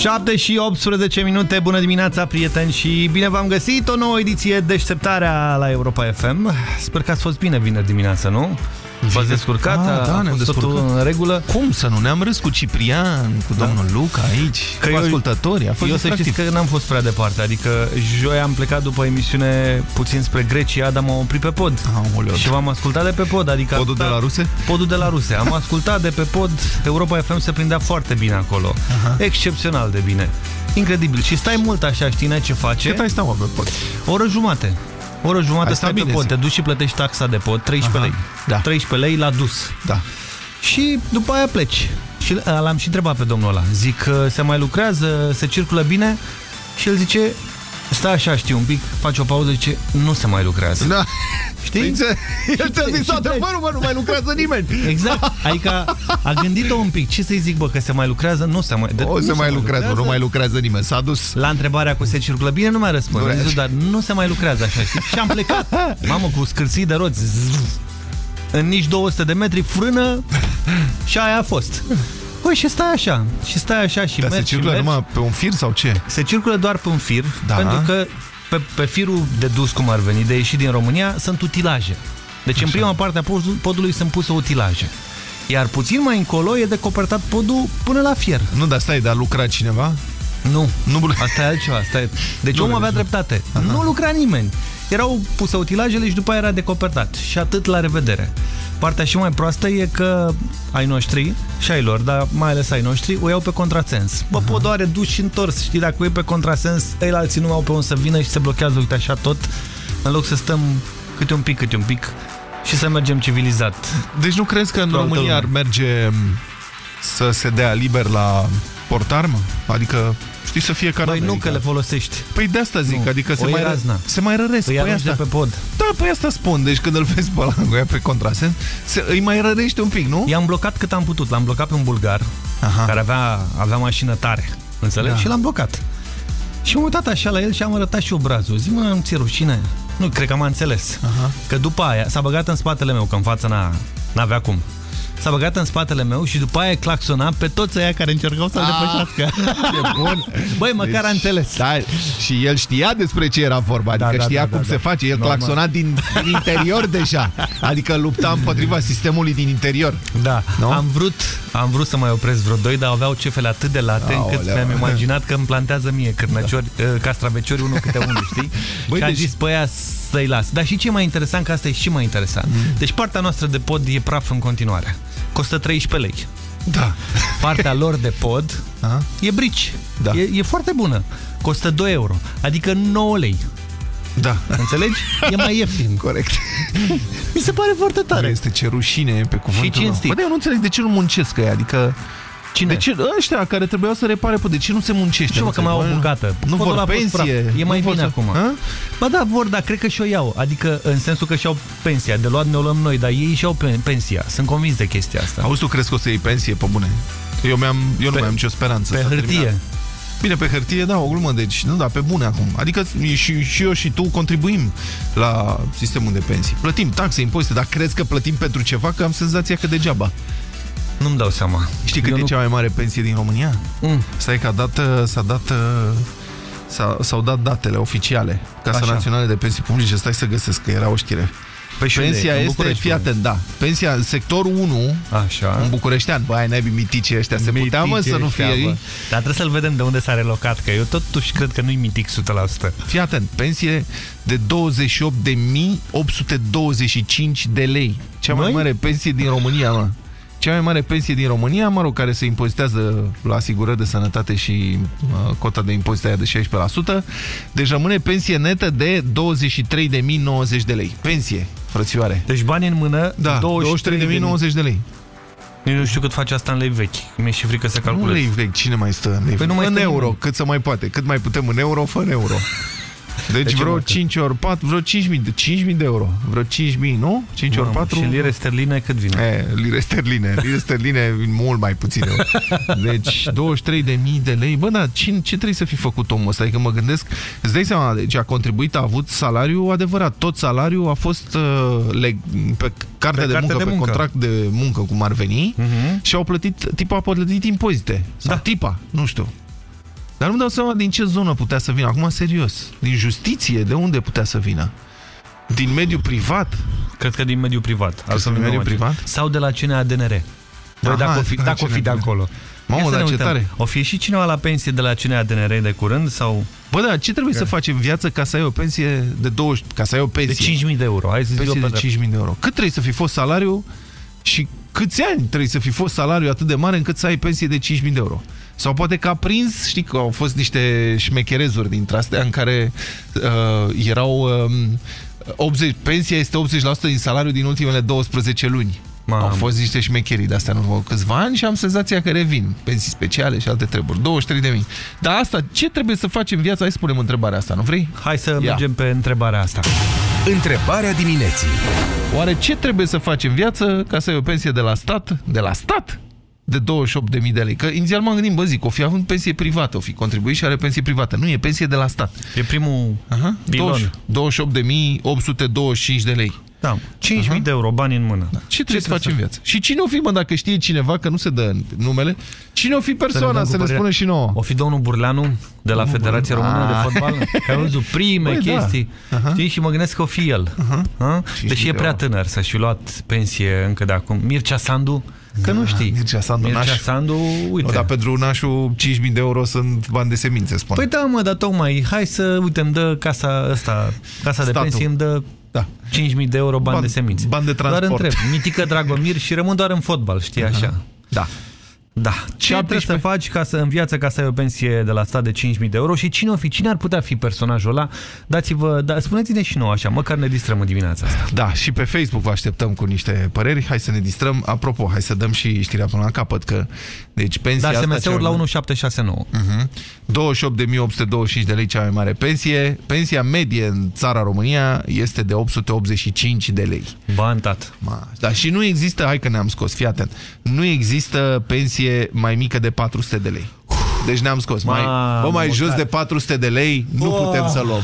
7 și 18 minute, bună dimineața prieteni și bine v-am găsit. O nouă ediție Deșteptarea la Europa FM Sper că ați fost bine vineri dimineața, nu? V-ați descurcat? Ah, da, ne-am descurcat. în regulă? Cum să nu? Ne-am râs cu Ciprian, cu da. domnul Luca aici, că cu eu, ascultătorii. A fost eu să știți că n-am fost prea departe. Adică joi am plecat după emisiune puțin spre Grecia, dar m-am oprit pe pod. Aoleu. Și v-am ascultat de pe pod. Adică Podul de la ruse? Podul de la ruse. Am ascultat de pe pod. Europa FM se prindea foarte bine acolo. Aha. Excepțional de bine. Incredibil. Și stai mult așa, știi ce face? Cât ai stat pe pod? O oră jumate. O oră jumătate stai pe pod, te duci și plătești taxa de pod, 13 Aha. lei. Da. 13 lei la dus. Da. Și după aia pleci. Și l-am și întrebat pe domnul ăla. Zic, se mai lucrează, se circulă bine? Și el zice, stai așa, știi, un pic, faci o pauză, zice, nu se mai lucrează. Da. Știi? El ți-a zis adevărul, mă, nu mai lucrează nimeni. Exact. Adică a gândit-o un pic. Ce să-i zic, bă, că se mai lucrează? Nu se mai... De, o, se mai lucrează, lucrează, nu mai lucrează nimeni. S-a dus... La întrebarea cu se circulă bine, nu mai răspunde. Zis, dar nu se mai lucrează așa, știi? Și am plecat. Mamă, cu scârții de roți. În nici 200 de metri, frână și aia a fost. Păi și stai așa, și stai așa și Dar mergi se circulă mergi. numai pe un fir sau ce? Se circulă doar pe un fir, da. pentru că pe, pe firul de dus, cum ar veni, de ieșit din România, sunt utilaje. Deci așa. în prima parte a podului sunt puse utilaje. Iar puțin mai încolo e decopertat podul până la fier. Nu, dar stai, dar lucra cineva? Nu, nu asta e altceva. Asta e... Deci nu omul avea dreptate. Aha. Nu lucra nimeni. Erau puse utilajele și după aia era decopertat. Și atât la revedere. Partea și mai proastă e că ai noștri și ai lor, dar mai ales ai noștri, o iau pe contrasens. Bă, podul are dus și întors, știi, dacă o iei pe contrasens, ei alții nu au pe unde să vină și se blochează, uite așa tot, în loc să stăm câte un pic, câte un pic și să mergem civilizat. Deci nu crezi că în România ar merge să se dea liber la portarmă? Adică Știi, să fie ca Băi, nu că le folosești. Păi de asta zic, nu. adică se mai, razna. se mai răresc. Păi, păi asta. de pe pod. Da, păi asta spun. Deci când îl vezi pe ăla pe contrasens, se, îi mai rărește un pic, nu? I-am blocat cât am putut. L-am blocat pe un bulgar Aha. care avea, avea mașină tare. Înțelegi? Da. Și l-am blocat. Și m-am uitat așa la el și am arătat și obrazul. Zic, mă, nu ți rușine? Nu, cred că m-a înțeles. Aha. Că după aia s-a băgat în spatele meu, că în față n-avea cum s-a băgat în spatele meu și după aia claxona pe toți aia care încercau să-l ah. depășească. E bun. Băi, măcar deci, a înțeles. Da, și el știa despre ce era vorba, adică da, da, știa da, cum da, se da. face. El Normal. claxona din, din interior deja, adică lupta împotriva sistemului din interior. Da, no? am vrut am vrut să mai opresc vreo doi, dar aveau cefele atât de late Aolea. încât mi-am imaginat că îmi plantează mie cârnăciori, da. Uh, castraveciori unul câte unul, știi? Băi, și deci... am zis pe aia să-i las. Dar și ce e mai interesant, că asta e și mai interesant. Mm. Deci partea noastră de pod e praf în continuare costă 13 lei. Da. Partea lor de pod Aha. e brici. Da. E, e foarte bună. Costă 2 euro. Adică 9 lei. Da. Înțelegi? E mai ieftin. Corect. Mi se pare foarte tare. Este ce rușine pe cuvântul Și cinstit. Bă, eu nu înțeleg de ce nu muncesc ăia. Adică Cine? De ce ăștia care trebuiau să repare, de ce nu se muncește? Ce mă, că mai au bucată. Nu Podul vor pensie. E mai nu bine acum. A? Ba da, vor, dar cred că și-o iau. Adică în sensul că și-au pensia. De luat ne-o luăm noi, dar ei și-au pensia. Sunt convins de chestia asta. Auzi, tu crezi că o să iei pensie, pe bune? Eu, eu nu mai am nicio speranță. Pe hârtie. Terminat. Bine, pe hârtie, da, o glumă, deci, nu, da, pe bune acum. Adică și, și eu și tu contribuim la sistemul de pensii. Plătim taxe, impozite, dar crezi că plătim pentru ceva? Că am senzația că degeaba. Nu-mi dau seama. Știi cât e nu... cea mai mare pensie din România? Mm. Stai că s-a dat... S-au dat datele oficiale. Casa Așa. Națională de Pensii Publice. Stai să găsesc, că era o știre. Păi Pensia este, fii atent, da. Pensia, sectorul 1, Așa. în Bucureștean, băi, naibii mitici ăștia, se mitici putea, mă, să nu fie ei? Dar trebuie să-l vedem de unde s-a relocat, că eu totuși cred că nu-i mitic 100%. Fii atent, pensie de 28.825 de lei. Cea mai mare pensie din România, mă. Cea mai mare pensie din România, mă rog, care se impozitează la asigurări de sănătate și uh, cota de impozit aia de 16%, deci rămâne pensie netă de 23.090 de lei. Pensie, frățioare. Deci bani în mână, da, 23.090 de lei. Eu nu știu cât face asta în lei vechi. Mi-e și frică să calculez. Nu lei vechi, cine mai stă în lei păi Nu mai în euro, nimeni. cât să mai poate. Cât mai putem în euro, fă în euro. Deci de vreo 5 ori 4, vreo 5.000 de, de euro. Vreo 5.000, nu? 5 ori 4. Și lire sterline cât vine? E, lire sterline. Lire sterline mult mai puține. Deci 23.000 de lei. Bă, da, ce, ce trebuie să fi făcut omul ăsta? Adică mă gândesc, îți dai seama, deci a contribuit, a avut salariu adevărat. Tot salariul a fost uh, leg, pe carte, de, muncă, de muncă, pe contract de muncă, cum ar veni, uh mhm. -huh. și au plătit, tipa a plătit impozite. Sau da. tipa, nu știu. Dar nu dau seama din ce zonă putea să vină. Acum, serios. Din justiție? De unde putea să vină? Din mediul privat? Cred că din mediul privat. Din mediul privat? Sau de la CNADNR. Băi, dacă o fi, dacă o fi de acolo. Mamă, dar ce tare. O fi și cineva la pensie de la CNADNR de curând? sau? Bă, da, ce trebuie că... să faci în viață ca să ai o pensie de 20, ca să ai o pensie? De 5.000 de euro. Hai să pensie de 5.000 de euro. Cât trebuie să fi fost salariu și câți ani trebuie să fi fost salariu atât de mare încât să ai pensie de 5.000 de euro? Sau poate că a prins, știi că au fost niște șmecherezuri dintre astea în care uh, erau... Uh, 80, pensia este 80% din salariu din ultimele 12 luni. Mamă. Au fost niște șmecherii de astea în câțiva ani și am senzația că revin. Pensii speciale și alte treburi. 23 de mii. Dar asta, ce trebuie să facem în viața? Hai să punem întrebarea asta, nu vrei? Hai să Ia. mergem pe întrebarea asta. Întrebarea dimineții. Oare ce trebuie să faci în viață ca să ai o pensie de la stat? De la stat? De 28.000 de lei. Că inițial m-am gândit, bă, zic, o fi având pensie privată, o fi contribuit și are pensie privată. Nu, e pensie de la stat. E primul Aha, 28.825 de lei. Da, 5.000 uh -huh. de euro, bani în mână. Da. Ce trebuie Ce să faci în viață? Și cine o fi, mă, dacă știe cineva, că nu se dă numele, cine o fi persoana, să, să ne spună și nouă? O fi domnul Burleanu, de la Federația Română de Fotbal, care a văzut prime Băi, da. chestii, da. uh -huh. știi? Și mă gândesc că o fi el. Uh -huh. Deși e prea tânăr să-și luat pensie încă de acum. Mircea Sandu, Că nu știi. Mircea Sandu, Mircea Sandu uite. O, dar pentru nașul 5.000 de euro sunt bani de semințe, spune. Păi da, mă, dar tocmai, hai să, uite, îmi dă casa asta, casa Statul. de pensie, îmi dă da. 5.000 de euro bani, bani de semințe. Bani de transport. Doar întreb, mitică Dragomir și rămân doar în fotbal, știi așa? Da. Da. Ce trebuie să faci ca să, în viață ca să ai o pensie de la stat de 5.000 de euro și cine, o fi, cine ar putea fi personajul ăla? Dați-vă, da, spuneți-ne și nouă așa, măcar ne distrăm în dimineața asta. Da, și pe Facebook vă așteptăm cu niște păreri. Hai să ne distrăm. Apropo, hai să dăm și știrea până la capăt că deci pensia da, SMS-uri la 1769. Uh -huh. 28.825 de lei cea mai mare pensie. Pensia medie în țara România este de 885 de lei. Bani, tat. Da, și nu există, hai că ne-am scos, fii atent, nu există pensie pensie mai mică de 400 de lei. Deci ne-am scos. mai, bă, mai jos de 400 de lei nu oh. putem să luăm.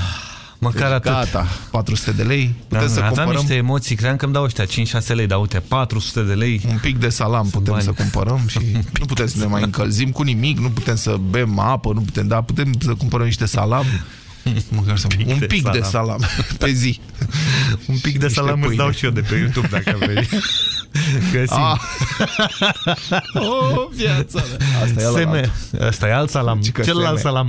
Măcar deci, atât. Gata, 400 de lei. Putem da, să aveam cumpărăm... niște emoții, cream că îmi dau ăștia 5-6 lei, dar uite, 400 de lei. Un pic de salam putem bani. să cumpărăm și nu putem să ne mai încălzim cu nimic, nu putem să bem apă, nu putem, dar putem să cumpărăm niște salam. Măcar să... Pic un pic de salam. de salam pe zi. un pic de salam îți dau și eu de pe YouTube dacă vrei. Găsim. Ah. oh, viața Asta e, Seme. Asta e alt salam. Celălalt salam.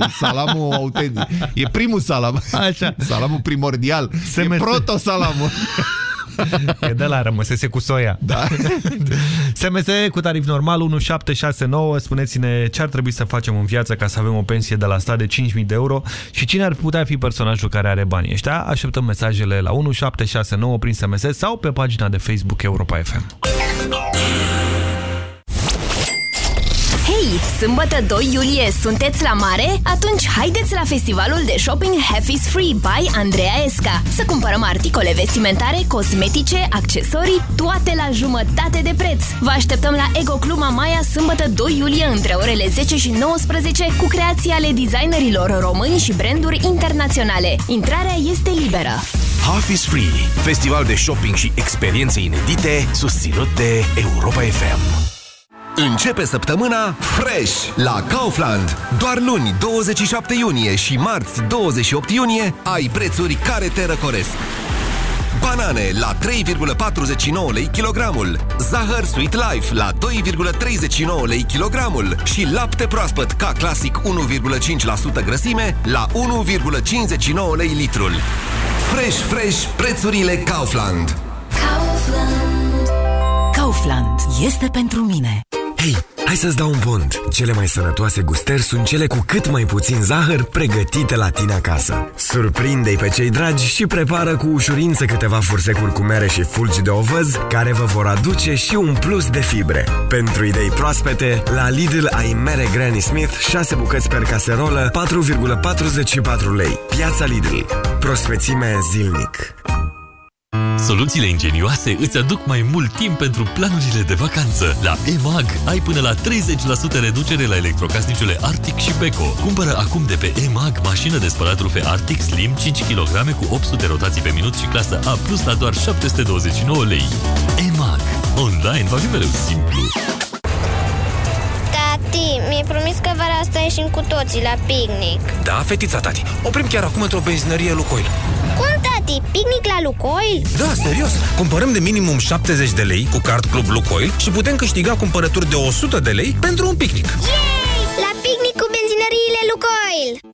e salamul autentic. E primul salam. Așa. Salamul primordial. Seme. E proto-salamul. E de la rămăsese cu soia. Da. SMS cu tarif normal 1769. Spuneți-ne ce ar trebui să facem în viață ca să avem o pensie de la stat de 5.000 de euro și cine ar putea fi personajul care are banii ăștia. Așteptăm mesajele la 1769 prin SMS sau pe pagina de Facebook Europa FM. Sâmbătă 2 iulie sunteți la mare? Atunci haideți la festivalul de shopping Half is Free by Andreea Esca să cumpărăm articole vestimentare, cosmetice, accesorii, toate la jumătate de preț. Vă așteptăm la Ego Club Mamaia sâmbătă 2 iulie între orele 10 și 19 cu creații ale designerilor români și branduri internaționale. Intrarea este liberă. Half is Free, festival de shopping și experiențe inedite susținut de Europa FM. Începe săptămâna fresh la Kaufland. Doar luni 27 iunie și marți 28 iunie ai prețuri care te răcoresc. Banane la 3,49 lei kilogramul, zahăr Sweet Life la 2,39 lei kilogramul și lapte proaspăt ca clasic 1,5% grăsime la 1,59 lei litrul. Fresh, fresh, prețurile Kaufland. Kaufland. Kaufland este pentru mine. Hei, hai să-ți dau un pont! Cele mai sănătoase gustări sunt cele cu cât mai puțin zahăr pregătite la tine acasă. Surprinde-i pe cei dragi și prepară cu ușurință câteva fursecuri cu mere și fulgi de ovăz care vă vor aduce și un plus de fibre. Pentru idei proaspete, la Lidl ai mere Granny Smith 6 bucăți per caserolă 4,44 lei. Piața Lidl. Prospețime zilnic. Soluțiile ingenioase îți aduc mai mult timp pentru planurile de vacanță. La EMAG ai până la 30% reducere la electrocasnicele Arctic și Beko. Cumpără acum de pe EMAG mașină de spălat rufe Arctic Slim 5 kg cu 800 rotații pe minut și clasă A+, la doar 729 lei. EMAG. Online va fi mereu simplu. Tati, mi mi-ai promis că vara asta ieșim cu toții la picnic. Da, fetița tati. Oprim chiar acum într-o benzinărie Lucoil. Cum, tati? Picnic la Lucoil? Da, serios. Cumpărăm de minimum 70 de lei cu card Club Lucoil și putem câștiga cumpărături de 100 de lei pentru un picnic. Yay! La picnic cu benzinăriile Lucoil!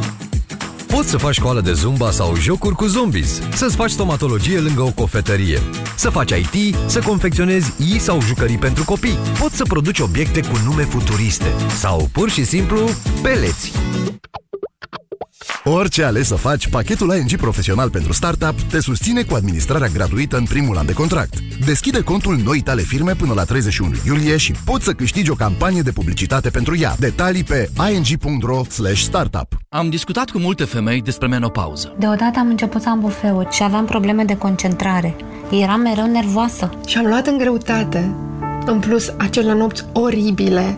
Poți să faci școală de zumba sau jocuri cu zombies, să-ți faci stomatologie lângă o cofetărie, să faci IT, să confecționezi i sau jucării pentru copii. Poți să produci obiecte cu nume futuriste sau pur și simplu peleți. Orice ales să faci, pachetul ING Profesional pentru Startup te susține cu administrarea gratuită în primul an de contract. Deschide contul noi tale firme până la 31 iulie și poți să câștigi o campanie de publicitate pentru ea. Detalii pe ing.ro startup. Am discutat cu multe femei despre menopauză. Deodată am început să am bufeuri și aveam probleme de concentrare. Eram mereu nervoasă. Și am luat în greutate. În plus, acele nopți oribile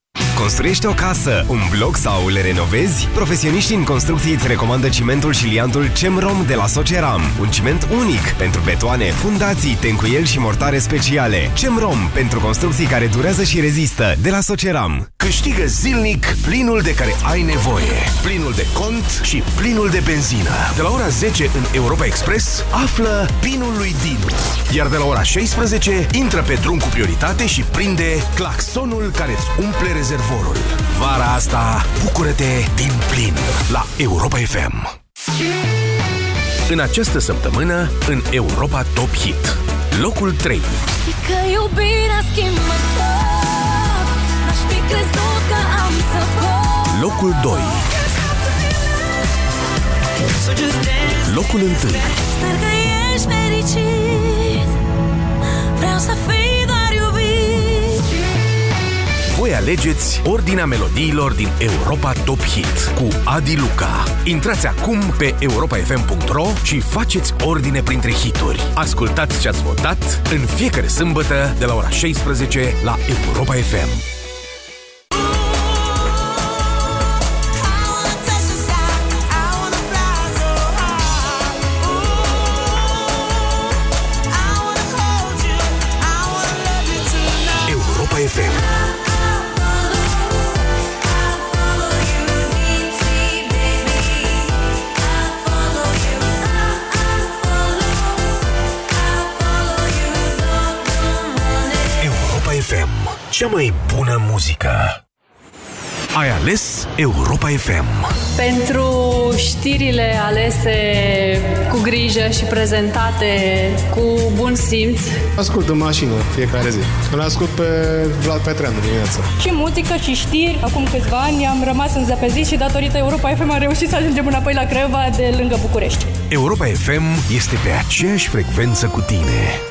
Construiești o casă, un bloc sau le renovezi? Profesioniștii în construcții îți recomandă cimentul și liantul CEMROM de la Soceram. Un ciment unic pentru betoane, fundații, tencuieli și mortare speciale. CEMROM pentru construcții care durează și rezistă de la Soceram. Câștigă zilnic plinul de care ai nevoie. Plinul de cont și plinul de benzină. De la ora 10 în Europa Express, află pinul lui Dinu. Iar de la ora 16, intră pe drum cu prioritate și prinde claxonul care îți umple rezervorul. Vara asta, bucură-te din plin la Europa FM. În această săptămână, în Europa Top Hit. Locul 3. Știi că iubirea schimbă tot N-aș fi crezut că am să pot Locul 2. Locul 1. Sper că ești fericit Vreau să fii Voi alegeți ordinea melodiilor din Europa Top Hit cu Adi Luca. Intrați acum pe europafm.ro și faceți ordine printre hituri. Ascultați ce ați votat în fiecare sâmbătă de la ora 16 la Europa FM. Cea mai bună muzică. Ai ales Europa FM. Pentru știrile alese cu grijă și prezentate cu bun simț. Ascult în mașină fiecare zi. Îl ascult pe Vlad Petreanu dimineața. Și muzică și știri. Acum câțiva ani am rămas în zăpezit și datorită Europa FM am reușit să ajungem înapoi la Craiova de lângă București. Europa FM este pe aceeași frecvență cu tine.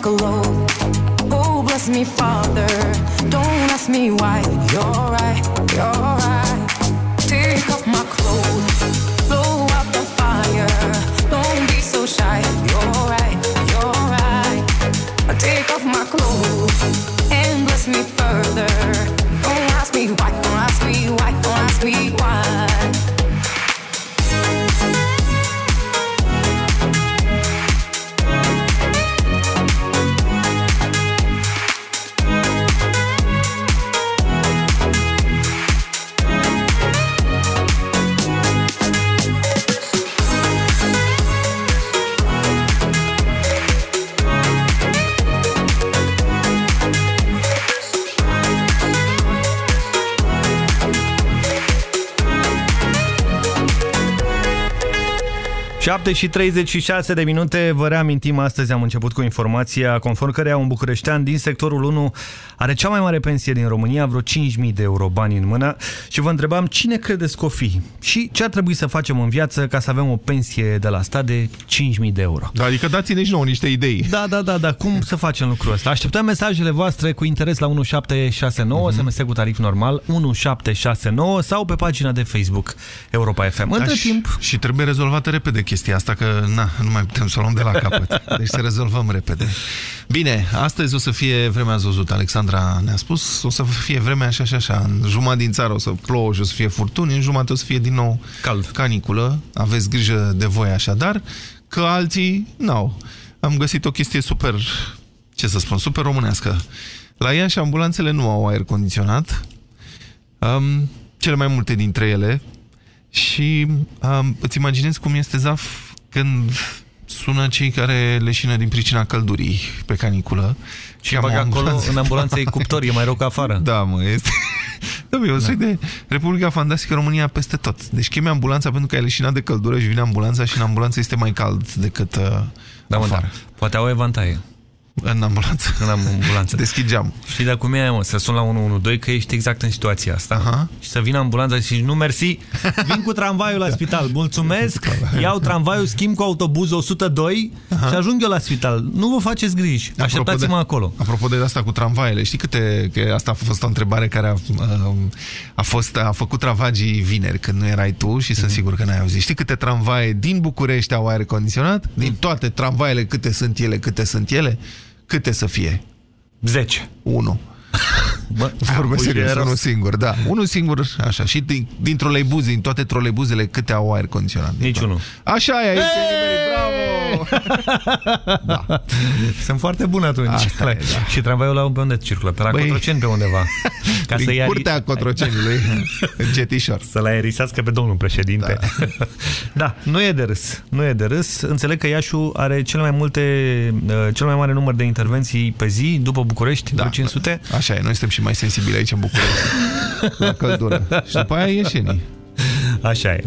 My clothes. Oh, bless me, Father. Don't ask me why. You're right, you're right. Take off my clothes, blow out the fire. Don't be so shy. You're right, you're right. Take off my clothes and bless me further. Don't ask me why, don't ask me why, don't ask me why. Șapte și 36 de minute, vă reamintim, astăzi am început cu informația conform căreia un bucureștean din sectorul 1 are cea mai mare pensie din România, vreo 5.000 de euro bani în mână și vă întrebam cine credeți că o fi și ce ar trebui să facem în viață ca să avem o pensie de la stat de 5.000 de euro. Da, adică dați-ne și nouă niște idei. Da, da, da, da, cum să facem lucrul ăsta? Așteptăm mesajele voastre cu interes la 1769, mm -hmm. SMS cu tarif normal, 1769 sau pe pagina de Facebook Europa FM. Între da, timp... Și, și trebuie rezolvată repede chestia asta, că na, nu mai putem să o luăm de la capăt. Deci să rezolvăm repede. Bine, astăzi o să fie vremea zăzută. Alexandra ne-a spus, o să fie vremea așa și așa. În jumătate din țară o să plouă și o să fie furtuni, în jumătate o să fie din nou Cald. caniculă. Aveți grijă de voi așadar, că alții n-au. Am găsit o chestie super, ce să spun, super românească. La ea și ambulanțele nu au aer condiționat. Um, cele mai multe dintre ele și um, îți imaginezi cum este zaf când sună cei care leșină din pricina căldurii pe caniculă. Și bag acolo, în ambulanță e cuptor, e mai rău ca afară. Da, mă, este... Da, e o da. de Republica Fantastică România peste tot. Deci chemi ambulanța pentru că ai leșinat de căldură și vine ambulanța și în ambulanță este mai cald decât uh, da, afară. Mă, da. Poate au evantaie. În ambulanță. În ambulanță. Deschid geamul. Și de cum e, mă, să sun la 112 că ești exact în situația asta. Aha. Și să vină ambulanța și zici, nu, mersi, vin cu tramvaiul la spital. Mulțumesc, iau tramvaiul, schimb cu autobuz 102 Aha. și ajung eu la spital. Nu vă faceți griji, așteptați-mă acolo. Apropo de asta cu tramvaiele, știi câte, că asta a fost o întrebare care a, a, fost, a făcut travagii vineri când nu erai tu și mm -hmm. sunt mhm. sigur că n-ai auzit. Știi câte tramvaie din București au aer condiționat? Mm. Din toate tramvaiele, câte sunt ele, câte sunt ele? Câte să fie? 10. 1. Bă, Vorbesc serios, unul singur, da. Unul singur, așa. Și din, din troleibuze, din toate troleibuzele, câte au aer condiționat? Niciunul. Așa e, aici bravo! da. Sunt foarte bun atunci. Asta e, da. Și tramvaiul ăla pe unde circulă? Pe la Băi... Cotroceni pe undeva. Ca Prin să ia... curtea Cotrocenului, în cetișor. Să-l aerisească pe domnul președinte. Da. da, nu e de râs. Nu e de râs. Înțeleg că Iașu are cel mai multe, uh, cel mai mare număr de intervenții pe zi, după București, da. 500. Așa e, noi suntem și mai sensibili aici în București. la căldură. Și după aia ieșenii. Așa e.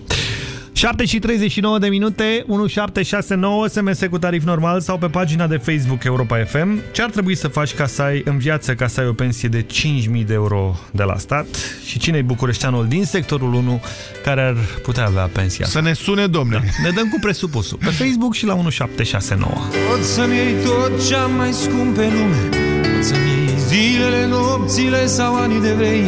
7 și 39 de minute, 1769, SMS cu tarif normal sau pe pagina de Facebook Europa FM. Ce ar trebui să faci ca să ai în viață ca să ai o pensie de 5.000 de euro de la stat? Și cine e bucureșteanul din sectorul 1 care ar putea avea pensia? Să ne sune, domne! Da. Ne dăm cu presupusul pe Facebook și la 1769. Pot să-mi iei tot ce am mai scump pe lume Pot să-mi iei zilele, nopțile sau anii de vrei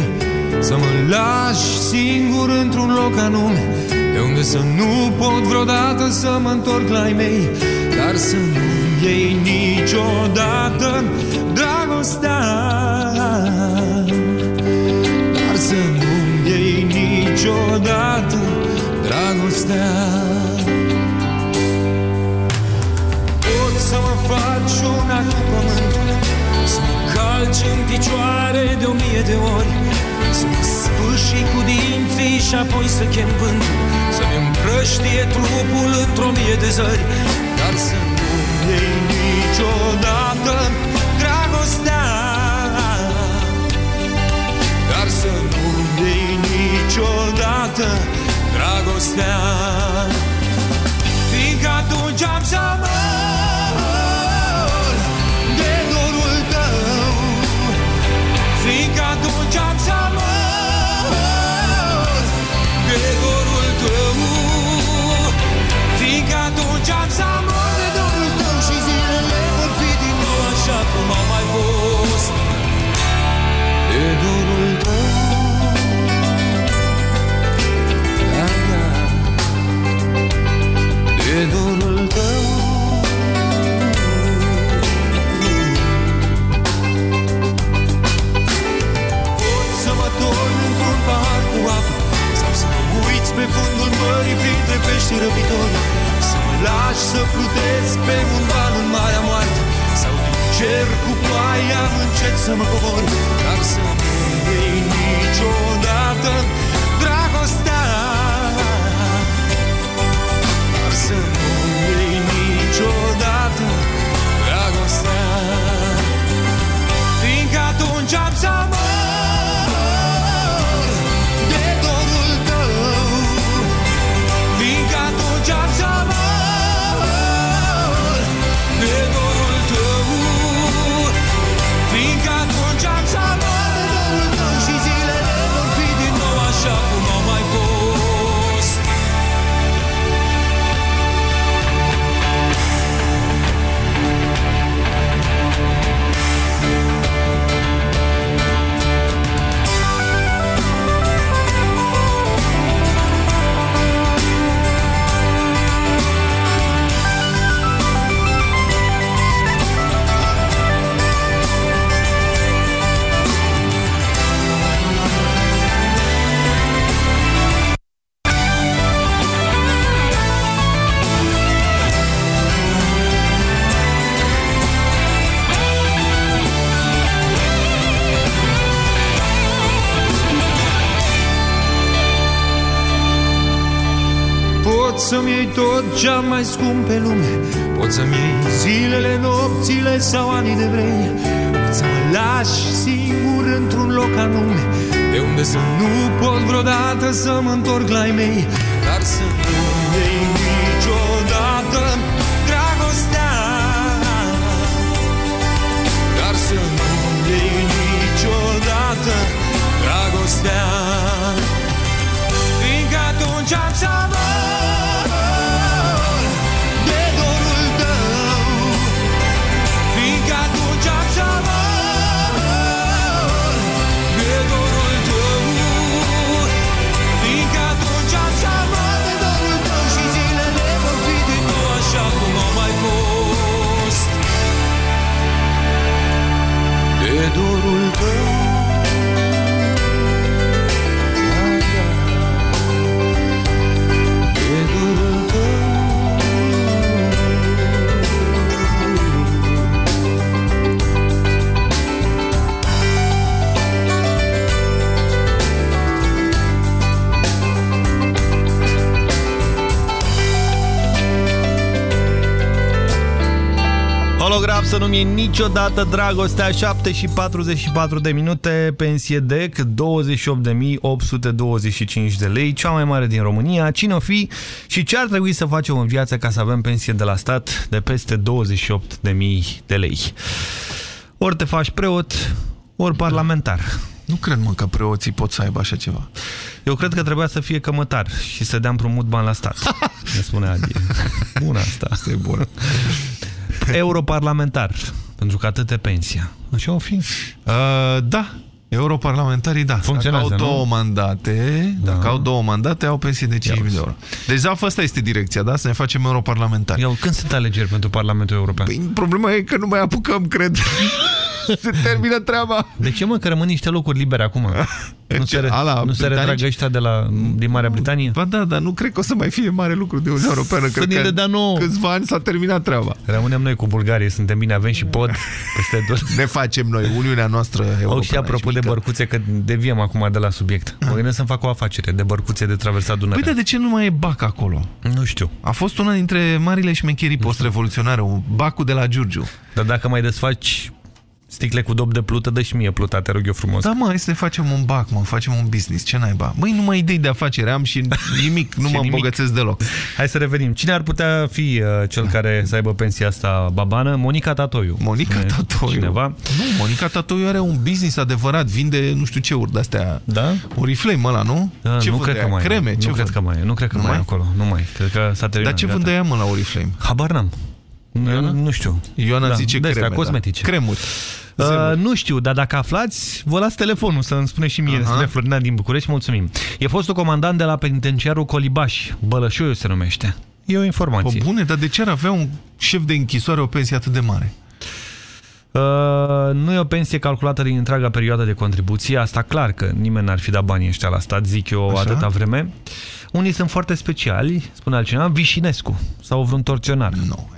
Să mă lași singur într-un loc anume de unde să nu pot vreodată să mă întorc la ei mei. Dar să nu iei niciodată dragostea Dar să nu iei niciodată dragostea. Pot să mă faci una cu pământul Să mă calci în picioare de o mie de ori. Să mă spâși cu dinții și apoi să chem vântul să-mi împrăștie trupul într-o mie de zări. Dar să nu iei niciodată dragostea. Dar să nu iei niciodată dragostea. Fiindcă atunci am să mor pe fundul mării printre pești răpitori. Lași să plutesc pe un val în Marea Moarte. Sau din cer cu ploaia încet să mă cobor. Dar să nu iei niciodată dragostea să-mi iei tot ce mai scump pe lume. Poți să-mi iei zilele, nopțile sau anii de vrei. Poți să mă lași singur într-un loc anume De unde să nu pot vreodată să mă întorc la ei mei. Dar să nu iei niciodată dragostea Dar să nu iei niciodată dragostea. Nu-mi niciodată dragostea. 7 și 44 de minute Pensie DEC 28.825 de lei Cea mai mare din România. Cine o fi și ce ar trebui să facem în viață Ca să avem pensie de la stat De peste 28.000 de lei? Ori te faci preot Ori parlamentar. Nu cred mă că preoții pot să aibă așa ceva. Eu cred că trebuia să fie cămătar Și să dea împrumut bani la stat Ne spune Adi. Bună asta. Asta e bună Europarlamentar, pentru că atât e pensia. Așa o fi? Uh, da, europarlamentarii, da. Funcționează, Dacă au două nu? mandate, Da. dacă au două mandate, au pensie de 5.000 de euro. Deci, da, asta este direcția, da? Să ne facem europarlamentari. Iau, când sunt alegeri pentru Parlamentul European? Păi, problema e că nu mai apucăm, cred. se termină treaba. De ce, mă, că rămân niște locuri libere acum? Nu se, re, Ala, nu se britanici? retragă ăștia de la, din Marea Britanie? Ba da, dar nu cred că o să mai fie mare lucru de Uniunea Europeană. Să Cred ni că le dea nouă. câțiva ani s-a terminat treaba. Rămânem noi cu Bulgarie, suntem bine, avem și pod peste tot. Ne facem noi, Uniunea noastră europeană. Au și apropo aici, de mică. bărcuțe, că deviem acum de la subiect. Mă gândesc să-mi fac o afacere de bărcuțe de traversat Dunărea. Păi, dar de ce nu mai e bac acolo? Nu știu. A fost una dintre marile șmecherii post-revoluționare, un bacul de la Giurgiu. Dar dacă mai desfaci sticle cu dop de plută, dă și mie pluta, te rog eu frumos. Da, mă, hai să ne facem un bac, mă, facem un business, ce naiba? Băi, numai idei de afacere am și nimic, nu Și mă nimic. îmbogățesc deloc. Hai să revenim. Cine ar putea fi uh, cel care să aibă pensia asta babană? Monica Tatoiu. Monica Spune Tatoiu. Cineva. Nu, Monica Tatoiu are un business adevărat, vinde nu știu ce uri de-astea. Da? Oriflame ăla, nu? Da, ce nu vândea cred că ea? mai e. Creme, ce Nu cred vând? că mai e. Nu cred că Nu mai e mai? acolo. Nu mai. Cred că s-a terminat. Dar ce gata. vândea ea, mă, la Oriflame? Habar n-am. Ioana? Nu știu. Ioana zice de astea, creme, da. cosmetice. Cremuri. Uh, Zemuri. nu știu, dar dacă aflați, vă las telefonul să-mi spune și mie, Aha. spune Florinea din București, mulțumim. E fostul comandant de la penitenciarul Colibaș, Bălășoiu se numește. E o informație. Pă, bune, dar de ce ar avea un șef de închisoare o pensie atât de mare? Uh, nu e o pensie calculată din întreaga perioadă de contribuție, asta clar că nimeni n-ar fi dat banii ăștia la stat, zic eu Așa? atâta vreme. Unii sunt foarte speciali, spune altcineva, Vișinescu sau vreun torționar. Nu.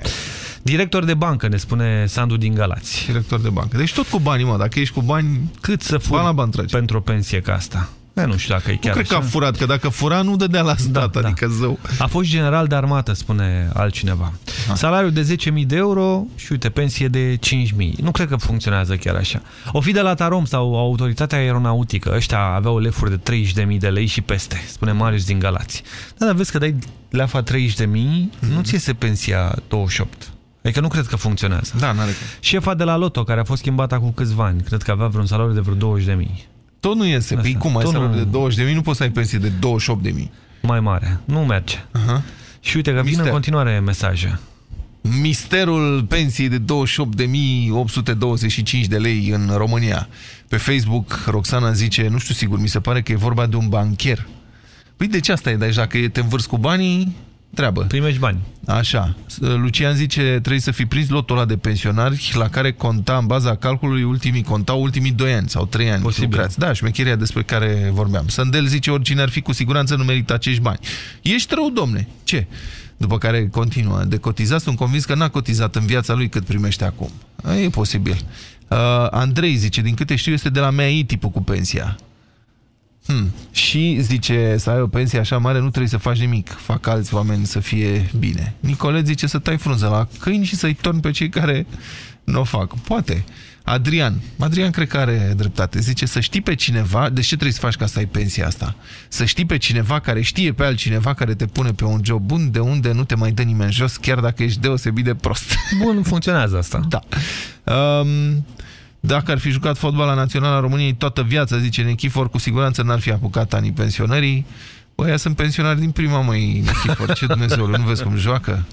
Director de bancă, ne spune Sandu din Galați. Director de bancă. Deci tot cu banii, mă, dacă ești cu bani, Cât să Bani la furi bani tragi. pentru o pensie ca asta? E, nu știu dacă e nu chiar cred că a așa. furat, că dacă fura nu dădea la stat, Da, da. adică zău. A fost general de armată, spune altcineva. Salariul de 10.000 de euro și uite, pensie de 5.000. Nu cred că funcționează chiar așa. O fi de la Tarom sau Autoritatea Aeronautică. Ăștia aveau lefuri de 30.000 de lei și peste, spune Marius din Galați. Da, dar vezi că dai leafa 30.000, nu ți iese pensia 28. Adică nu cred că funcționează. Da, n-are cum. Șefa de la Loto, care a fost schimbată acum câțiva ani, cred că avea vreun salariu de vreo 20.000. Tot nu iese. Păi Asta. cum, ai Tot salariu nu- de 20 de mii, nu poți să ai pensie de 28 de mii. Mai mare. Nu merge. Aha. Și uite că vin Mister. în continuare mesaje. Misterul pensiei de 28.825 de lei în România. Pe Facebook, Roxana zice, nu știu sigur, mi se pare că e vorba de un bancher. Păi de ce asta e? Deja că te învârți cu banii, treabă. Primești bani. Așa. Lucian zice, trebuie să fi prins lotul ăla de pensionari la care conta în baza calculului ultimii, contau ultimii 2 ani sau 3 ani Posibil. lucrați. Da, șmecheria despre care vorbeam. Sândel zice, oricine ar fi cu siguranță nu merită acești bani. Ești rău, domne. Ce? După care continuă. De cotizat sunt convins că n-a cotizat în viața lui cât primește acum. E posibil. Uh, Andrei zice, din câte știu, este de la MEI tipul cu pensia. Hmm. Și zice, să ai o pensie așa mare nu trebuie să faci nimic. Fac alți oameni să fie bine. Nicolet zice să tai frunză la câini și să-i torni pe cei care nu o fac. Poate. Adrian. Adrian cred că are dreptate. Zice să știi pe cineva, de ce trebuie să faci ca să ai pensia asta? Să știi pe cineva care știe pe altcineva care te pune pe un job bun de unde nu te mai dă nimeni jos, chiar dacă ești deosebit de prost. Bun, funcționează asta. Da. Um, dacă ar fi jucat fotbal la Naționala României toată viața, zice Nechifor, cu siguranță n-ar fi apucat anii pensionării. Băi, sunt pensionari din prima, măi, Nechifor, ce Dumnezeu, nu vezi cum joacă?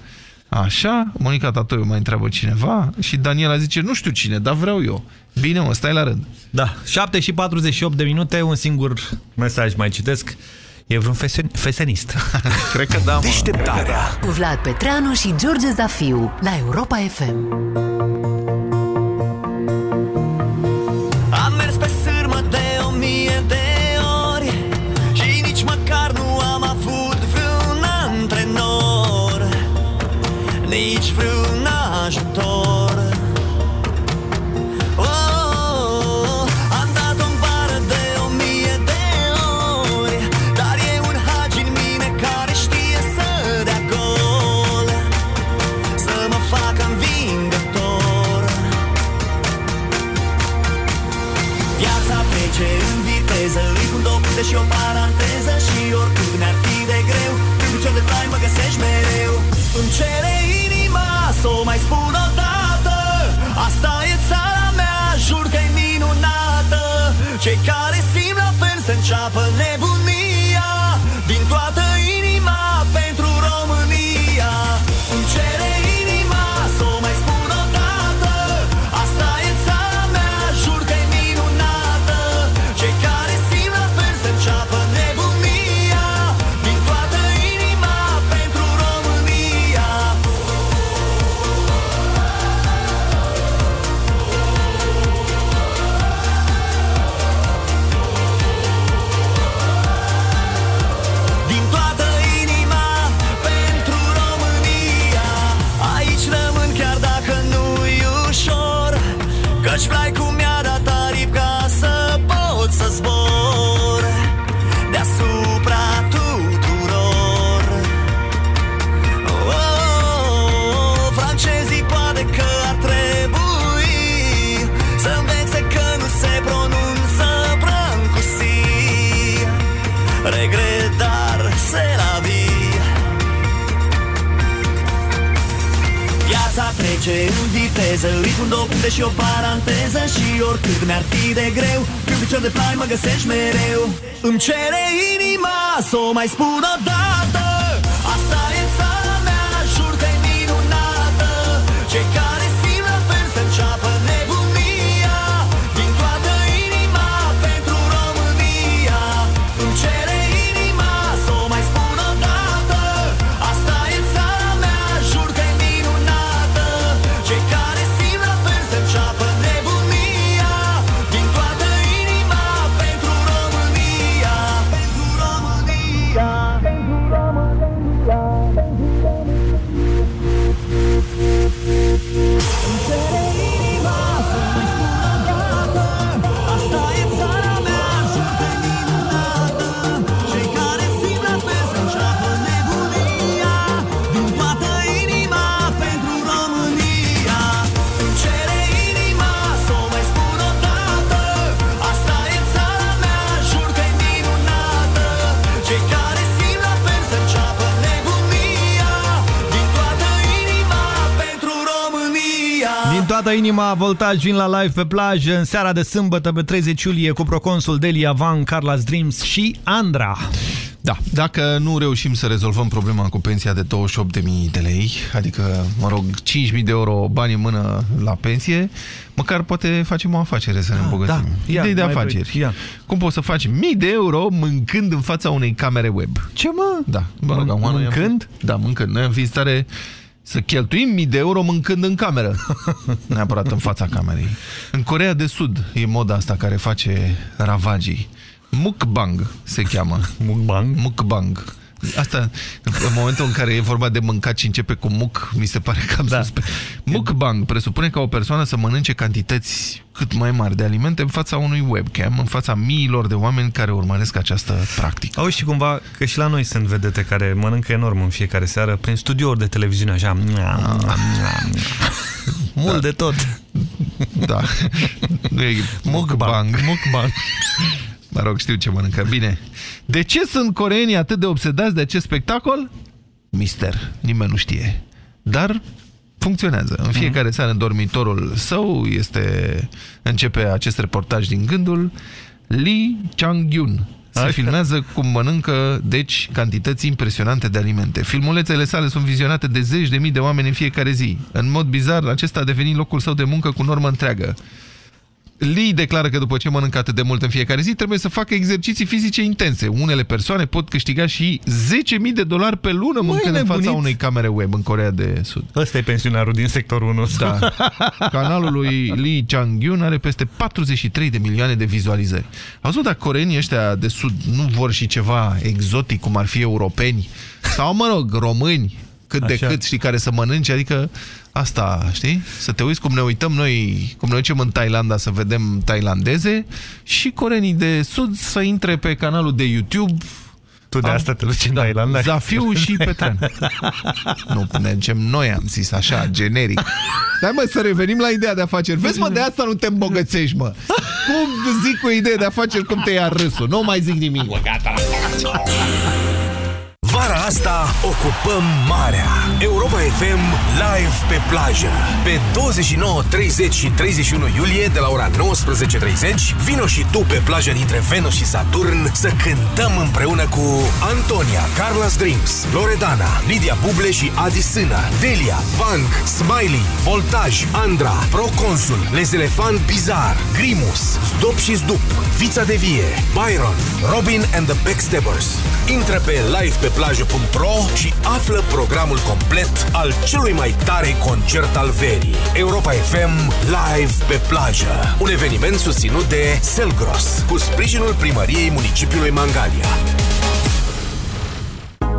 Așa, Monica Tatoiu mai întreabă cineva și Daniela zice, nu știu cine, dar vreau eu. Bine, mă, stai la rând. Da, 7 și 48 de minute, un singur mesaj mai citesc. E vreun fesen fesenist. Cred că da, mă. Deșteptarea Cu Vlad Petreanu și George Zafiu la Europa FM. Cu două viteză Îi pun două puncte și o paranteză Și oricât mi-ar fi de greu Pe un picior de plai mă găsești mereu. Îmi cere inima să o mai spun o dată inima, Voltaj vin la live pe plajă în seara de sâmbătă pe 30 iulie cu proconsul Delia Van, Carla's Dreams și Andra. Da, dacă nu reușim să rezolvăm problema cu pensia de 28.000 de lei, adică, mă rog, 5.000 de euro bani în mână la pensie, măcar poate facem o afacere să ne îmbogățim. da. Ia, Idei de mai afaceri. vrei, ia. Cum poți să faci mii de euro mâncând în fața unei camere web? Ce mă? Da. Mă rog, acum noi am- Mâncând? Da, mâncând. Noi am fi în stare să cheltuim mii de euro mâncând în cameră. Neapărat în fața camerei. În Corea de Sud e moda asta care face ravagii. Mukbang se cheamă. Mukbang? Mukbang. Asta, în momentul în care e vorba de mâncat și începe cu muc, mi se pare cam da. suspect. Mukbang presupune ca o persoană să mănânce cantități cât mai mari de alimente în fața unui webcam, în fața miilor de oameni care urmăresc această practică. Auzi și cumva că și la noi sunt vedete care mănâncă enorm în fiecare seară prin studiouri de televiziune așa. Mult Da. de tot. Da. Nu e mukbang. Mukbang. Mă rog, știu ce mănâncă. Bine. De ce sunt coreenii atât de obsedați de acest spectacol? Mister. Nimeni nu știe. Dar funcționează. În fiecare seară în dormitorul său este începe acest reportaj din gândul Lee Chang-yun. Se Așa. filmează cum mănâncă, deci, cantități impresionante de alimente. Filmulețele sale sunt vizionate de zeci de mii de oameni în fiecare zi. În mod bizar, acesta a devenit locul său de muncă cu normă întreagă. Lee declară că după ce mănâncă atât de mult în fiecare zi, trebuie să facă exerciții fizice intense. Unele persoane pot câștiga și 10.000 de dolari pe lună mâncând în fața nebunit? unei camere web în Corea de Sud. Ăsta e pensionarul din sectorul 1. Da. Canalul lui Lee Chang-yun are peste 43 de milioane de vizualizări. Auzi, dacă coreenii ăștia de sud nu vor și ceva exotic, cum ar fi europeni, sau, mă rog, români, cât de Așa. cât, știi, care să mănânce, adică asta, știi? Să te uiți cum ne uităm noi, cum ne ducem în Thailanda să vedem tailandeze și coreenii de sud să intre pe canalul de YouTube Tu de asta te duci în Thailanda? Zafiu și Petreanu. nu mergem noi, am zis așa, generic. Dar mă, să revenim la ideea de afaceri. Vezi, mă, de asta nu te îmbogățești, mă. Cum zic o idee de afaceri, cum te ia râsul? Nu mai zic nimic, mă, gata. Vara asta ocupăm marea. Europa FM live pe plajă. Pe 29, 30 și 31 iulie de la ora 19.30 vino și tu pe plajă dintre Venus și Saturn să cântăm împreună cu Antonia, Carlos Dreams, Loredana, Lidia Buble și Adi Sână, Delia, Vank, Smiley, Voltaj, Andra, Proconsul, Les Elefant Bizar, Grimus, Zdop și Zdup, Vița de Vie, Byron, Robin and the Backstabbers. Intră pe live pe plajă.ro și află programul complet al celui mai tare concert al verii. Europa FM Live pe plajă. Un eveniment susținut de Selgros, cu sprijinul primăriei municipiului Mangalia.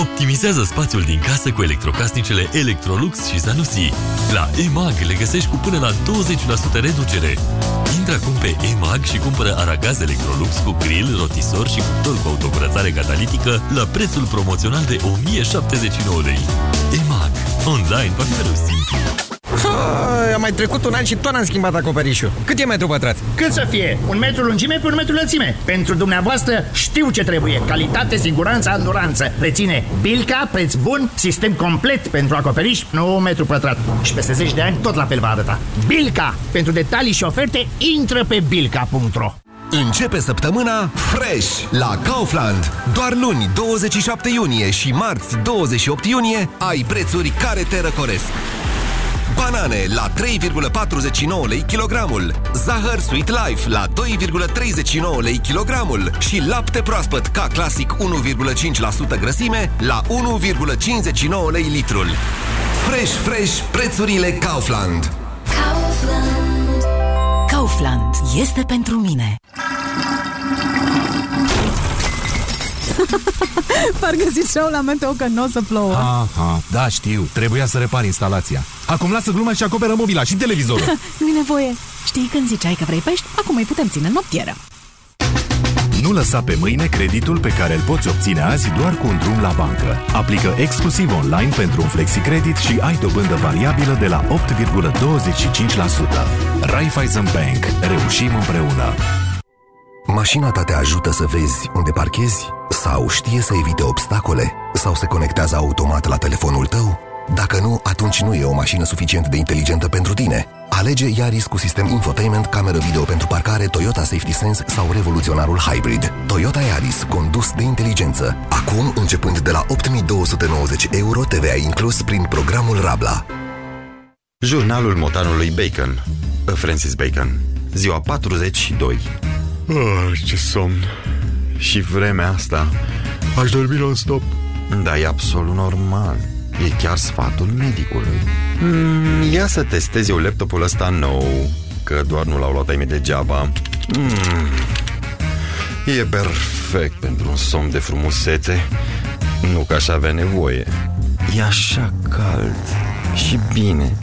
Optimizează spațiul din casă cu electrocasnicele Electrolux și Zanussi. La EMAG le găsești cu până la 20% reducere. Intră acum pe EMAG și cumpără aragaz Electrolux cu grill, rotisor și cuptor cu autocurățare catalitică la prețul promoțional de 1079 lei. EMAG. Online va fi mereu simplu. A mai trecut un an și tot am schimbat acoperișul. Cât e metru pătrat? Cât să fie? Un metru lungime pe un metru lățime. Pentru dumneavoastră știu ce trebuie. Calitate, siguranță, anduranță. Reține Bilca, preț bun, sistem complet pentru acoperiș, nu metru pătrat. Și peste 10 de ani tot la fel va arăta. Bilca! Pentru detalii și oferte, intră pe bilca.ro Începe săptămâna Fresh la Kaufland. Doar luni 27 iunie și marți 28 iunie ai prețuri care te răcoresc. Banane la 3,49 lei kilogramul Zahăr Sweet Life la 2,39 lei kilogramul Și lapte proaspăt ca clasic 1,5% grăsime la 1,59 lei litrul Fresh, fresh, prețurile Kaufland Kaufland. Kaufland este pentru mine. Parcă ziceau la meteo că nu o să plouă. Aha, da, știu. Trebuia să repar instalația. Acum lasă gluma și acoperă mobila și televizorul. Nu-i nevoie. Știi când ziceai că vrei pești? Acum îi putem ține noptieră. Nu lăsa pe mâine creditul pe care îl poți obține azi doar cu un drum la bancă. Aplică exclusiv online pentru un flexicredit și ai dobândă variabilă de la 8,25%. Raiffeisen Bank. Reușim împreună. Mașina ta te ajută să vezi unde parchezi? Sau știe să evite obstacole? Sau se conectează automat la telefonul tău? Dacă nu, atunci nu e o mașină suficient de inteligentă pentru tine. Alege Yaris cu sistem infotainment, cameră video pentru parcare, Toyota Safety Sense sau revoluționarul Hybrid. Toyota Yaris, condus de inteligență. Acum, începând de la 8290 euro, TVA inclus prin programul Rabla. Jurnalul motanului Bacon Francis Bacon Ziua 42 Oh, ce somn. Și vremea asta. Aș dormi non-stop. Da, e absolut normal. E chiar sfatul medicului. Mm, ia să testezi eu laptopul ăsta nou, că doar nu l-au luat ai mei degeaba. Mm, e perfect pentru un somn de frumusețe. Nu că aș avea nevoie. E așa cald și bine.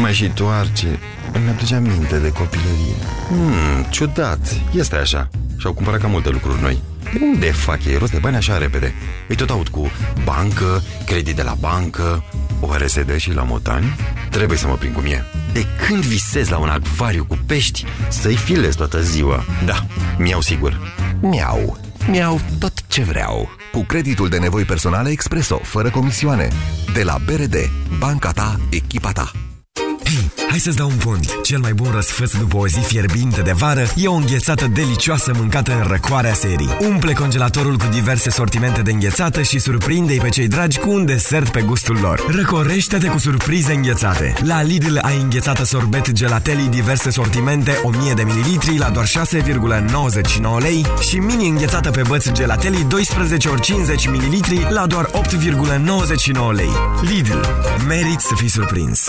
Mai și toarce. Îmi aduce aminte de copilărie. Hmm, ciudat. Este așa. Și-au cumpărat cam multe lucruri noi. Unde fac ei rost de bani așa repede? Îi tot aud cu bancă, credit de la bancă, oare se dă și la motani? Trebuie să mă prind cum e. De când visez la un acvariu cu pești, să-i filez toată ziua. Da, mi-au sigur. Miau. Miau tot ce vreau. Cu creditul de nevoi personale Expreso, fără comisioane. De la BRD, banca ta, echipa ta. Hai să-ți dau un pont. Cel mai bun răsfăț după o zi fierbinte de vară e o înghețată delicioasă mâncată în răcoarea serii. Umple congelatorul cu diverse sortimente de înghețată și surprinde-i pe cei dragi cu un desert pe gustul lor. Răcorește-te cu surprize înghețate. La Lidl ai înghețată sorbet gelatelli diverse sortimente 1000 de ml la doar 6,99 lei și mini înghețată pe băți gelatelli 12 ori 50 ml la doar 8,99 lei. Lidl. Merit să fii surprins.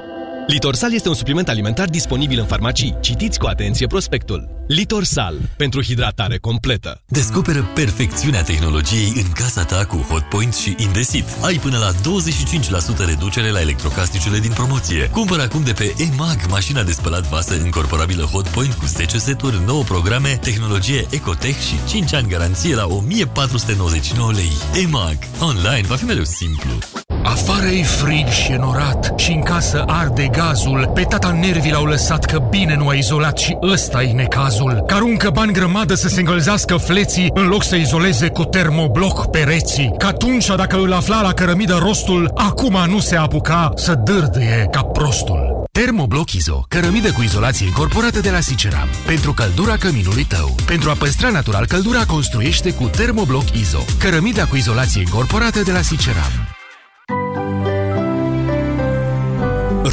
Litorsal este un supliment alimentar disponibil în farmacii. Citiți cu atenție prospectul. Litorsal. Pentru hidratare completă. Descoperă perfecțiunea tehnologiei în casa ta cu Hotpoint și Indesit. Ai până la 25% reducere la electrocasnicele din promoție. Cumpără acum de pe EMAG mașina de spălat vasă incorporabilă Hotpoint cu 10 seturi, 9 programe, tehnologie Ecotech și 5 ani garanție la 1499 lei. EMAG. Online va fi mereu simplu. Afară e frig și enorat și în casă arde gazul. Pe tata nervii l-au lăsat că bine nu a izolat și ăsta e necazul. Că aruncă bani grămadă să se îngălzească fleții în loc să izoleze cu termobloc pereții. Că atunci dacă îl afla la cărămidă rostul, acum nu se apuca să dârdâie ca prostul. Termobloc Izo, cărămidă cu izolație incorporată de la Siceram. Pentru căldura căminului tău. Pentru a păstra natural căldura, construiește cu Termobloc Izo. Cărămida cu izolație incorporată de la Siceram.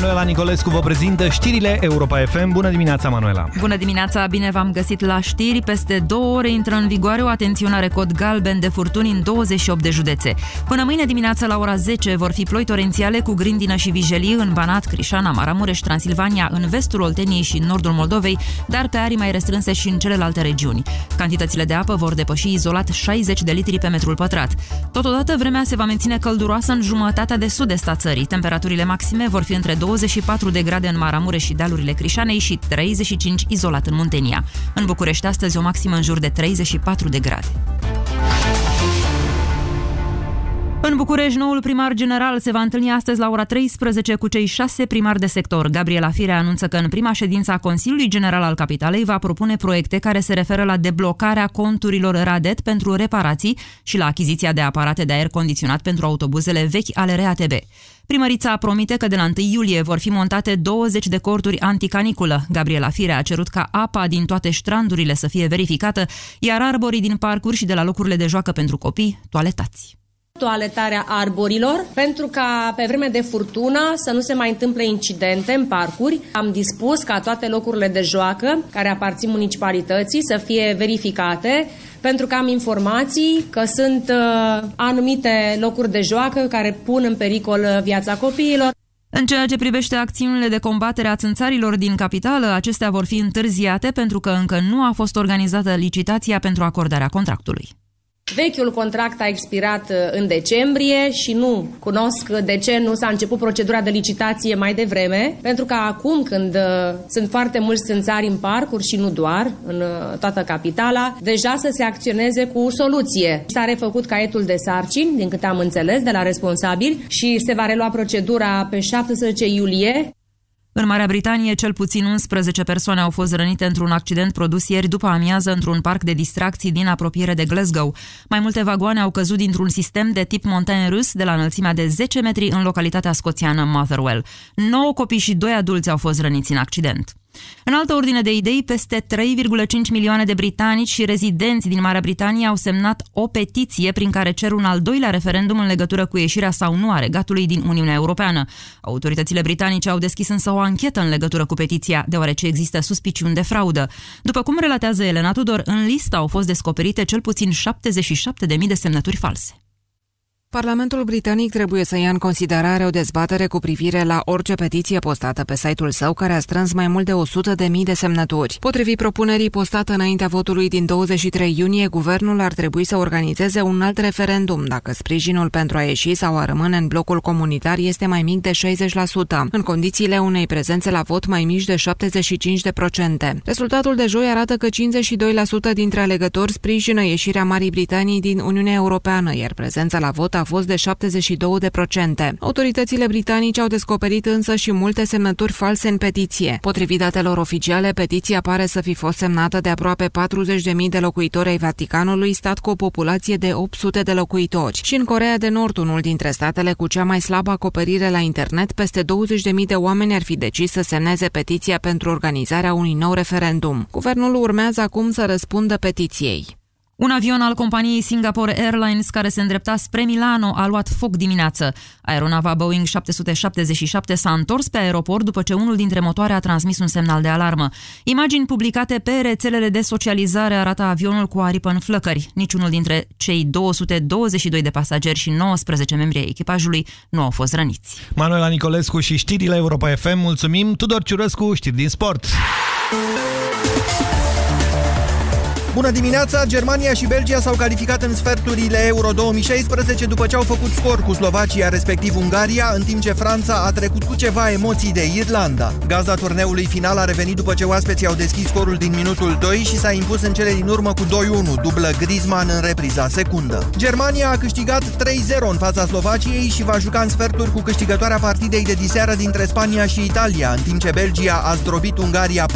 Manuela Nicolescu vă prezintă știrile Europa FM. Bună dimineața, Manuela! Bună dimineața, bine v-am găsit la știri. Peste două ore intră în vigoare o atenționare cod galben de furtuni în 28 de județe. Până mâine dimineață la ora 10 vor fi ploi torențiale cu grindină și vijelii în Banat, Crișana, Maramureș, Transilvania, în vestul Olteniei și în nordul Moldovei, dar pe arii mai restrânse și în celelalte regiuni. Cantitățile de apă vor depăși izolat 60 de litri pe metrul pătrat. Totodată, vremea se va menține călduroasă în jumătatea de sud-est a țării. Temperaturile maxime vor fi între 24 de grade în Maramureș și dealurile Crișanei și 35 izolat în Muntenia. În București astăzi o maximă în jur de 34 de grade. În București, noul primar general se va întâlni astăzi la ora 13 cu cei șase primari de sector. Gabriela Fire anunță că în prima ședință a Consiliului General al Capitalei va propune proiecte care se referă la deblocarea conturilor RADET pentru reparații și la achiziția de aparate de aer condiționat pentru autobuzele vechi ale RATB. Primărița promite că de la 1 iulie vor fi montate 20 de corturi anticaniculă. Gabriela Fire a cerut ca apa din toate ștrandurile să fie verificată, iar arborii din parcuri și de la locurile de joacă pentru copii toaletați toaletarea arborilor, pentru ca pe vreme de furtună să nu se mai întâmple incidente în parcuri. Am dispus ca toate locurile de joacă care aparțin municipalității să fie verificate pentru că am informații că sunt uh, anumite locuri de joacă care pun în pericol uh, viața copiilor. În ceea ce privește acțiunile de combatere a țânțarilor din capitală, acestea vor fi întârziate pentru că încă nu a fost organizată licitația pentru acordarea contractului. Vechiul contract a expirat uh, în decembrie și nu cunosc de ce nu s-a început procedura de licitație mai devreme, pentru că acum când uh, sunt foarte mulți țânțari în parcuri și nu doar, în uh, toată capitala, deja să se acționeze cu soluție. S-a refăcut caietul de sarcini, din câte am înțeles, de la responsabili și se va relua procedura pe 17 iulie. În Marea Britanie, cel puțin 11 persoane au fost rănite într-un accident produs ieri după amiază într-un parc de distracții din apropiere de Glasgow. Mai multe vagoane au căzut dintr-un sistem de tip montagne rus de la înălțimea de 10 metri în localitatea scoțiană Motherwell. 9 copii și 2 adulți au fost răniți în accident. În altă ordine de idei, peste 3,5 milioane de britanici și rezidenți din Marea Britanie au semnat o petiție prin care cer un al doilea referendum în legătură cu ieșirea sau nu a regatului din Uniunea Europeană. Autoritățile britanice au deschis însă o anchetă în legătură cu petiția, deoarece există suspiciuni de fraudă. După cum relatează Elena Tudor, în listă au fost descoperite cel puțin 77.000 de semnături false. Parlamentul britanic trebuie să ia în considerare o dezbatere cu privire la orice petiție postată pe site-ul său care a strâns mai mult de 100 de mii de semnături. Potrivit propunerii postată înaintea votului din 23 iunie, guvernul ar trebui să organizeze un alt referendum dacă sprijinul pentru a ieși sau a rămâne în blocul comunitar este mai mic de 60%, în condițiile unei prezențe la vot mai mici de 75%. Rezultatul de joi arată că 52% dintre alegători sprijină ieșirea Marii Britanii din Uniunea Europeană, iar prezența la vot a fost de 72%. Autoritățile britanice au descoperit însă și multe semnături false în petiție. Potrivit datelor oficiale, petiția pare să fi fost semnată de aproape 40.000 de locuitori ai Vaticanului, stat cu o populație de 800 de locuitori. Și în Corea de Nord, unul dintre statele cu cea mai slabă acoperire la internet, peste 20.000 de oameni ar fi decis să semneze petiția pentru organizarea unui nou referendum. Guvernul urmează acum să răspundă petiției. Un avion al companiei Singapore Airlines care se îndrepta spre Milano a luat foc dimineață. Aeronava Boeing 777 s-a întors pe aeroport după ce unul dintre motoare a transmis un semnal de alarmă. Imagini publicate pe rețelele de socializare arată avionul cu aripă în flăcări. Niciunul dintre cei 222 de pasageri și 19 membri ai echipajului nu au fost răniți. Manuela Nicolescu și știrile Europa FM. Mulțumim. Tudor Ciurescu, știri din sport. Bună dimineața! Germania și Belgia s-au calificat în sferturile Euro 2016 după ce au făcut scor cu Slovacia, respectiv Ungaria, în timp ce Franța a trecut cu ceva emoții de Irlanda. Gazda turneului final a revenit după ce oaspeții au deschis scorul din minutul 2 și s-a impus în cele din urmă cu 2-1, dublă Griezmann în repriza secundă. Germania a câștigat 3-0 în fața Slovaciei și va juca în sferturi cu câștigătoarea partidei de diseară dintre Spania și Italia, în timp ce Belgia a zdrobit Ungaria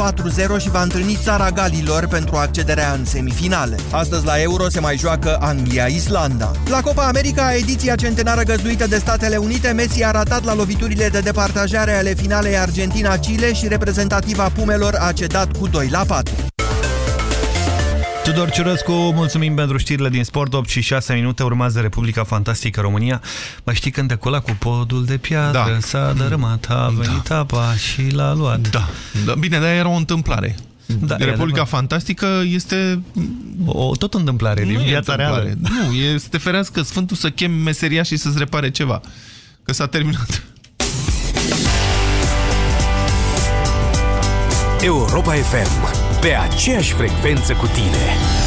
4-0 și va întâlni țara Galilor pentru accederea în semifinale. Astăzi la Euro se mai joacă Anglia-Islanda. La Copa America, ediția centenară găzduită de Statele Unite, Messi a ratat la loviturile de departajare ale finalei Argentina-Chile și reprezentativa Pumelor a cedat cu 2 la 4. Tudor Ciurescu, mulțumim pentru știrile din sport, 8 și 6 minute, urmează Republica Fantastică România. Mai știi când ăla cu podul de piatră da. s-a dărâmat, a venit da. apa și l-a luat. Da. da. Bine, dar era o întâmplare. Da, Republica Fantastică este... O tot întâmplare din viața întâmplare. reală. Nu, e să te ferească Sfântul să chem meseria și să-ți repare ceva. Că s-a terminat. Europa FM. Pe aceeași frecvență cu tine.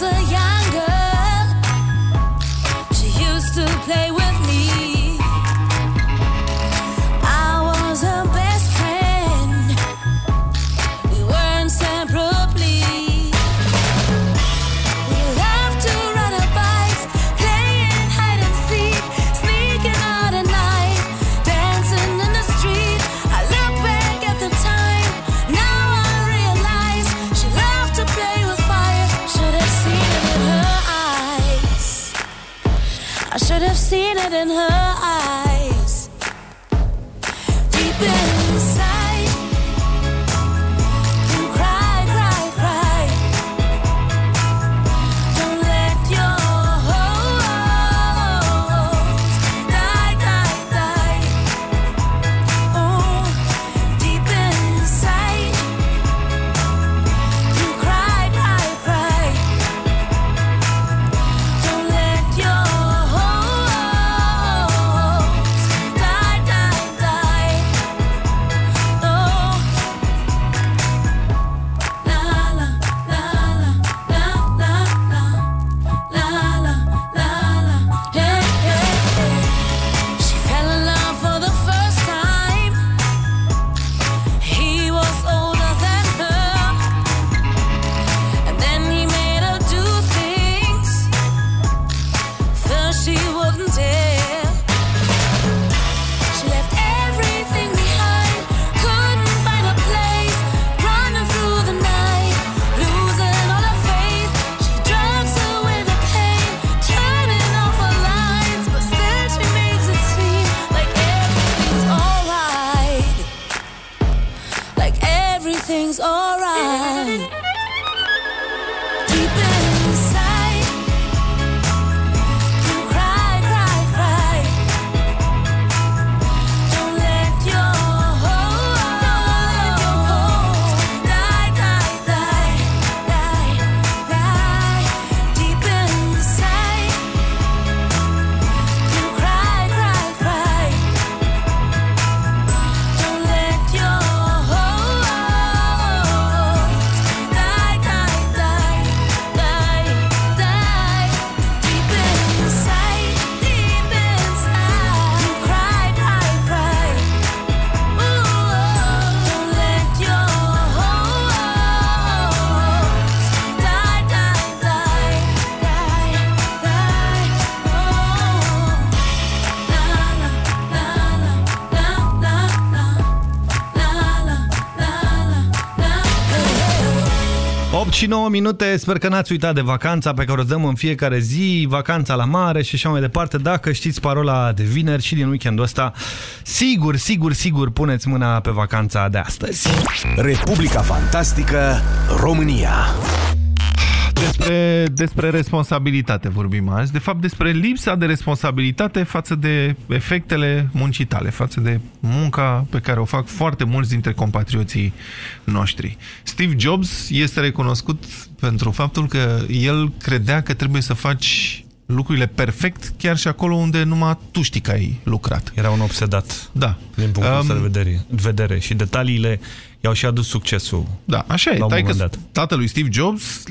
Was a young girl, she used to play with in her 9 minute, sper că n-ați uitat de vacanța pe care o dăm în fiecare zi, vacanța la mare și așa mai departe. Dacă știți parola de vineri și din weekendul ăsta, sigur, sigur, sigur puneți mâna pe vacanța de astăzi. Republica Fantastică România despre, despre responsabilitate vorbim azi, de fapt despre lipsa de responsabilitate față de efectele muncii tale, față de munca pe care o fac foarte mulți dintre compatrioții noștri. Steve Jobs este recunoscut pentru faptul că el credea că trebuie să faci lucrurile perfect chiar și acolo unde numai tu știi că ai lucrat. Era un obsedat. Da. Din punctul um, de vedere, vedere. Și detaliile i-au și adus succesul. Da, așa e. Tai că tatălui Steve Jobs,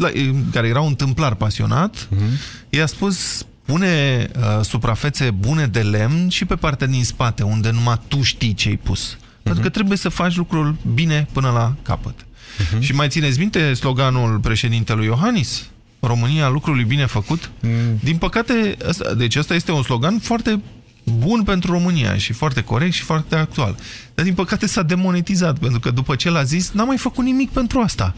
care era un tâmplar pasionat, uh -huh. i-a spus pune uh, suprafețe bune de lemn și pe partea din spate, unde numai tu știi ce ai pus. Uh -huh. Pentru că trebuie să faci lucrul bine până la capăt. Uh -huh. Și mai țineți minte sloganul președintelui Iohannis? România lucrului bine făcut? Mm. Din păcate, asta, deci asta este un slogan foarte bun pentru România și foarte corect și foarte actual. Dar din păcate s-a demonetizat, pentru că după ce l-a zis, n-a mai făcut nimic pentru asta.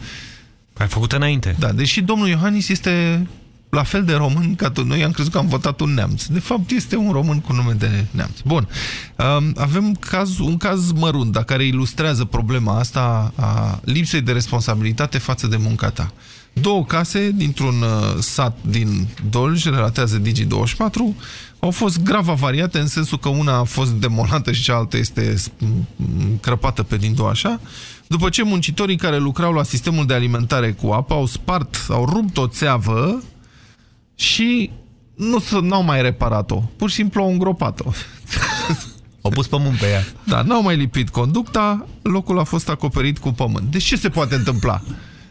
Ai făcut înainte. Da, deși domnul Iohannis este la fel de român ca tot. Noi am crezut că am votat un neamț. De fapt, este un român cu nume de neamț. Bun. Um, avem caz, un caz mărunt, dar care ilustrează problema asta a lipsei de responsabilitate față de munca ta. Două case dintr-un uh, sat din Dolj, relatează Digi24, au fost grav avariate în sensul că una a fost demolată și cealaltă este crăpată pe din două așa, după ce muncitorii care lucrau la sistemul de alimentare cu apă au spart, au rupt o țeavă și nu n-au mai reparat-o, pur și simplu au îngropat-o. Au pus pământ pe ea. Da, n-au mai lipit conducta, locul a fost acoperit cu pământ. Deci ce se poate întâmpla?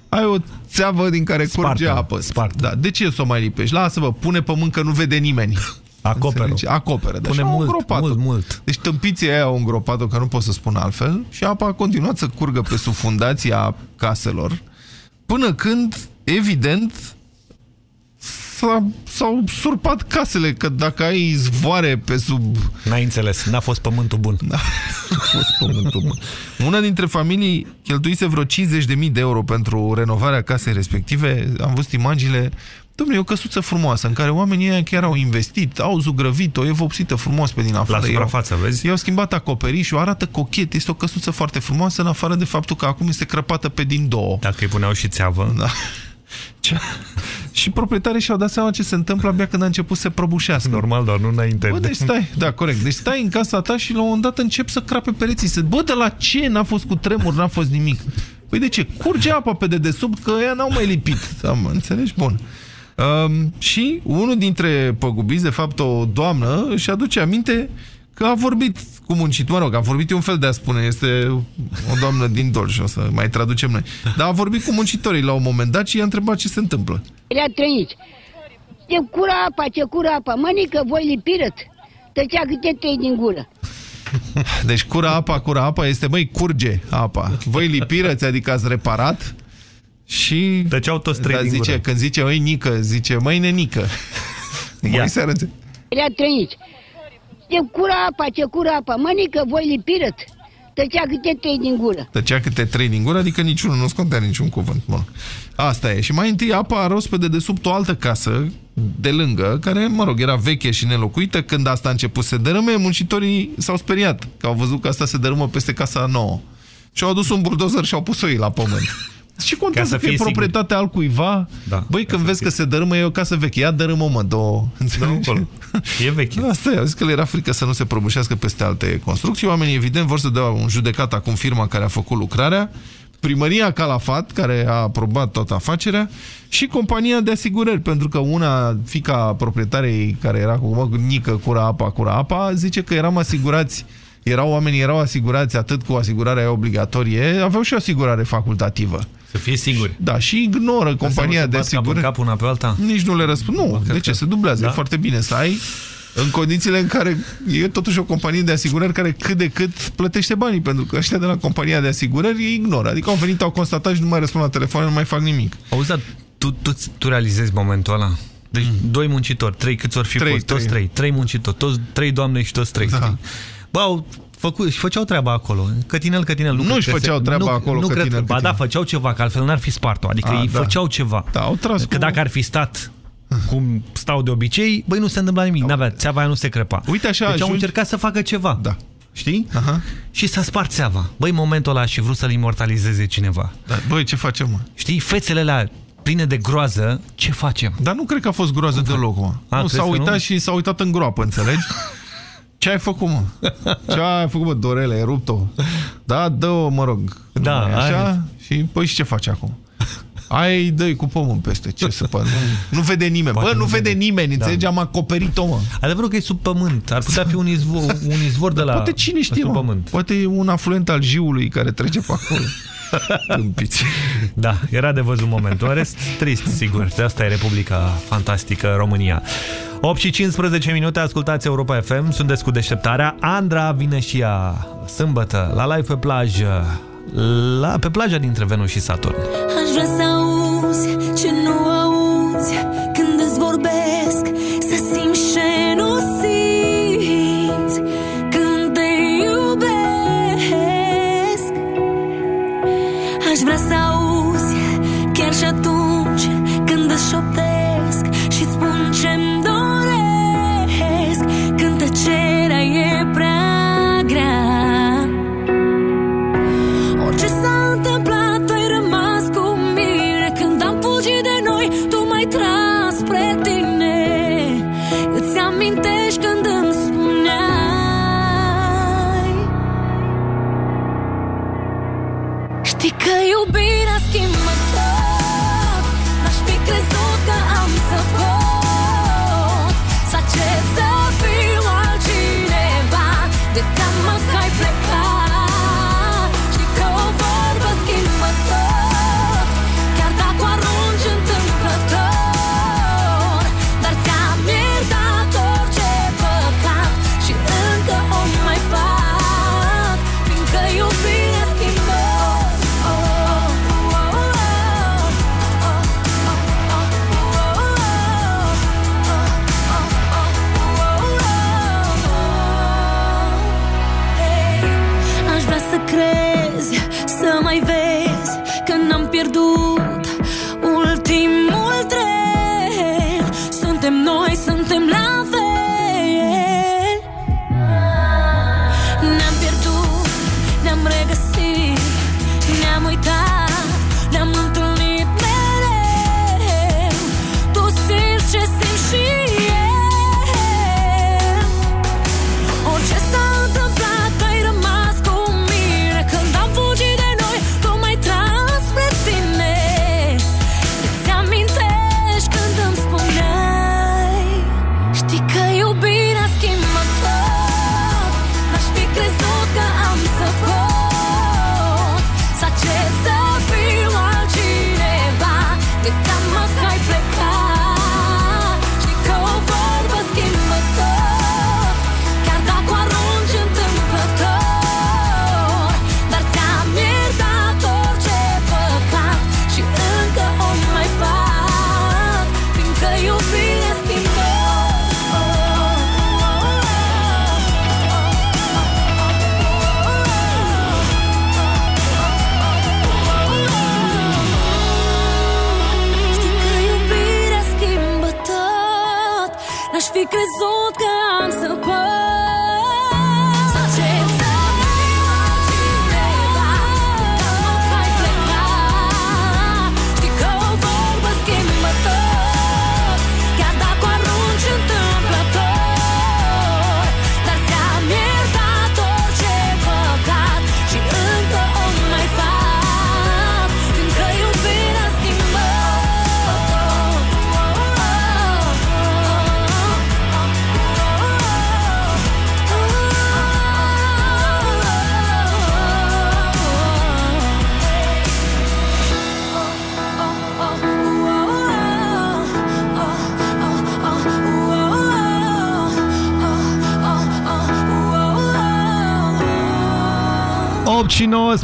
ai o țeavă din care Spartă, curge apă. Spartă. Da. De ce să o mai lipești? Lasă-vă, pune pământ că nu vede nimeni. Acoperă. Acoperă. Deci Pune mult, mult, mult. Deci tâmpiții aia au îngropat-o, că nu pot să spun altfel, și apa a continuat să curgă pe sub fundația caselor, până când, evident, s-au surpat casele, că dacă ai zvoare pe sub... N-ai înțeles, n-a fost pământul bun. N-a fost pământul bun. Una dintre familii cheltuise vreo 50.000 de euro pentru renovarea casei respective. Am văzut imaginile Dom'le, e o căsuță frumoasă în care oamenii chiar au investit, au zugrăvit-o, e vopsită frumos pe din afară. La suprafață, i-au, vezi? I-au schimbat acoperișul, arată cochet, este o căsuță foarte frumoasă, în afară de faptul că acum este crăpată pe din două. Dacă îi puneau și țeavă. Da. Ce? Și proprietarii și-au dat seama ce se întâmplă abia când a început să prăbușească. Normal, doar nu înainte. Bă, deci stai, da, corect. Deci stai în casa ta și la un moment dat încep să crape pereții. Să, bă, de la ce n-a fost cu tremur, n-a fost nimic? Păi de ce? Curge apa pe dedesubt că ea n-au mai lipit. Am, înțelegi? Bun. Um, și unul dintre păgubiți, de fapt o doamnă, își aduce aminte că a vorbit cu muncit, mă rog, a vorbit e un fel de a spune, este o doamnă din Dolj, o să mai traducem noi. Dar a vorbit cu muncitorii la un moment dat și i-a întrebat ce se întâmplă. Era trăiți. Ce cura apa, ce cura apa, mănică, voi lipirăt. Tăcea câte trei din gură. Deci cura apa, cura apa este, măi, curge apa. Voi lipirăți, adică ați reparat și... Tăceau toți trei da, din zice, gură. Când zice, măi, nică, zice, măi, nenică. Măi, se arățe. Era trăiți. Ce cura apa, ce cura apa, mănică, voi lipirăt. Tăcea câte trei din gură. Tăcea câte trei din gură, adică niciunul nu scotea niciun cuvânt. Bun. Asta e. Și mai întâi apa a rost pe dedesubt o altă casă de lângă, care, mă rog, era veche și nelocuită. Când asta a început să se dărâme, muncitorii s-au speriat, că au văzut că asta se dărâmă peste casa nouă. Și au adus un buldozer și au pus-o ei la pământ. Și contează să că e fie proprietatea al cuiva. Da, Băi, când vezi că se dărâmă, e o casă veche. Ia dărâmă, mă, două. Înțelegi? E veche. Asta e, a zis că le era frică să nu se prăbușească peste alte construcții. Oamenii, evident, vor să dea un judecat acum firma care a făcut lucrarea, primăria Calafat, care a aprobat toată afacerea, și compania de asigurări, pentru că una, fica proprietarei care era cu mă, nică, cura apa, cura apa, zice că eram asigurați erau oamenii erau asigurați atât cu asigurarea aia obligatorie, aveau și o asigurare facultativă. Să fie siguri. Da, și ignoră compania de asigurări. cap una pe alta? Nici nu le răspund. Nu, de ce? Se dublează. Da? E foarte bine să ai în condițiile în care e totuși o companie de asigurări care cât de cât plătește banii, pentru că ăștia de la compania de asigurări ei ignoră. Adică au venit, au constatat și nu mai răspund la telefon, nu mai fac nimic. Auzi, dar tu, tu, tu realizezi momentul ăla? Deci mm. doi muncitori, trei câți ori fi Trei, fost, toți trei. trei, trei muncitori, toți trei doamne și toți trei. Da. știi? Bă, au făcu, și făceau treaba acolo. Cătinel, cătinel. Nu cred își că făceau se, treaba nu, acolo, nu cred, cătinel, Ba da, cătinel. făceau ceva, că altfel n-ar fi spart-o. Adică A, ei da. făceau ceva. Da, au tras Că cu- dacă ar fi stat cum stau de obicei, băi, nu se întâmpla nimic. N-avea, țeava aia nu se crepa. Uite așa Deci au ajungi- încercat să facă ceva. Da. Știi? Aha. Și s-a spart țeava. Băi, în momentul ăla și vrut să-l imortalizeze cineva. Da, băi, ce facem, mă? Știi? Fețele alea pline de groază, ce facem? Dar nu cred că a fost groază deloc, mă. A, nu, crezi s-a că uitat nu? și s-a uitat în groapă, înțelegi? Ce ai făcut, mă? Ce ai făcut, mă, Dorele? Ai rupt-o? Da, dă-o, mă rog. Da, Nu e așa? are. Și, păi, și ce faci acum? Ai, dă cu pământ peste, ce să fac? Nu, nu vede nimeni. Poate Bă, nu nu vede vede. nimeni, Da. înțelegi? Am acoperit-o, mă. Adevărul că e sub pământ. Ar putea fi un izvor, un izvor de la Poate cine știe, sub mă? pământ. Poate e un afluent al jiului care trece pe acolo. Tâmpiți. Da, era de văzut momentul. În rest, trist, sigur. De asta e Republica Fantastică România. 8 și 15 minute, ascultați Europa FM, sunteți cu deșteptarea. Andra vine și ea sâmbătă la live pe plajă, la, pe plaja dintre Venus și Saturn. Aș vrea să auzi ce nu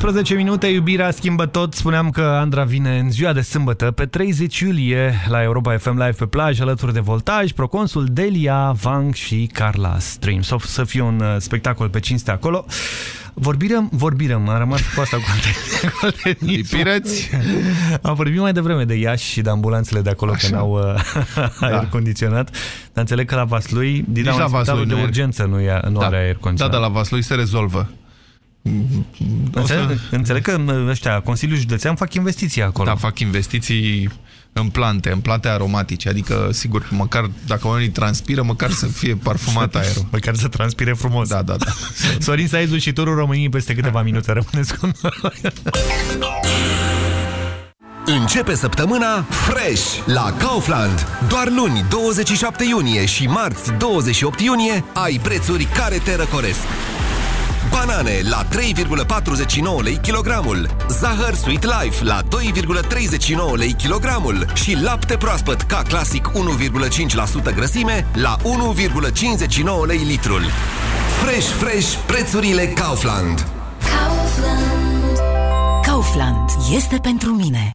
15 minute, iubirea schimbă tot. Spuneam că Andra vine în ziua de sâmbătă, pe 30 iulie, la Europa FM Live pe plajă, alături de Voltaj, Proconsul, Delia, Vang și Carla Stream. Sau să fie un uh, spectacol pe cinste acolo. Vorbirăm, vorbirăm, am rămas cu asta cu Lipireți? Am vorbit mai devreme de Iași și de ambulanțele de acolo, Așa. că n-au uh, da. aer condiționat. Dar înțeleg că la Vaslui, din la Vaslui de urgență nu, e, nu da. are aer da, condiționat. Da, dar la Vaslui se rezolvă. Înțeleg, înțeleg că uh, ăștia, Consiliul Județean fac investiții acolo. Da, fac investiții în plante, în plante aromatice, adică, sigur, măcar dacă oamenii transpiră, măcar să fie parfumat aerul. Măcar să transpire frumos. Da, da, da. Sorin Saizu și turul României peste câteva minute. Rămâneți cu noi. Începe săptămâna fresh la Kaufland. Doar luni 27 iunie și marți 28 iunie ai prețuri care te răcoresc. Banane la 3,49 lei kilogramul, zahăr Sweet Life la 2,39 lei kilogramul și lapte proaspăt ca clasic 1,5% grăsime la 1,59 lei litrul. Fresh, fresh, prețurile Kaufland. Kaufland. Kaufland este pentru mine.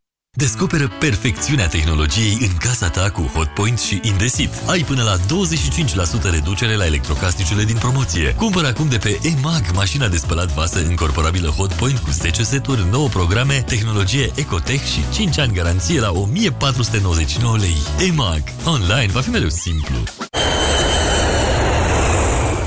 Descoperă perfecțiunea tehnologiei în casa ta cu Hotpoint și Indesit. Ai până la 25% reducere la electrocasnicele din promoție. Cumpără acum de pe EMAG mașina de spălat vase încorporabilă Hotpoint cu 10 seturi, 9 programe, tehnologie Ecotech și 5 ani garanție la 1499 lei. EMAG. Online va fi mereu simplu.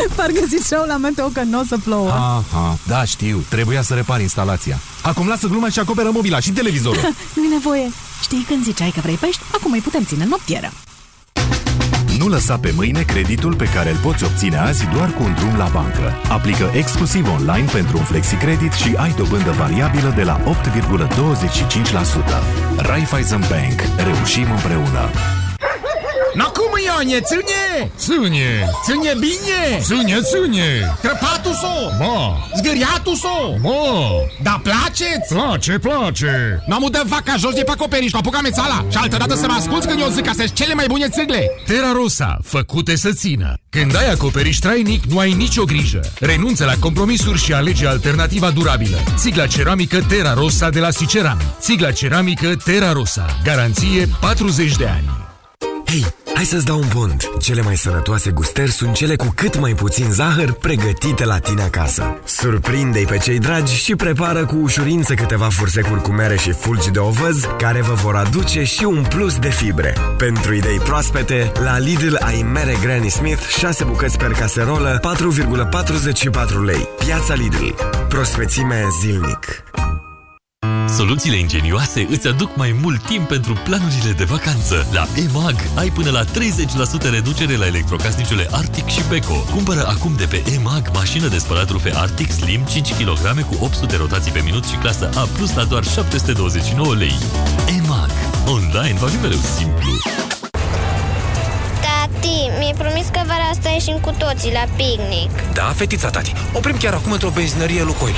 Parcă ziceau la meteo că nu o să plouă. Aha, da, știu. Trebuia să repar instalația. Acum lasă gluma și acoperă mobila și televizorul. Nu-i nevoie. Știi când ziceai că vrei pești? Acum îi putem ține în noptieră. Nu lăsa pe mâine creditul pe care îl poți obține azi doar cu un drum la bancă. Aplică exclusiv online pentru un flexicredit și ai dobândă variabilă de la 8,25%. Raiffeisen Bank. Reușim împreună! Na cum, Ione, ține! Ține! Ține bine! Ține, ține! Crăpatul so! Ma! Zgâriatul so! Ma! Da place-ți? Place, place! N-am udat vaca jos de pe acoperiș, cu apuca mețala și altădată să mă asculți când eu zic că sunt cele mai bune țigle! Terra Rosa, făcute să țină. Când ai acoperiș trainic, nu ai nicio grijă. Renunță la compromisuri și alege alternativa durabilă. Țigla ceramică Terra Rosa de la Siceran. Țigla ceramică Terra Rosa. Garanție 40 de ani. Hei, hai să-ți dau un pont. Cele mai sănătoase gustări sunt cele cu cât mai puțin zahăr pregătite la tine acasă. Surprinde-i pe cei dragi și prepară cu ușurință câteva fursecuri cu mere și fulgi de ovăz care vă vor aduce și un plus de fibre. Pentru idei proaspete, la Lidl ai mere Granny Smith 6 bucăți per caserolă 4,44 lei. Piața Lidl. Prospețime zilnic. Soluțiile ingenioase îți aduc mai mult timp pentru planurile de vacanță. La EMAG ai până la 30% reducere la electrocasnicele Arctic și Beko. Cumpără acum de pe EMAG mașină de spălat rufe Arctic Slim 5 kg cu 800 rotații pe minut și clasă A+, la doar 729 lei. EMAG. Online va fi mereu simplu. Tati, mi-ai promis că vara asta ieșim cu toții la picnic. Da, fetița, tati. Oprim chiar acum într-o benzinărie Lucoil.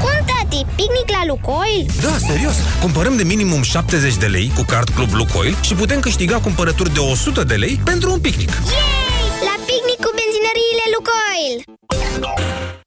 Cum, tati? Picnic la Lucoil? Da, serios. Cumpărăm de minimum 70 de lei cu card Club Lucoil și putem câștiga cumpărături de 100 de lei pentru un picnic. Yay! La picnic cu benzinăriile Lucoil!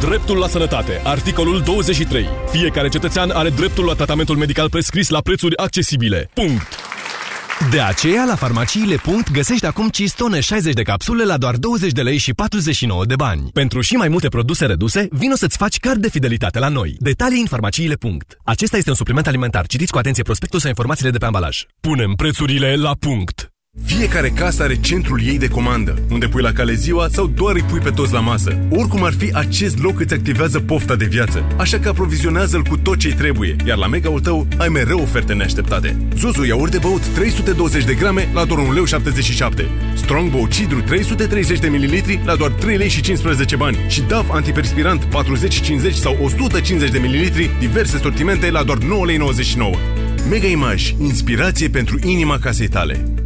Dreptul la sănătate. Articolul 23. Fiecare cetățean are dreptul la tratamentul medical prescris la prețuri accesibile. Punct. De aceea, la farmaciile. Punct, găsești acum cistone 60 de capsule la doar 20 de lei și 49 de bani. Pentru și mai multe produse reduse, vino să-ți faci card de fidelitate la noi. Detalii în farmaciile. Punct. Acesta este un supliment alimentar. Citiți cu atenție prospectul sau informațiile de pe ambalaj. Punem prețurile la punct. Fiecare casă are centrul ei de comandă, unde pui la cale ziua sau doar îi pui pe toți la masă. Oricum ar fi, acest loc îți activează pofta de viață, așa că aprovizionează-l cu tot ce trebuie, iar la mega-ul tău ai mereu oferte neașteptate. Zuzu iaurt de băut 320 de grame la doar 1,77 lei. Strongbow Cidru 330 de ml la doar 3 lei și 15 bani. Și DAF antiperspirant 40, 50 sau 150 de ml, diverse sortimente la doar 9,99 lei. Mega Image, inspirație pentru inima casei tale.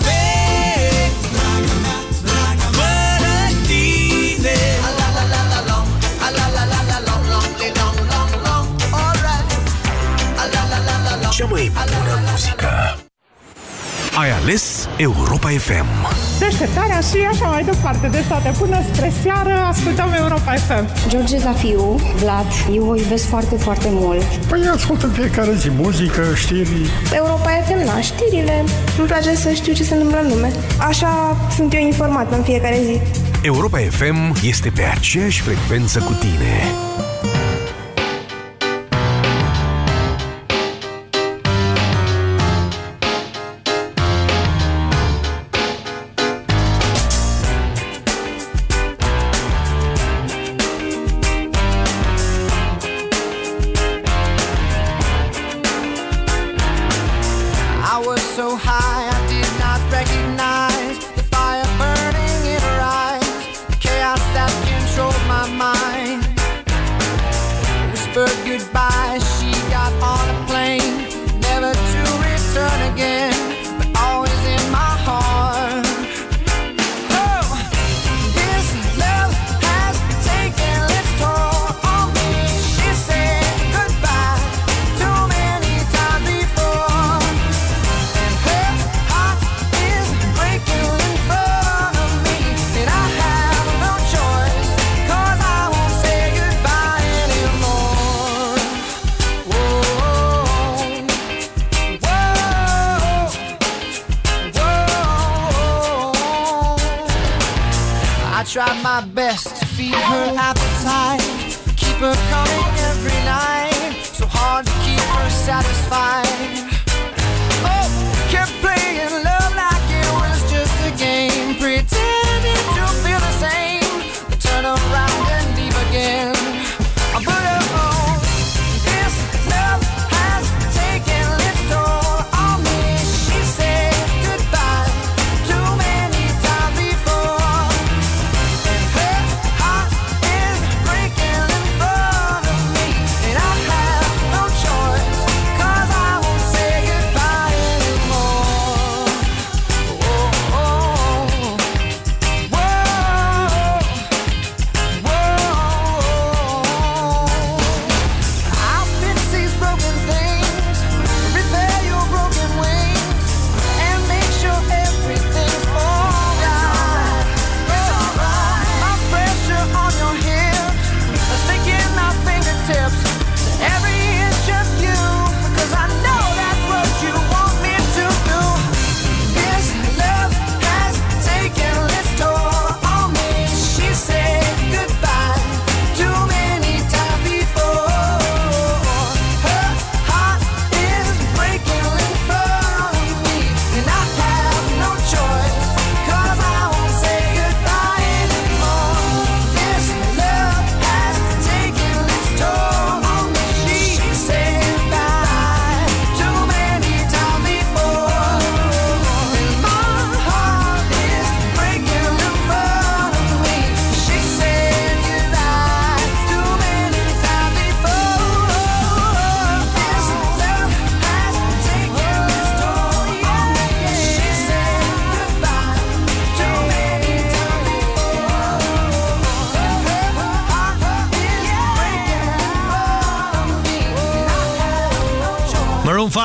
Cea mai bună muzică. Ai ales Europa FM. Deșteptarea și așa mai departe. Deci toate până spre seară ascultăm Europa FM. George Zafiu, Vlad, eu o iubesc foarte, foarte mult. Păi ascult în fiecare zi muzică, știri. Europa FM, na, știrile. Îmi place să știu ce se întâmplă în lume. Așa sunt eu informată în fiecare zi. Europa FM este pe aceeași frecvență cu tine.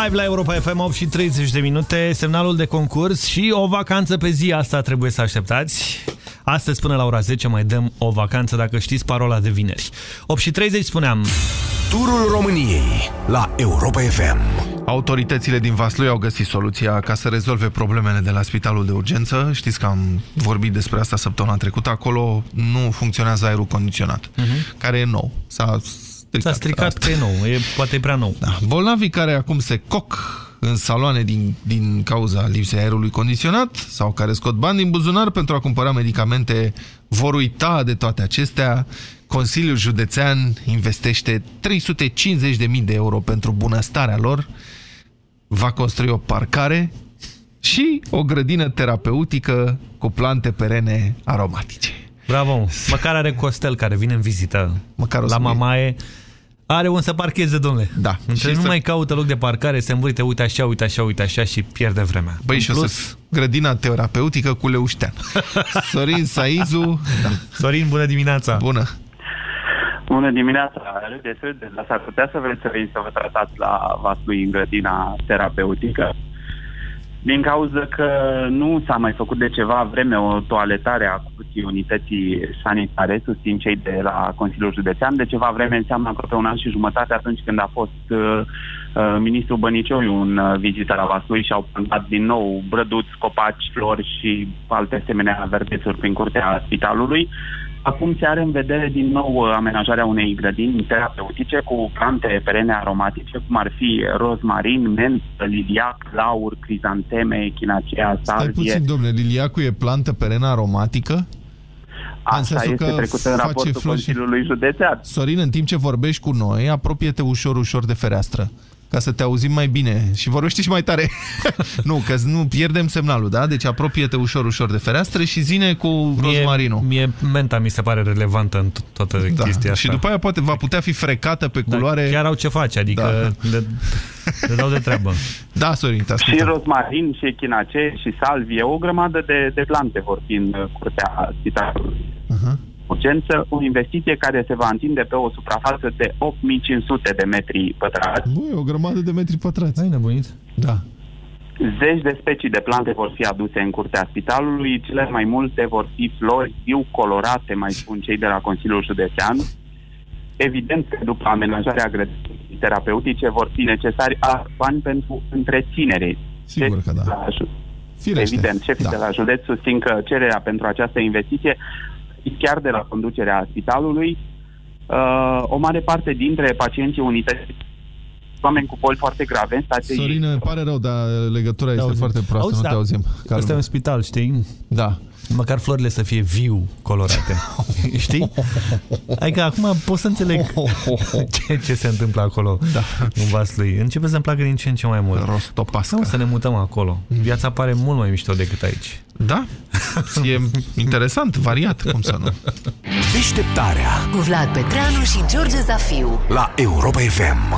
Maroon 5 la Europa FM 8 și 30 de minute, semnalul de concurs și o vacanță pe zi, asta trebuie să așteptați. Astăzi până la ora 10 mai dăm o vacanță dacă știți parola de vineri. 8 și 30 spuneam... Turul României la Europa FM. Autoritățile din Vaslui au găsit soluția ca să rezolve problemele de la spitalul de urgență. Știți că am vorbit despre asta săptămâna trecută. Acolo nu funcționează aerul condiționat, Mhm. care e nou. S-a stricat. S-a stricat că e nou, e, poate e prea nou. Da. Bolnavii care acum se coc în saloane din, din cauza lipsei aerului condiționat sau care scot bani din buzunar pentru a cumpăra medicamente vor uita de toate acestea. Consiliul Județean investește 350.000 de euro pentru bunăstarea lor, va construi o parcare și o grădină terapeutică cu plante perene aromatice. Bravo! Măcar are Costel care vine în vizită Măcar o la să mamaie. Are un să parcheze, domnule. Da. Între Și nu să- mai caută loc de parcare, se învârte, uite așa, uite așa, uite așa și pierde vremea. Băi, În și o să grădina terapeutică cu leuștean. Sorin Saizu. Da. Sorin, bună dimineața! Bună! Bună dimineața, râdeți, râdeți, dar s-ar putea să vreți să veniți să vă tratați la Vaslui în grădina terapeutică. Din cauza că nu s-a mai făcut de ceva vreme o toaletare a curții unității sanitare, susțin cei de la Consiliul Județean. De ceva vreme înseamnă aproape un an și jumătate atunci când a fost uh, uh, ministrul Bănicioiu în uh, vizită la Vaslui și au plantat din nou brăduți, copaci, flori și alte asemenea verdețuri prin curtea spitalului. Acum se are în vedere din nou uh, amenajarea unei grădini terapeutice cu plante perene aromatice, cum ar fi rozmarin, ment, liliac, laur, crizanteme, echinacea, Stai salvie. puțin, domnule, liliacul e plantă perenă aromatică? În Asta sensul este că trecut în face raportul flori și- Consiliului Județean. Sorin, în timp ce vorbești cu noi, apropie-te ușor, ușor de fereastră ca să te auzim mai bine și vorbești și mai tare. nu, că nu pierdem semnalul, da? Deci apropie-te ușor, ușor de fereastră și zine cu rozmarinul. Mie menta mi se pare relevantă în to- toată Da. chestia asta. Și după aia poate va putea fi frecată pe culoare... Da, chiar au ce face, adică le, le dau de treabă. Da, Sorin, te Și ascultăm. rozmarin, și echinacee, și salvie, o grămadă de, de plante vor fi în uh, curtea spitalului. Uh-huh. Urgență, o investiție care se va întinde pe o suprafață de 8500 de metri pătrați. Băi, o grămadă de metri pătrați. Ai nebunit? Da. Zeci de specii de plante vor fi aduse în curtea spitalului, cele mai multe vor fi flori viu colorate, mai spun cei de la Consiliul Județean. Evident că după amenajarea grădinii terapeutice vor fi necesari alți bani pentru întreținere. Sigur că da. La ju- Firește. Evident, șefii Da. de la județ susțin că cererea pentru această investiție chiar de la conducerea spitalului. Uh, o mare parte dintre pacienții unității oameni cu boli foarte grave în stații Sorin, îmi pare rău, dar legătura este foarte proastă, Auzi, nu da. te auzim. Calm. Ăsta e un spital, știi? Da. Măcar florile să fie viu colorate. știi? Adică acum pot să înțeleg ce, ce se întâmplă acolo da. în Vaslui. Începe să-mi placă din ce în ce mai mult. Rostopasca. Sau să ne mutăm acolo. Viața pare mult mai mișto decât aici. Da? E interesant, variat, cum să nu. Deșteptarea Cu Vlad Petreanu și George Zafiu. la Europa FM.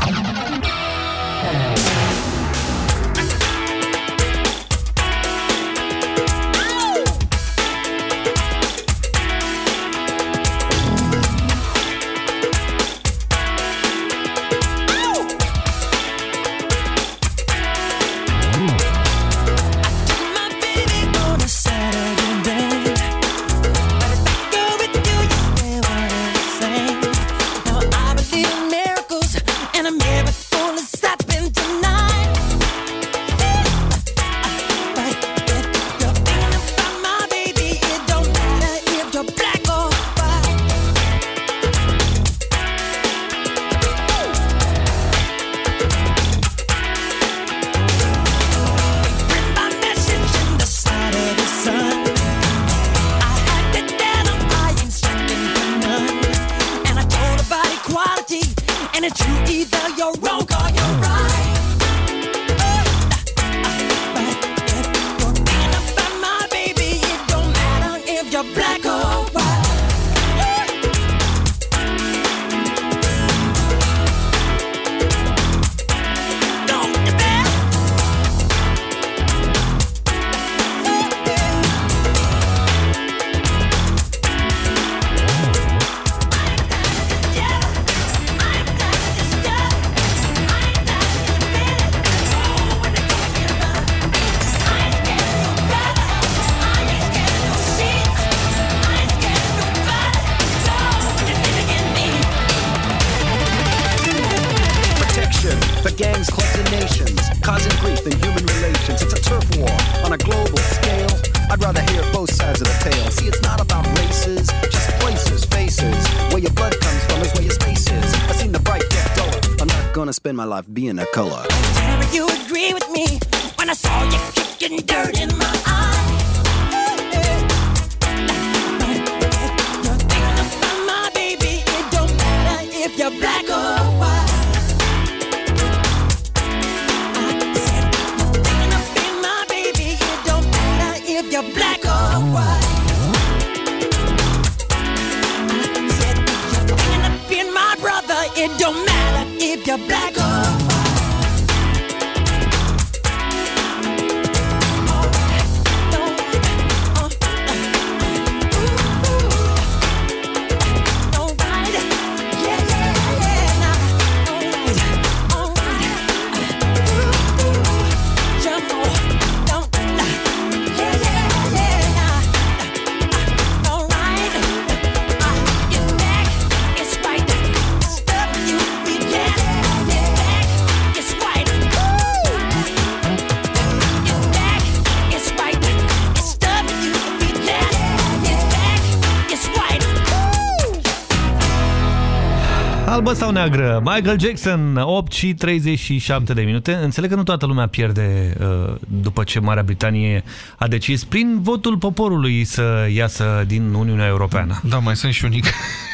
Neagră? Michael Jackson, 8 și 37 de minute. Înțeleg că nu toată lumea pierde uh, după ce Marea Britanie a decis prin votul poporului să iasă din Uniunea Europeană. Da, mai sunt și unii.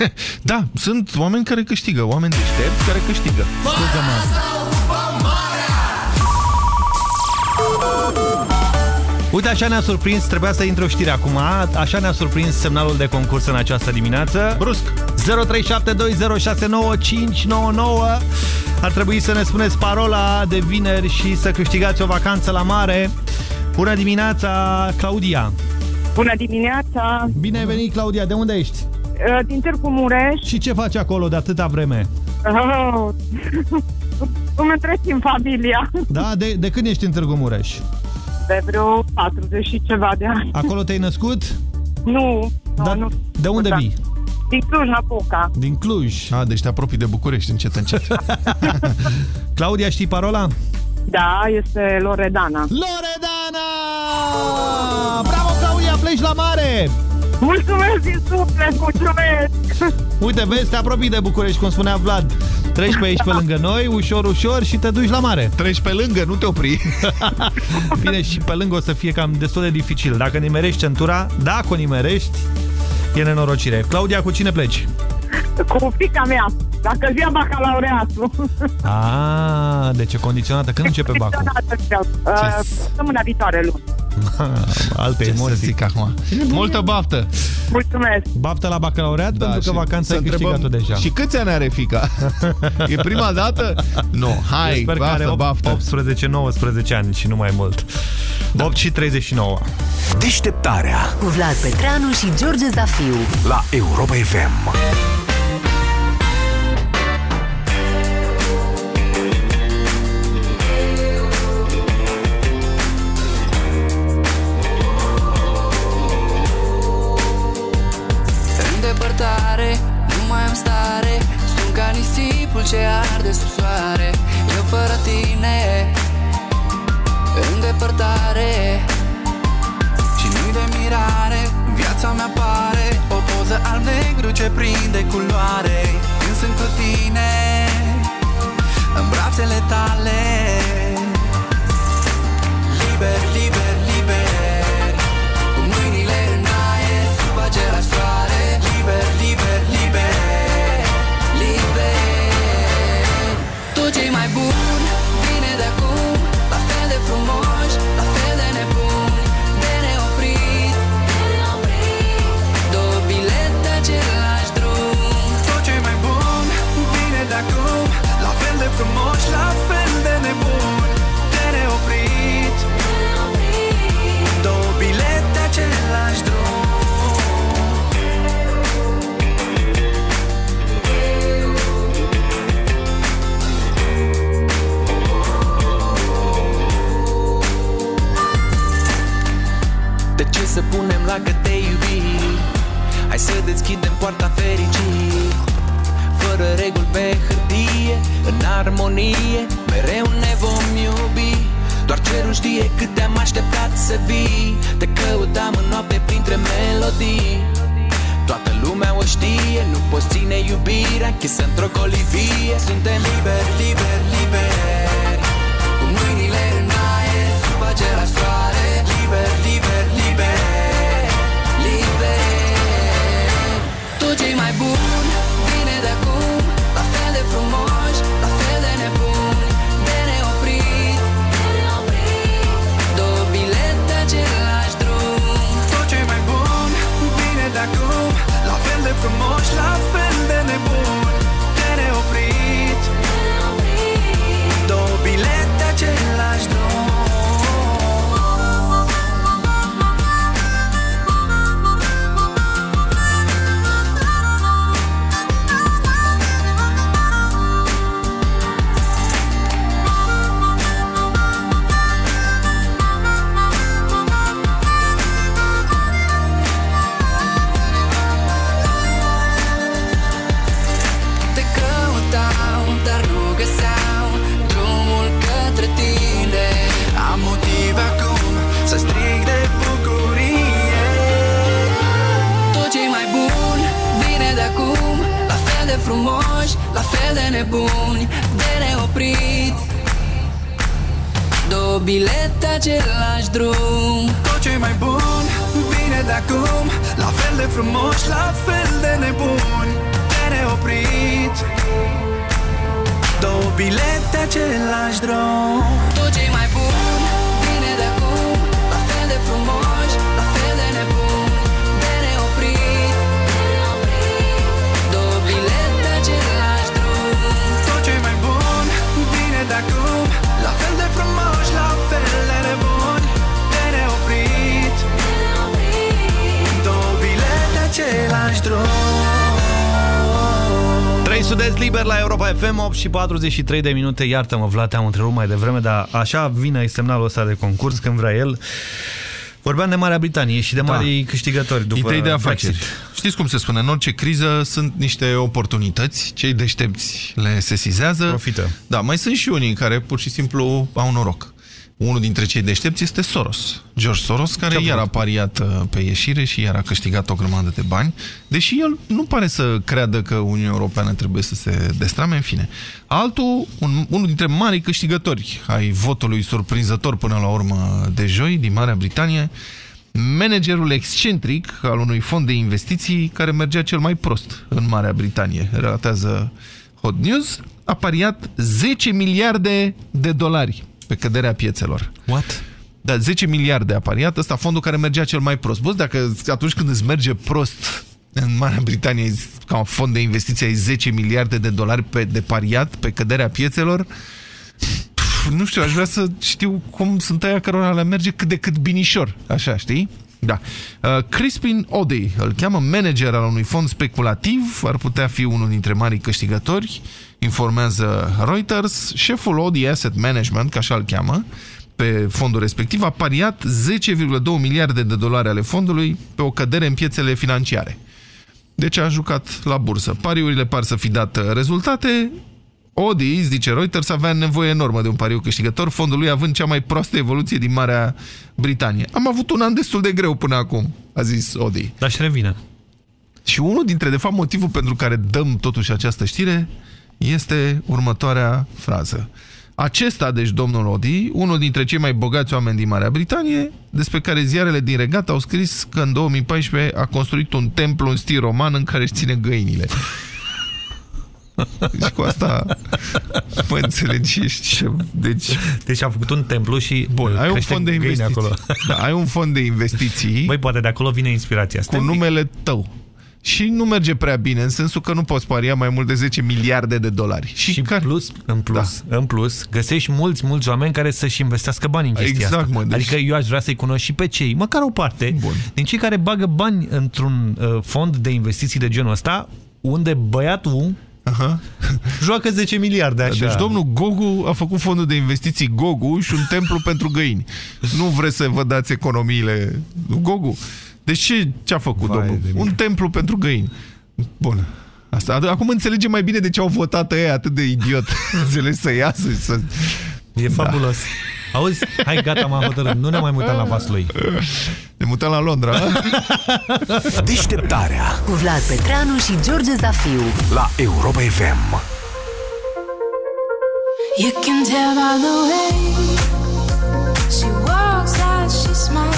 da, sunt oameni care câștigă, oameni deștepți care câștigă. Uite, așa ne-a surprins, trebuia să intre o știre acum, așa ne-a surprins semnalul de concurs în această dimineață. Brusc! 0372069599 Ar trebui să ne spuneți parola de vineri și să câștigați o vacanță la mare. Bună dimineața, Claudia! Bună dimineața! Bine ai venit, Claudia! De unde ești? Uh, Din Târgu Mureș. Și ce faci acolo de atâta vreme? Oh. Îmi întrețin familia. Da? De, de când ești în Târgu Mureș? De vreo 40 și ceva de ani. Acolo te-ai născut? Nu, nu, Da, nu. de unde Da. vii? Din Cluj-Napoca. Din Cluj. A, deci te apropii de București încet, încet. Claudia, știi parola? Da, este Loredana. Loredana! Bravo, Claudia, pleci la mare! Mulțumesc din suflet, mulțumesc! Uite, vezi, te apropii de București, cum spunea Vlad. Treci pe aici pe lângă noi, ușor, ușor și te duci la mare. Treci pe lângă, nu te opri. Bine, și pe lângă o să fie cam destul de dificil. Dacă nimerești centura, dacă o nimerești, e nenorocire. Claudia, cu cine pleci? Cu fica mea, dacă zi bacalaureatul. Ah, deci e condiționată. Când începe bacul? Uh, Săptămâna viitoare luni. Alte Ce să emoții. zic acum? Multă baftă! Mulțumesc! Baftă la bacalaureat, Da, pentru că și vacanța să ai câștigat-o întrebăm, deja. Și câți ani are fica? e prima dată? Nu, Eu hai, sper că are baftă, baftă. 18-19 ani și nu mai mult. Da. 8 și 39. Deșteptarea Cu Vlad Petreanu și George Zafiu. la Europa FM. Ce arde sub soare Eu fără tine În depărtare. Și nu-i de mirare Viața mea pare O poză alb-negru ce prinde culoare. Când sunt cu tine În brațele tale Liber, liber, liber să punem la te iubiri? Hai să deschidem poarta fericii Fără reguli pe hârtie În armonie Mereu ne vom iubi. Cerul știe cât te-am așteptat să vii. Te căutam în noapte printre melodii. Toată lumea o știe, nu poți ține iubirea Închisă într-o colivie. Suntem liberi, liberi, liberi Cu mâinile La fel nebuni De neoprit. Două bilete, același drum. Tot ce mai bun vine de acum. La fel de frumos, la fel de nebuni De neoprit. Două bilete, același drum. Tot ce mai bun vine de acum. La fel de frumoși, 3 sudezi liber la Europa FM, 8 și 43 de minute. Iartă-mă, Vlad, te-am întrerupt mai devreme, dar așa vine semnalul ăsta de concurs când vrea el. Vorbeam de Marea Britanie și de Da. mari câștigători după Idei de afaceri. Brexit. Știți cum se spune, în orice criză sunt niște oportunități, cei deștepți le sesizează. Profită. Da, mai sunt și unii care pur și simplu au noroc. Unul dintre cei deștepți este Soros. George Soros, care iar a pariat uh, pe ieșire și iar a câștigat o grămadă de bani, deși el nu pare să creadă că Uniunea Europeană trebuie să se destrame, în fine. Altul, un, unul dintre mari câștigători ai votului surprinzător până la urmă de joi din Marea Britanie, managerul excentric al unui fond de investiții care mergea cel mai prost în Marea Britanie, relatează Hot News, a pariat 10 miliarde de dolari pe căderea piețelor. What? Da, 10 miliarde a pariat, ăsta fondul care mergea cel mai prost. Bă, dacă atunci când îți merge prost în Marea Britanie, ca un fond de investiții, ai 10 miliarde de dolari pe, de pariat pe căderea piețelor, pf, nu știu, aș vrea să știu cum sunt aia cărora le merge cât de cât binișor, așa, știi? Da. Uh, Crispin Odey, îl cheamă manager al unui fond speculativ, ar putea fi unul dintre marii câștigători, informează Reuters. Șeful Odey Asset Management, ca așa îl cheamă, pe fondul respectiv, a pariat 10,2 miliarde de dolari ale fondului pe o cădere în piețele financiare. Deci a jucat la bursă. Pariurile par să fi dat uh, rezultate. Odi, zice Reuters, avea nevoie enormă de un pariu câștigător, fondul lui având cea mai proastă evoluție din Marea Britanie. Am avut un an destul de greu până acum, a zis Odi. Dar și revine. Și unul dintre, de fapt, motivul pentru care dăm totuși această știre este următoarea frază. Acesta, deci domnul Odi, unul dintre cei mai bogați oameni din Marea Britanie, despre care ziarele din regat au scris că în 2014 a construit un templu în stil roman în care își ține găinile. Deci cu asta mă înțelegi ce... Deci, deci a făcut un templu și Bun, ai un crește fond de găini investiții. acolo. Da, ai un fond de investiții. Băi, poate de acolo vine inspirația. Cu numele tău. Și nu merge prea bine, în sensul că nu poți paria mai mult de 10 miliarde de dolari. Și, și care... plus, în plus, da. în plus, găsești mulți, mulți oameni care să-și investească bani în chestia Exact, asta. mă, deci... Adică eu aș vrea să-i cunosc și pe cei, măcar o parte, Bun. din cei care bagă bani într-un uh, fond de investiții de genul ăsta, unde băiatul Aha. joacă 10 miliarde așa. Deci domnul Gogu a făcut fondul de investiții Gogu și un templu pentru găini. Nu vreți să vă dați economiile Gogu? Deci ce, ce a făcut Vai domnul? de mine. Un templu pentru găini. Bun. Asta, acum înțelegem mai bine de ce au votat ei atât de idiot. Înțelegi să iasă și să... E fabulos. Auzi? Hai, gata, m-am hotărât. Nu ne mai mutăm la Vaslui. Ne mutăm la Londra. Deșteptarea Cu Vlad Petreanu și George Zafiu. la Europa FM. You can tell by the way she walks out, she's my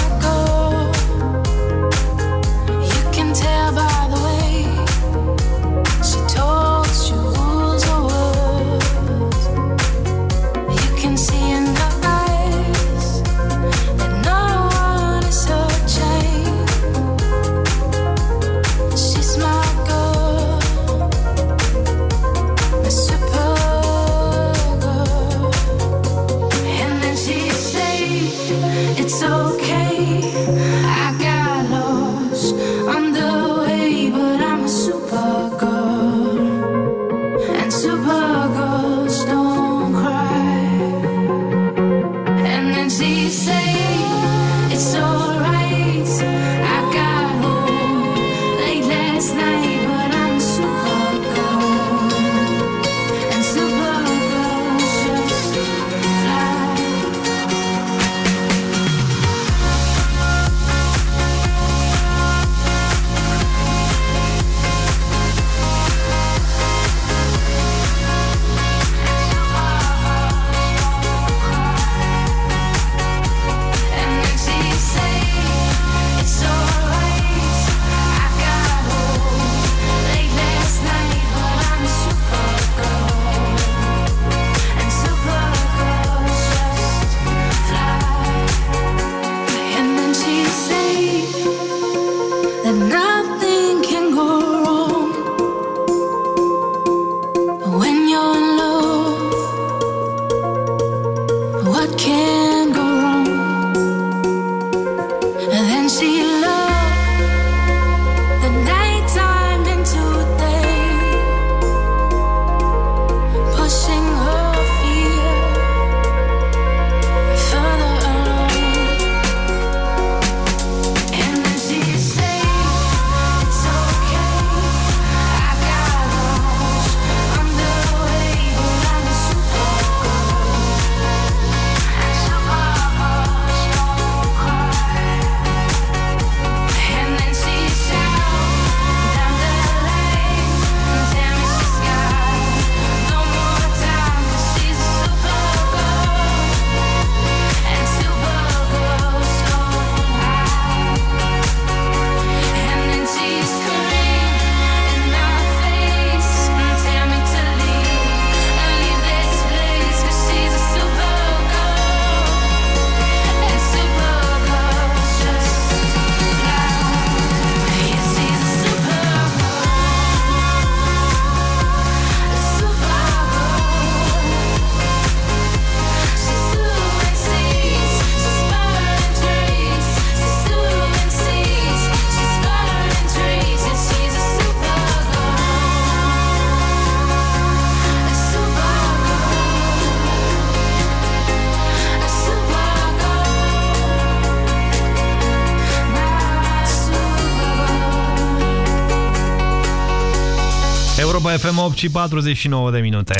8 și 49 de minute.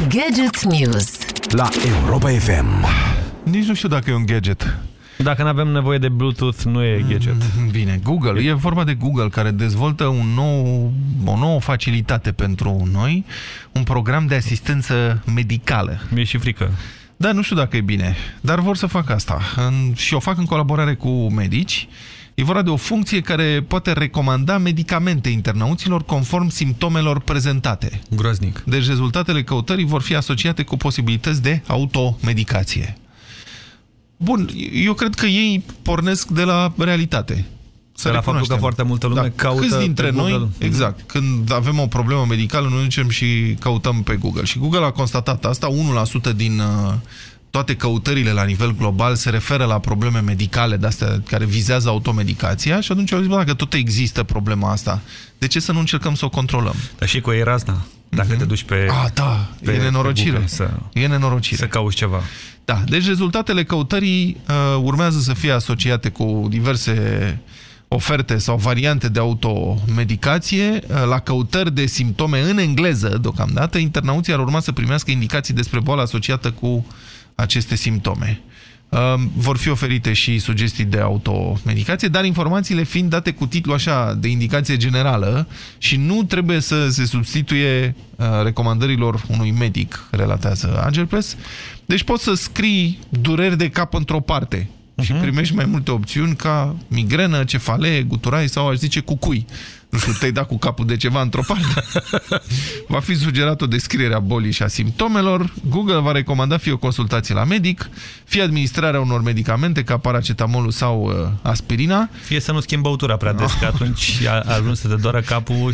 Gadget News. La Europa FM. Nici nu știu dacă e un gadget. Dacă nu avem nevoie de Bluetooth, nu e gadget. Bine, Google. E vorba de Google care dezvoltă un nou, o nouă facilitate pentru noi, un program de asistență medicală. Mi-e și frică. Da, nu știu dacă e bine, dar vor să fac asta. În, și o fac în colaborare cu medici. E vorba de o funcție care poate recomanda medicamente internauților conform simptomelor prezentate. Groaznic. Deci rezultatele căutării vor fi asociate cu posibilități de automedicație. Bun, eu cred că ei pornesc de la realitate. De la faptul că foarte multă lume caută Câți dintre pe noi, Google. exact, când avem o problemă medicală, noi ducem și căutăm pe Google. Și Google a constatat asta, 1% din uh, toate căutările la nivel global se referă la probleme medicale de-astea care vizează automedicația și atunci au zis, bă, dacă tot există problema asta, de ce să nu încercăm să o controlăm? Dar și cu ei razna. Dacă te duci pe... Ah, da, pe, e nenorocire. pe Google Să, E nenorocire. să cauți ceva. Da, deci rezultatele căutării uh, urmează să fie asociate cu diverse oferte sau variante de automedicație. Uh, la căutări de simptome în engleză, deocamdată, internauții ar urma să primească indicații despre boala asociată cu aceste simptome. Um, vor fi oferite și sugestii de automedicație, dar informațiile fiind date cu titlu așa de indicație generală și nu trebuie să se substituie uh, recomandărilor unui medic, relatează Agerpress. Deci poți să scrii dureri de cap într-o parte și primești mai multe opțiuni ca migrenă, cefalee, guturai sau aș zice cucui. Nu știu, te-ai dat cu capul de ceva într-o parte. va fi sugerat o descriere a bolii și a simptomelor. Google va recomanda fie o consultație la medic, fie administrarea unor medicamente ca paracetamolul sau uh, aspirina. Fie să nu schimbi băutura prea des, că atunci a ajuns să te doară capul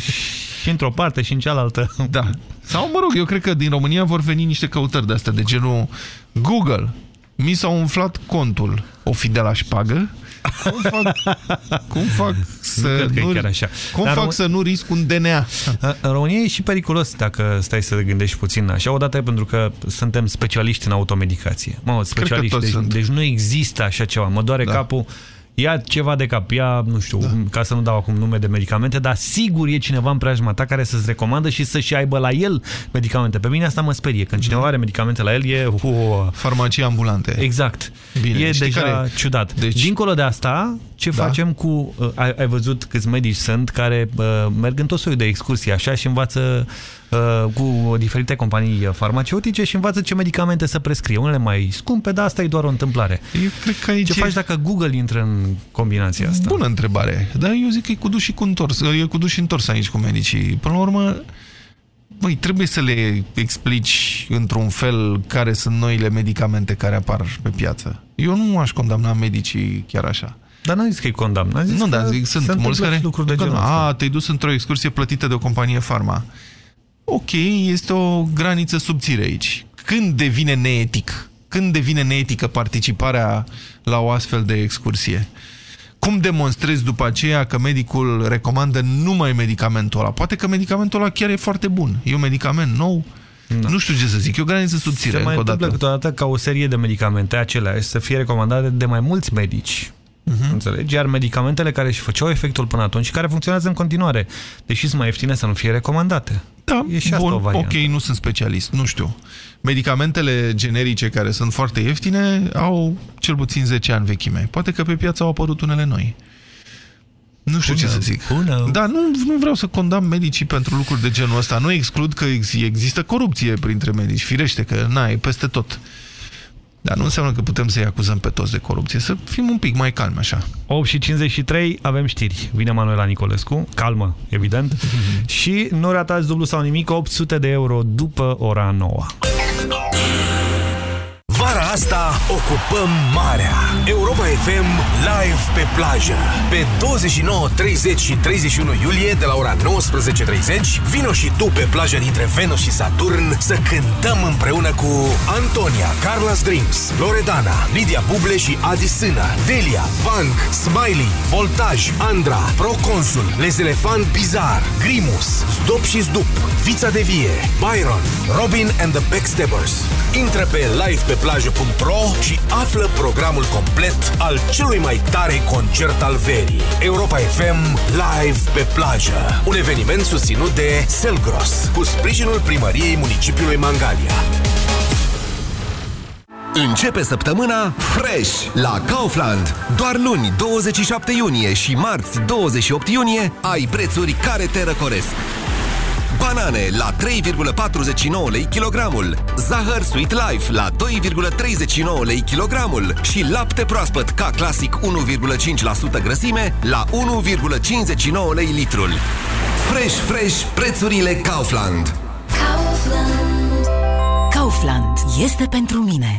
și într-o parte și în cealaltă. Da. Sau, mă rog, eu cred că din România vor veni niște căutări de astea, de genul Google. Mi s-a umflat contul. O fi de la șpagă? Cum fac, cum fac să cred că e nu, chiar așa. Cum Dar fac Rom- să nu risc un DNA? În România e și periculos dacă stai să te gândești puțin așa. Odată pentru că suntem specialiști în automedicație. Mă, specialiști. toți Deci, sunt. deci nu există așa ceva. Mă doare Da. capul, ia ceva de cap, ia, nu știu, da. ca să nu dau acum nume de medicamente, dar sigur e cineva în preajma ta care să-ți recomandă și să-și aibă la el medicamente. Pe mine asta mă sperie. Când cineva are medicamente la el, e... Uh, Farmacii ambulante. Exact. Bine, e știi deja care- ciudat. Deci, Dincolo de asta, ce Da. facem cu... Uh, ai, ai văzut câți medici sunt care uh, merg în tot soiul de excursii așa și învață uh, cu diferite companii farmaceutice și învață ce medicamente să prescrie. Unele mai scumpe, dar asta e doar o întâmplare. Eu cred că aici Ce e- faci dacă Google intră în combinația asta? Bună întrebare. Dar eu zic că e cu duș și cu întors. E cu duș și întors aici cu medicii. Până la urmă, băi, trebuie să le explici într-un fel care sunt noile medicamente care apar pe piață. Eu nu aș condamna medicii chiar așa. Dar n-am zis că-i condamn. Am zis Nu, că dar zic, sunt se mulți întâmplă care... și lucruri de genul A, ăsta. te-ai dus într-o excursie plătită de o companie farma. Ok, este o graniță subțire aici. Când devine neetic? Când devine neetică participarea la o astfel de excursie? Cum demonstrezi după aceea că medicul recomandă numai medicamentul ăla? Poate că medicamentul ăla chiar e foarte bun. E un medicament nou? Da. Nu știu ce să zic. E o graniță subțire, Se mai încă o întâmplă dată. câteodată ca o serie de medicamente aceleași să fie recomandate de mai mulți medici. Mhm. Înțelegi? Iar medicamentele care își făceau efectul până atunci și care funcționează în continuare, deși sunt mai ieftine să nu fie recomandate. Da, e și asta bun, o variantă. ok, nu sunt specialist, nu știu. Medicamentele generice care sunt foarte ieftine au cel puțin 10 ani vechime. Poate că pe piață au apărut unele noi. Nu știu ce să zic. Da, nu, nu vreau să condamn medicii pentru lucruri de genul ăsta. Nu exclud că ex există corupție printre medici. Firește că, na, e peste tot. Dar nu înseamnă că putem să-i acuzăm pe toți de corupție. Să fim un pic mai calmi așa. 8 și 53 avem știri. Vine Manuela Nicolescu, calmă, evident. și nu ratați dublu sau nimic, 800 de euro după ora 9. Vara asta ocupăm marea. Europa FM live pe plajă. Pe 29, 30 și 31 iulie de la ora 19.30 vino și tu pe plaja dintre Venus și Saturn să cântăm împreună cu Antonia, Carlos Dreams, Loredana, Lidia Buble și Adi Sână, Delia, Vank, Smiley, Voltaj, Andra, Proconsul, Les Elefant Bizar, Grimus, Zdop și Zdup, Vița de Vie, Byron, Robin and the Backstabbers. Intră pe livepeplajă.ro și află programul complet al celui mai tare concert al verii. Europa FM Live pe plajă. Un eveniment susținut de Selgros, cu sprijinul primăriei municipiului Mangalia. Începe săptămâna fresh la Kaufland. Doar luni 27 iunie și marți 28 iunie ai prețuri care te răcoresc. Banane la 3,49 lei kilogramul, zahăr Sweet Life la 2,39 lei kilogramul și lapte proaspăt ca clasic 1,5% grăsime la 1,59 lei litrul. Fresh, fresh, prețurile Kaufland. Kaufland este pentru mine.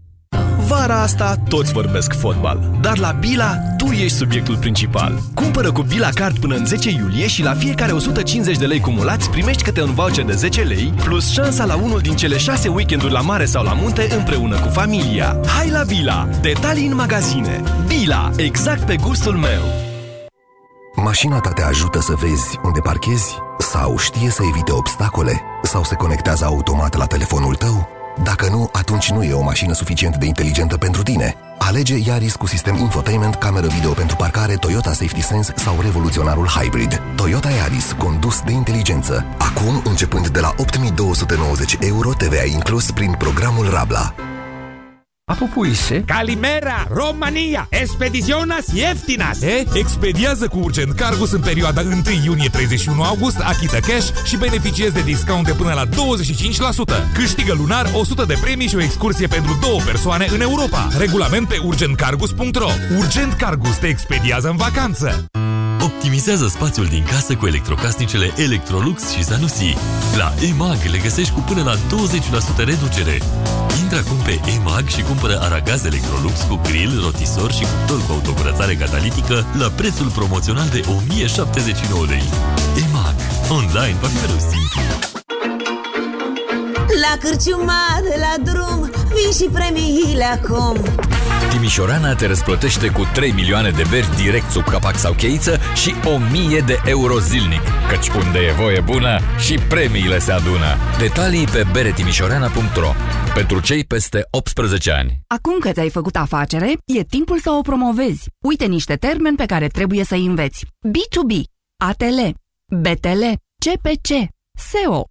Vara asta toți vorbesc fotbal, dar la Bila tu ești subiectul principal. Cumpără cu Bila Card până în 10 iulie și la fiecare 150 de lei cumulați primești câte un voucher de 10 lei plus șansa la unul din cele 6 weekenduri la mare sau la munte împreună cu familia. Hai la Bila! Detalii în magazine. Bila, exact pe gustul meu. Mașina ta te ajută să vezi unde parchezi? Sau știe să evite obstacole? Sau se conectează automat la telefonul tău? Dacă nu, atunci nu e o mașină suficient de inteligentă pentru tine. Alege Yaris cu sistem infotainment, cameră video pentru parcare, Toyota Safety Sense sau revoluționarul Hybrid. Toyota Yaris, condus de inteligență. Acum, începând de la 8290 euro, TVA inclus prin programul Rabla. Apupuise? Calimera, România, expediționas ieftinas. E? Expediază cu Urgent Cargus în perioada 1 iunie-31 august, achită cash și beneficiezi de discount de până la 25%. Câștigă lunar 100 de premii și o excursie pentru două persoane în Europa. Regulament pe urgentcargus.ro Urgent Cargus te expediază în vacanță. Optimizează spațiul din casă cu electrocasnicele Electrolux și Zanussi. La EMAG le găsești cu până la 20% reducere. Intră acum pe EMAG și cumpără aragaz Electrolux cu grill, rotisor și cuptor cu autocurățare catalitică la prețul promoțional de 1079 lei. EMAG. Online va fi mereu simplu. La cârciuma de la drum Vin și premiile acum Timișorana te răsplătește cu 3 milioane de beri direct sub capac sau cheiță și 1000 de euro zilnic. Căci unde e voie bună și premiile se adună. Detalii pe beretimișorana.ro Pentru cei peste 18 ani. Acum că ți-ai făcut afacere, e timpul să o promovezi. Uite niște termeni pe care trebuie să-i înveți. B2B, ATL, BTL, CPC, SEO,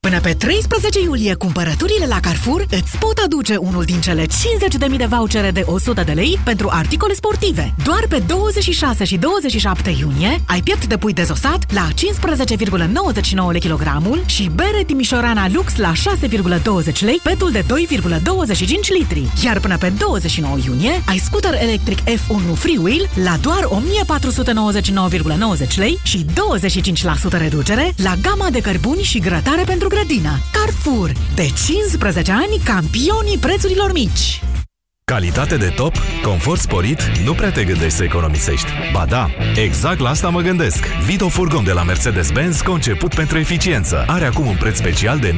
Până pe 13 iulie, cumpărăturile la Carrefour îți pot aduce unul din cele 50.000 de vouchere de 100 de lei pentru articole sportive. Doar pe 26 și 27 iunie ai piept de pui dezosat la 15,99 lei kilogramul și bere Timișorana Lux la 6,20 lei petul de 2,25 litri. Iar până pe 29 iunie ai scooter electric F1 Freewheel la doar 1499,90 lei și 25% reducere la gama de cărbuni și grătare pentru grădină. Carrefour. De 15 ani, campionii prețurilor mici. Calitate de top, confort sporit, nu prea te gândești să economisești. Ba da, exact la asta mă gândesc. Vito Furgon de la Mercedes-Benz, conceput pentru eficiență. Are acum un preț special de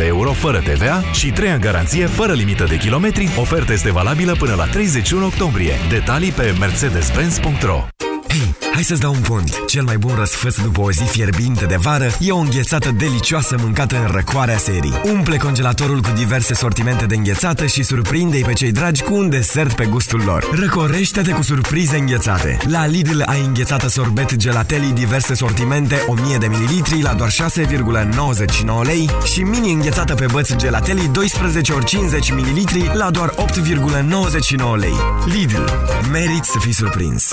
19.077 euro fără TVA și 3 ani garanție fără limită de kilometri. Oferta este valabilă până la 31 octombrie. Detalii pe mercedes-benz.ro Hei, hai să-ți dau un pont. Cel mai bun răsfăț după o zi fierbinte de vară e o înghețată delicioasă mâncată în răcoarea serii. Umple congelatorul cu diverse sortimente de înghețată și surprinde-i pe cei dragi cu un desert pe gustul lor. Răcorește-te cu surprize înghețate. La Lidl ai înghețată sorbet gelatelli diverse sortimente 1000 de ml la doar 6,99 lei și mini înghețată pe băți gelatelli 12 ori 50 ml la doar 8,99 lei. Lidl. Merit să fii surprins.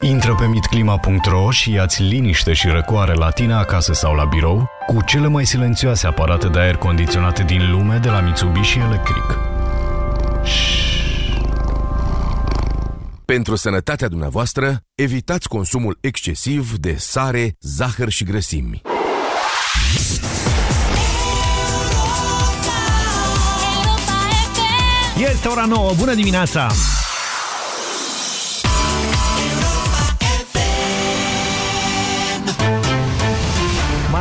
Intră pe mitclima.ro și ia-ți liniște și răcoare la tine acasă sau la birou cu cele mai silențioase aparate de aer condiționate din lume de la Mitsubishi Electric. Pentru sănătatea dumneavoastră, evitați consumul excesiv de sare, zahăr și grăsimi. Este ora 9. Bună dimineața!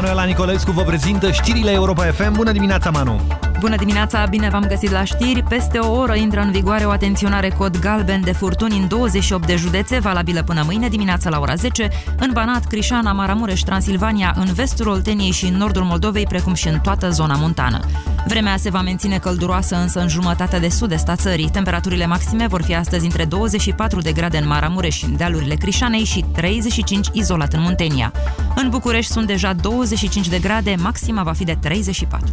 Manuela Nicolescu vă prezintă știrile Europa FM. Bună dimineața, Manu! Bună dimineața, bine v-am găsit la știri. Peste o oră intră în vigoare o atenționare cod galben de furtuni în 28 de județe, valabilă până mâine dimineața la ora 10, în Banat, Crișana, Maramureș, Transilvania, în vestul Olteniei și în nordul Moldovei, precum și în toată zona montană. Vremea se va menține călduroasă însă în jumătatea de sud-est a țării. Temperaturile maxime vor fi astăzi între 24 de grade în Maramureș și în dealurile Crișanei și 35 izolat în Muntenia. În București sunt deja 25 de grade, maxima va fi de 34.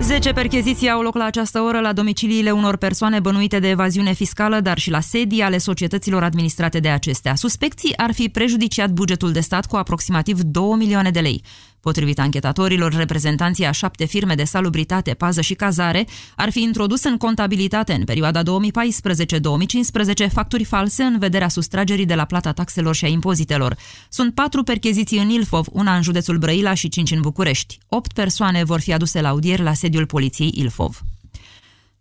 10 percheziții au loc la această oră la domiciliile unor persoane bănuite de evaziune fiscală, dar și la sedii ale societăților administrate de acestea. Suspecții ar fi prejudiciat bugetul de stat cu aproximativ 2 milioane de lei. Potrivit anchetatorilor, reprezentanții a șapte firme de salubritate, pază și cazare ar fi introdus în contabilitate în perioada 2014-2015 facturi false în vederea sustragerii de la plata taxelor și a impozitelor. Sunt patru percheziții în Ilfov, una în județul Brăila și cinci în București. Opt persoane vor fi aduse la audier la sediul poliției Ilfov.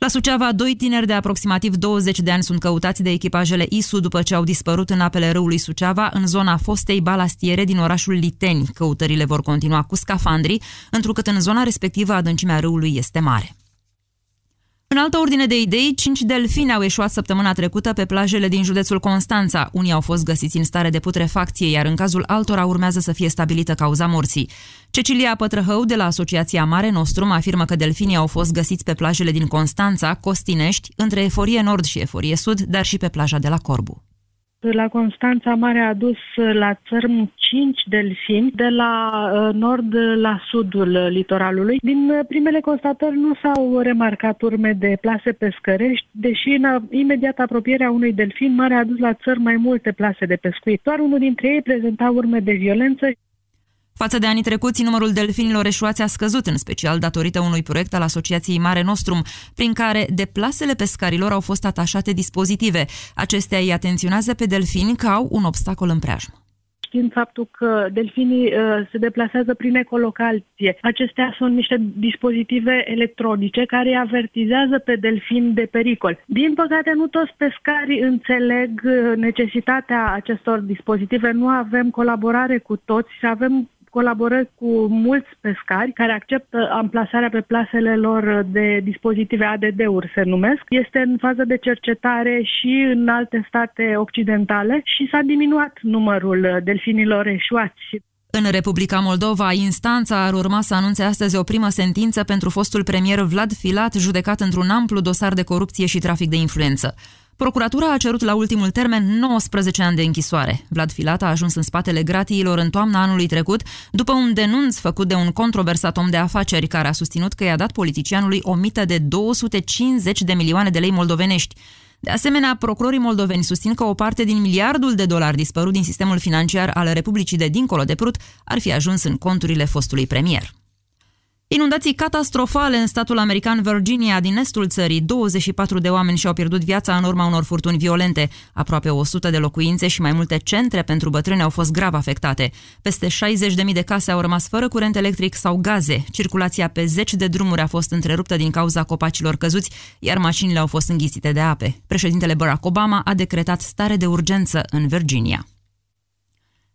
La Suceava, doi tineri de aproximativ 20 de ani sunt căutați de echipajele ISU după ce au dispărut în apele râului Suceava, în zona fostei balastiere din orașul Liteni. Căutările vor continua cu scafandrii, întrucât în zona respectivă adâncimea râului este mare. În altă ordine de idei, cinci delfini au eșuat săptămâna trecută pe plajele din județul Constanța. Unii au fost găsiți în stare de putrefacție, iar în cazul altora urmează să fie stabilită cauza morții. Cecilia Pătrăhău de la Asociația Mare Nostrum afirmă că delfinii au fost găsiți pe plajele din Constanța, Costinești, între Eforie Nord și Eforie Sud, dar și pe plaja de la Corbu. La Constanța Mare a dus la țărm 5 delfini de la uh, nord la sudul litoralului. Din uh, primele constatări nu s-au remarcat urme de plase pescărești, deși în a- imediat apropierea unui delfin mare a dus la țărm mai multe plase de pescuit. Doar unul dintre ei prezenta urme de violență Față de anii trecuți, numărul delfinilor eșuați a scăzut, în special datorită unui proiect al Asociației Mare Nostrum, prin care de plasele pescarilor au fost atașate dispozitive. Acestea îi atenționează pe delfini că au un obstacol în preajmă. știind faptul că delfinii uh, se deplasează prin ecolocație. Acestea sunt niște dispozitive electronice care îi avertizează pe delfin de pericol. Din păcate, nu toți pescarii înțeleg uh, necesitatea acestor dispozitive. Nu avem colaborare cu toți, avem colaborări cu mulți pescari care acceptă amplasarea pe plasele lor de dispozitive ADD-uri, se numesc. Este în fază de cercetare și în alte state occidentale și s-a diminuat numărul delfinilor eșuați. În Republica Moldova, instanța ar urma să anunțe astăzi o primă sentință pentru fostul premier Vlad Filat, judecat într-un amplu dosar de corupție și trafic de influență. Procuratura a cerut la ultimul termen 19 ani de închisoare. Vlad Filat a ajuns în spatele gratiilor în toamna anului trecut, după un denunț făcut de un controversat om de afaceri care a susținut că i-a dat politicianului o mită de 250 de milioane de lei moldovenești. De asemenea, procurorii moldoveni susțin că o parte din miliardul de dolari dispărut din sistemul financiar al Republicii de dincolo de Prut ar fi ajuns în conturile fostului premier. Inundații catastrofale în statul american Virginia din estul țării. 24 de oameni și-au pierdut viața în urma unor furtuni violente. Aproape 100 de locuințe și mai multe centre pentru bătrâni au fost grav afectate. Peste 60.000 de case au rămas fără curent electric sau gaze. Circulația pe zeci de drumuri a fost întreruptă din cauza copacilor căzuți, iar mașinile au fost înghițite de ape. Președintele Barack Obama a decretat stare de urgență în Virginia.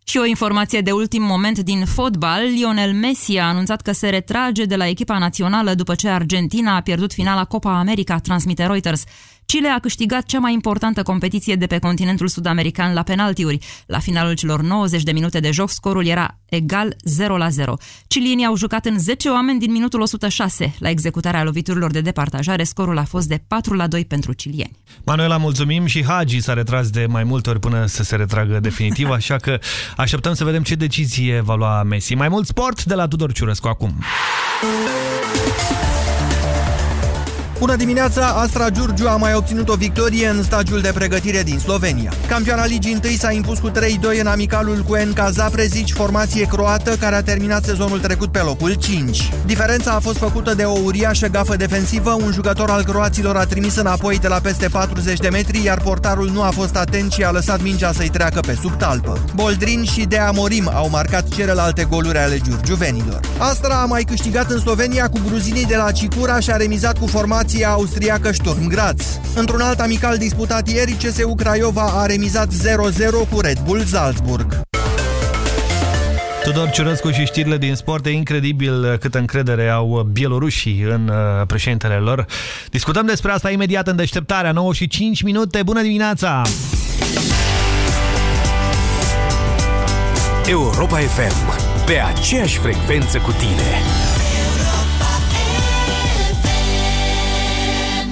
Și o informație de ultim moment din fotbal, Lionel Messi a anunțat că se retrage de la echipa națională după ce Argentina a pierdut finala Copa America, transmite Reuters. Chile a câștigat cea mai importantă competiție de pe continentul sud-american la penaltiuri. La finalul celor 90 de minute de joc, scorul era egal 0-0. Cilienii au jucat în 10 oameni din minutul 106. La executarea loviturilor de departajare, scorul a fost de 4-2 pentru cilieni. Manuela, mulțumim și Hagi s-a retras de mai multe ori până să se retragă definitiv, așa că așteptăm să vedem ce decizie va lua Messi. Mai mult sport de la Tudor Ciurăscu acum. Bună dimineața! Astra Giurgiu a mai obținut o victorie în stagiul de pregătire din Slovenia. Campioana ligii întâi s-a impus cu 3-2 în amicalul cu NK Zaprezic, formație croată care a terminat sezonul trecut pe locul 5. Diferența a fost făcută de o uriașă gafă defensivă, un jucător al croaților a trimis înapoi de la peste 40 de metri, iar portarul nu a fost atent și a lăsat mingea să-i treacă pe sub talpă. Boldrin și De Amorim au marcat celelalte goluri ale giurgiuvenilor. Astra a mai câștigat în Slovenia cu gruzinii de la Cicura și a remizat cu formația austriacă Sturm Graz. Într-un alt amical disputat ieri, CSU Craiova a remizat 0-0 cu Red Bull Salzburg. Tudor Ciurăscu și știrile din sport. E incredibil câtă încredere au bielorușii în uh, președintele lor. Discutăm despre asta imediat în deșteptarea. 9 și 5 minute. Bună dimineața! Europa FM. Pe aceeași frecvență cu tine.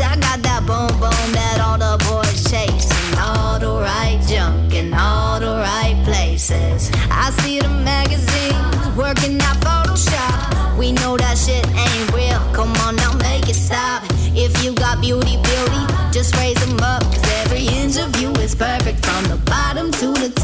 I got that boom boom that all the boys chase. And all the right junk in all the right places. I see the magazines working out Photoshop. We know that shit ain't real. Come on now, make it stop. If you got beauty, beauty, just raise them up. Cause every inch of you is perfect from the bottom to the top.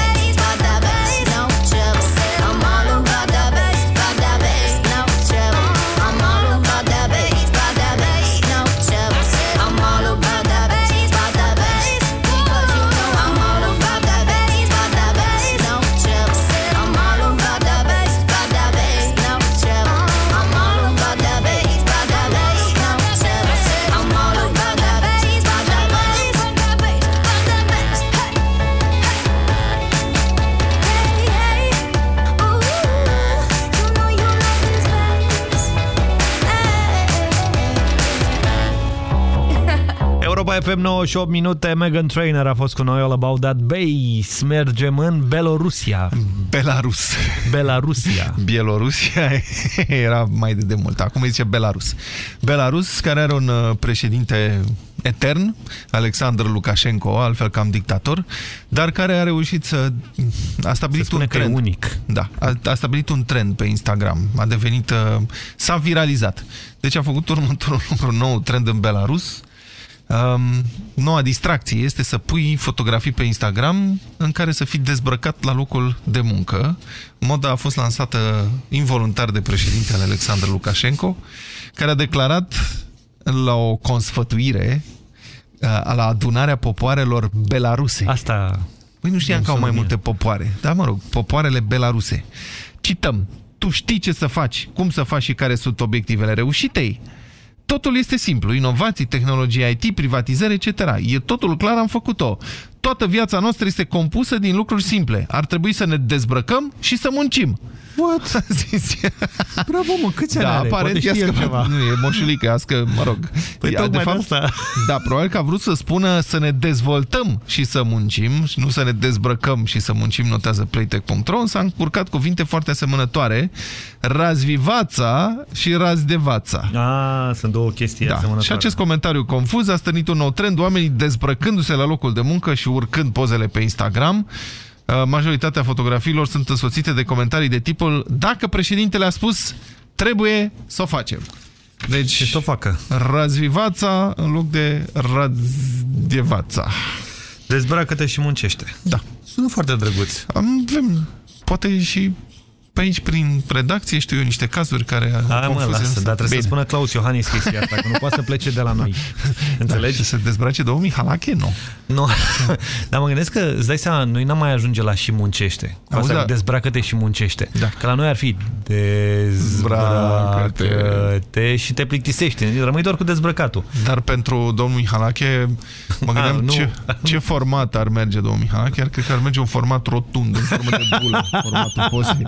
Europa FM 98 minute, Megan Trainer a fost cu noi All About That Bass. Mergem în Belorusia. Belarus. Belarusia. Bielorusia era mai de demult. Acum îi zice Belarus. Belarus, care are un uh, președinte etern, Alexander Lukashenko, altfel cam dictator, dar care a reușit să... a stabilit un că e trend. unic. Da, a, a stabilit un trend pe Instagram. A devenit... uh, s-a viralizat. Deci a făcut următorul lucru, nou trend în Belarus. Um, noua distracție este să pui fotografii pe Instagram în care să fii dezbrăcat la locul de muncă. Moda a fost lansată involuntar de președintele Alexander Lukashenko, care a declarat la o consfătuire uh, la adunarea popoarelor belaruse. Asta... Păi nu știam Nu că au mai sună multe popoare. Da, mă rog, popoarele belaruse. Cităm. Tu știi ce să faci, cum să faci și care sunt obiectivele reușitei. Totul este simplu. Inovații, tehnologie IT, privatizări, etc. E totul clar, am făcut-o. Toată viața noastră este compusă din lucruri simple. Ar trebui să ne dezbrăcăm și să muncim. What? Bravo, mă, câți ani da, are? aparent Poate i-a știe el scăpat. ceva. Nu, e moșulică, că, mă rog. Păi Ea, tocmai de asta. Da, probabil că a vrut să spună să ne dezvoltăm și să muncim, și nu să ne dezbrăcăm și să muncim, notează playtech.ro, s-a încurcat cuvinte foarte asemănătoare, razvivața și razdevața. Ah, sunt două chestii Da. asemănătoare. Și acest comentariu confuz a stănit un nou trend, oamenii dezbrăcându-se la locul de muncă și urcând pozele pe Instagram. Uh, Majoritatea fotografiilor sunt însoțite de comentarii de tipul Dacă președintele a spus, trebuie să o facem. Deci, Ce să o facă? razvivața în loc de razdevața. Dezbracă-te și muncește. Da. Sună foarte drăguț. Avem, poate și pe aici, prin redacție, știu eu niște cazuri care Hai mă, confuze, lasă, însă- dar trebuie Bine. să spună Claus Iohannis chestia asta, că nu poate să plece de la noi. Înțelegi? Da, și să dezbrace domnul Mihalache? Nu. Nu, dar mă gândesc că, îți dai seama, noi n-am mai ajunge la și muncește. Cu Auzi, Asta da. cu dezbracă-te și muncește. Da. Că la noi ar fi dezbracă-te și te plictisești. Rămâi doar cu dezbrăcatul. Dar pentru domnul Mihalache, mă gândeam Ah, nu. ce, ce format ar merge domnul Mihalache, iar cred că ar merge un format rotund, în formă de bulă, formatul posibil.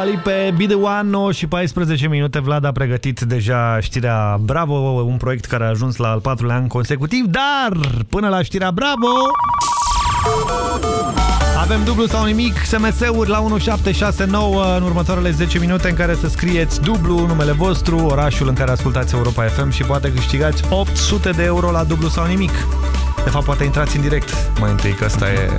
One. Dua Lipa, Be The One, 9 și 14 minute. Vlad a pregătit deja știrea Bravo, un proiect care a ajuns la al patrulea an consecutiv, dar până la știrea Bravo... Avem dublu sau nimic, SMS-uri la 1769 în următoarele 10 minute în care să scrieți dublu numele vostru, orașul în care ascultați Europa FM și poate câștigați 800 de euro la dublu sau nimic. De fapt, poate intrați în direct mai întâi, că asta e...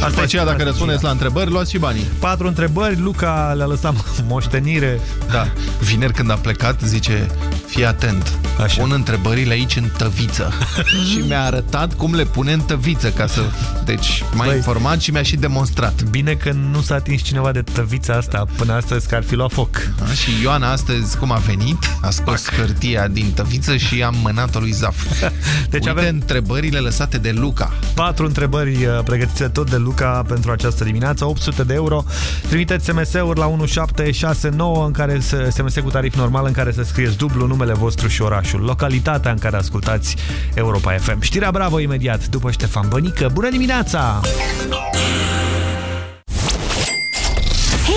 Și după aceea, dacă răspundeți la întrebări, luați și banii. Patru întrebări, Luca le-a lăsat moștenire. Da, vineri când a plecat, zice, fii atent, Așa. pun întrebările aici în tăviță. și mi-a arătat cum le pune în tăviță, ca să... Deci m-a Băi. informat și mi-a și demonstrat. Bine că nu s-a atins cineva de tăvița asta până astăzi, că ar fi luat foc. A, și Ioana astăzi, cum a venit, a scos Pac. hârtia din tăviță și am mânat-o lui Zaf. Deci Uite avem- întrebările lăsate de Luca. Patru întrebări uh, pregătite tot de Luca pentru această dimineață, 800 de euro. Trimiteți SMS-uri la 1769 în care să, SMS cu tarif normal în care să scrieți dublu numele vostru și orașul, localitatea în care ascultați Europa FM. Știrea Bravo imediat după Ștefan Bănică. Bună dimineața!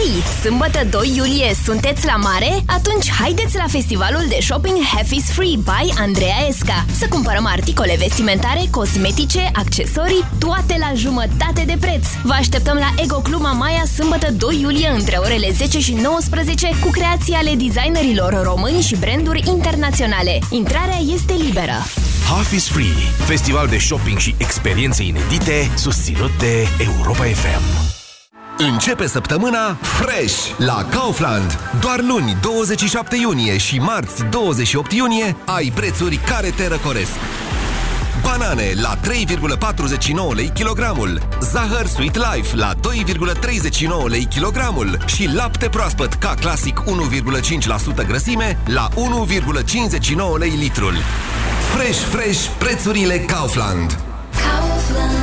Hei, sâmbătă 2 iulie sunteți la mare? Atunci haideți la festivalul de shopping Half is Free by Andreea Esca să cumpărăm articole vestimentare, cosmetice, accesorii, toate la jumătate de preț. Vă așteptăm la Ego Club Mamaia sâmbătă 2 iulie între orele 10 și 19 cu creații ale designerilor români și branduri internaționale. Intrarea este liberă. Half is Free, festival de shopping și experiențe inedite susținut de Europa FM. Începe săptămâna fresh la Kaufland. Doar luni 27 iunie și marți 28 iunie ai prețuri care te răcoresc. Banane la 3,49 lei kilogramul, zahăr Sweet Life la 2,39 lei kilogramul și lapte proaspăt ca clasic 1,5% grăsime la 1,59 lei litrul. Fresh, fresh, prețurile Kaufland. Kaufland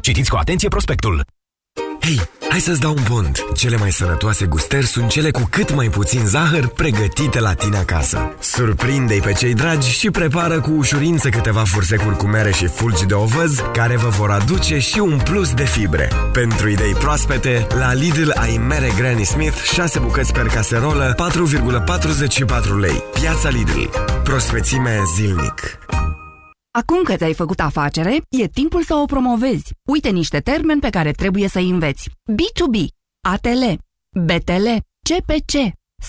Citiți cu atenție prospectul. Hei, hai să-ți dau un pont. Cele mai sănătoase gustări sunt cele cu cât mai puțin zahăr pregătite la tine acasă. Surprinde-i pe cei dragi și prepară cu ușurință câteva fursecuri cu mere și fulgi de ovăz care vă vor aduce și un plus de fibre. Pentru idei proaspete, la Lidl ai mere Granny Smith 6 bucăți per caserolă 4,44 lei. Piața Lidl. Prospețime zilnic. Acum că ți-ai făcut afacere, e timpul să o promovezi. Uite niște termeni pe care trebuie să înveți. B2B, ATL, BTL, CPC,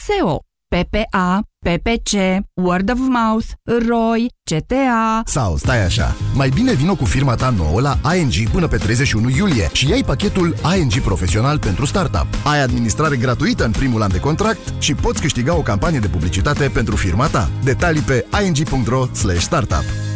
SEO, PPA, PPC, Word of Mouth, ROI, CTA... Sau, stai așa, mai bine vino cu firma ta nouă la ING până pe 31 iulie și ai pachetul ING Profesional pentru Startup. Ai administrare gratuită în primul an de contract și poți câștiga o campanie de publicitate pentru firma ta. Detalii pe ing.ro startup.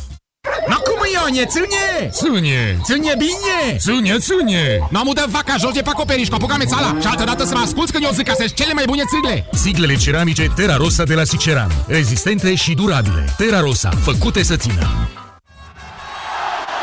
Ma cum Ionie, ține! Ține! Ține bine! Ține, ține! Nu am vaca jos de pe acoperiș, cu apucame țala Și altă dată să mă asculți când eu zic că sunt cele mai bune țigle Siglele ceramice Terra Rosa de la Siceran. Rezistente și durabile. Terra Rosa, făcute să țină.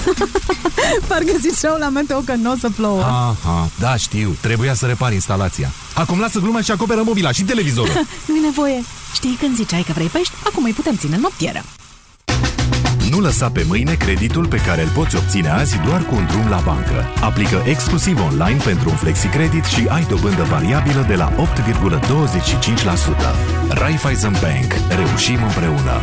Parcă ziceau la meteo că nu o să plouă. Aha, da știu, trebuia să repari instalația. Acum lasă gluma și acoperă mobila și televizorul. Nu-i nevoie. Știi când ziceai că vrei pești? Acum îi putem ține în noptieră. Nu lăsa pe mâine creditul pe care îl poți obține azi doar cu un drum la bancă. Aplică exclusiv online pentru un flexicredit și ai dobândă variabilă de la 8,25%. Raiffeisen Bank. Reușim împreună.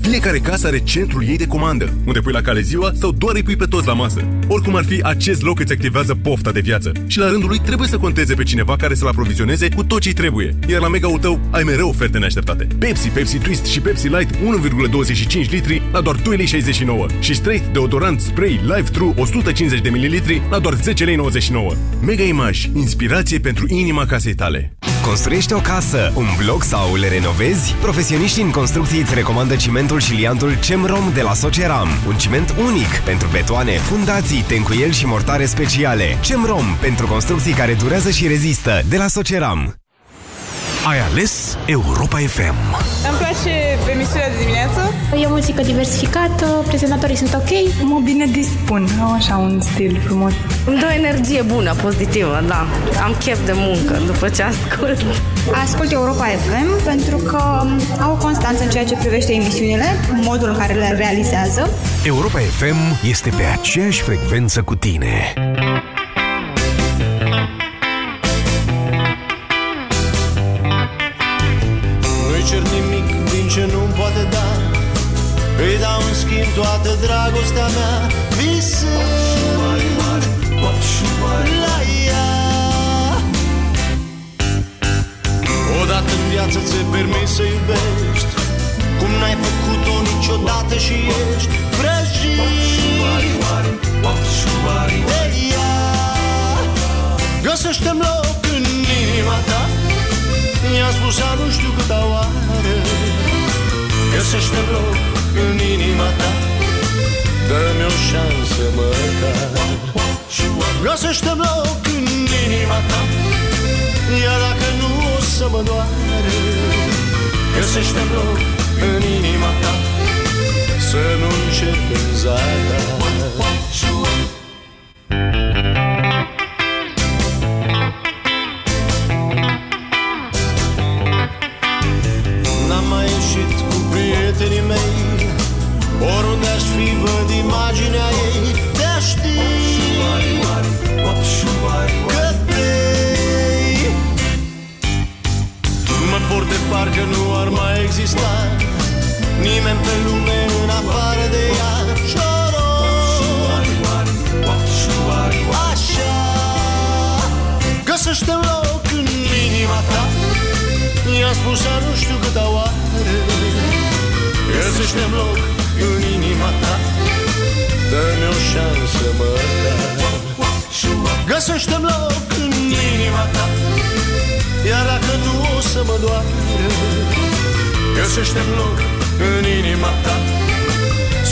Fiecare casă are centrul ei de comandă, unde pui la cale ziua sau doar îi pui pe toți la masă. Oricum ar fi, acest loc îți activează pofta de viață și la rândul lui trebuie să conteze pe cineva care să-l aprovizioneze cu tot ce trebuie. Iar la mega-ul tău ai mereu oferte neașteptate. Pepsi, Pepsi Twist și Pepsi Light 1,25 litri la doar 2,69 lei și Straight deodorant spray Live True 150 de ml la doar 10,99 lei. Mega Image, inspirație pentru inima casei tale. Construiești o casă, un bloc sau le renovezi? Profesioniștii în construcții îți recomandă cimentul și liantul CEMROM de la Soceram. Un ciment unic pentru betoane, fundații, tencuieli și mortare speciale. CEMROM pentru construcții care durează și rezistă de la Soceram. Ai ales Europa FM. Îmi place emisiunea de dimineață. E o muzică diversificată, prezentatorii sunt ok. Mă bine dispun, au așa un stil frumos. Îmi dă o energie bună, pozitivă, da. Am chef de muncă după ce ascult. Ascult Europa FM pentru că au constanță în ceea ce privește emisiunile, modul în care le realizează. Europa FM este pe aceeași frecvență cu tine. Îi dau în schimb toată dragostea mea Visând la ea. Odată în viață ți-e permis să iubești Cum n-ai făcut-o niciodată și ești vrăjit de ea. Găsește-mi loc în inima ta I-am spus a nu știu câta oară Găsește loc în inima ta. Dă-mi o șansă măcar. Găsește loc în inima ta. Iar dacă nu o să mă doare Găsește loc în inima ta. Să nu încerc în zadar N-am prietenii mei. Oriunde aș fi văd imaginea ei. Te știi Că te Mă port de parcă nu ar mai exista Nimeni pe lume în afară de ea. Așa. Găsește loc în inima ta. I-am spus a nu știu câta oară găsește loc în inima ta. Dă-mi o șansă măcar găsește loc în inima ta. Iar dacă nu o să mă doară găsește loc în inima ta.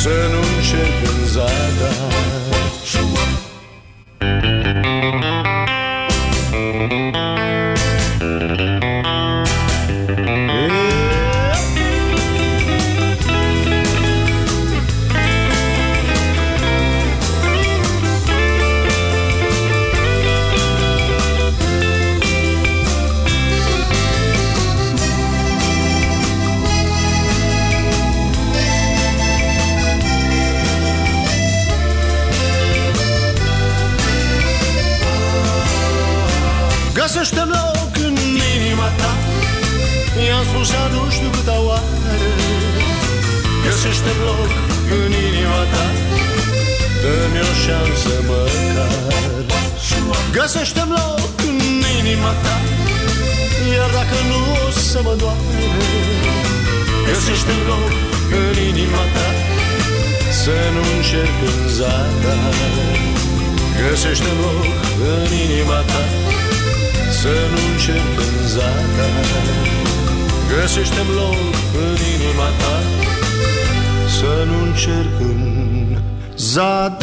Să nu încerc în Găsește-mi loc în inima ta. Dă-mi o șansă măcar. Găsește-mi loc în inima ta. Iar dacă nu o să mă doare Găsește-mi loc în inima ta. Să nu încerc în zadar Găsește-mi loc în inima ta. Să nu încerc în zadar Găsește-mi loc în inima ta Să nu încerc în zadar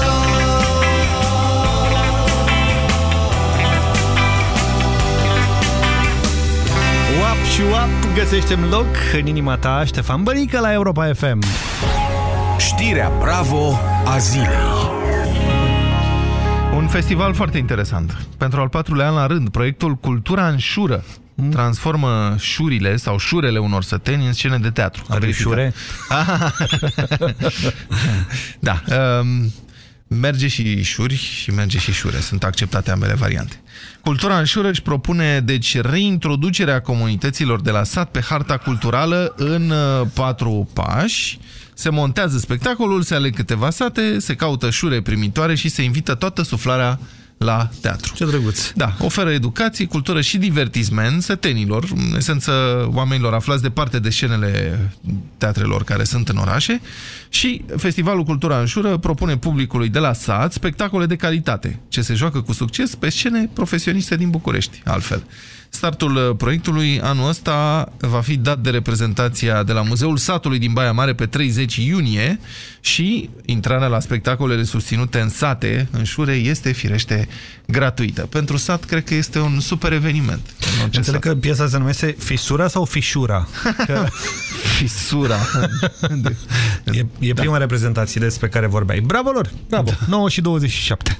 Uap și uap, găsește loc în inima ta, Ștefan Bănică la Europa FM. Știrea Bravo a zilei. Un festival foarte interesant. Pentru al patrulea an la rând, proiectul Cultura în șură transformă șurile sau șurele unor săteni în scene de teatru. Are șure? da. Um, merge și șuri și merge și șure. Sunt acceptate ambele variante. Cultura în șură își propune, deci, reintroducerea comunităților de la sat pe harta culturală în uh, patru pași. Se montează spectacolul, se aleg câteva sate, se caută șure primitoare și se invită toată suflarea la teatru. Ce drăguț! Da, oferă educație, cultură și divertisment sătenilor, în esență oamenilor aflați departe de scenele teatrelor care sunt în orașe și Festivalul Cultura în Șură propune publicului de la sat spectacole de calitate, ce se joacă cu succes pe scene profesioniste din București, altfel. Startul uh, proiectului anul ăsta va fi dat de reprezentația de la Muzeul Satului din Baia Mare pe 30 iunie și intrarea la spectacolele susținute în sate, în șure, este firește gratuită. Pentru sat, cred că este un super eveniment. Înțeleg sat. că piesa se numește Fisura sau Fișura? Că... Fisura. e, e prima da. reprezentație despre care vorbeai. Bravo lor! Bravo! Da. 9 și 27.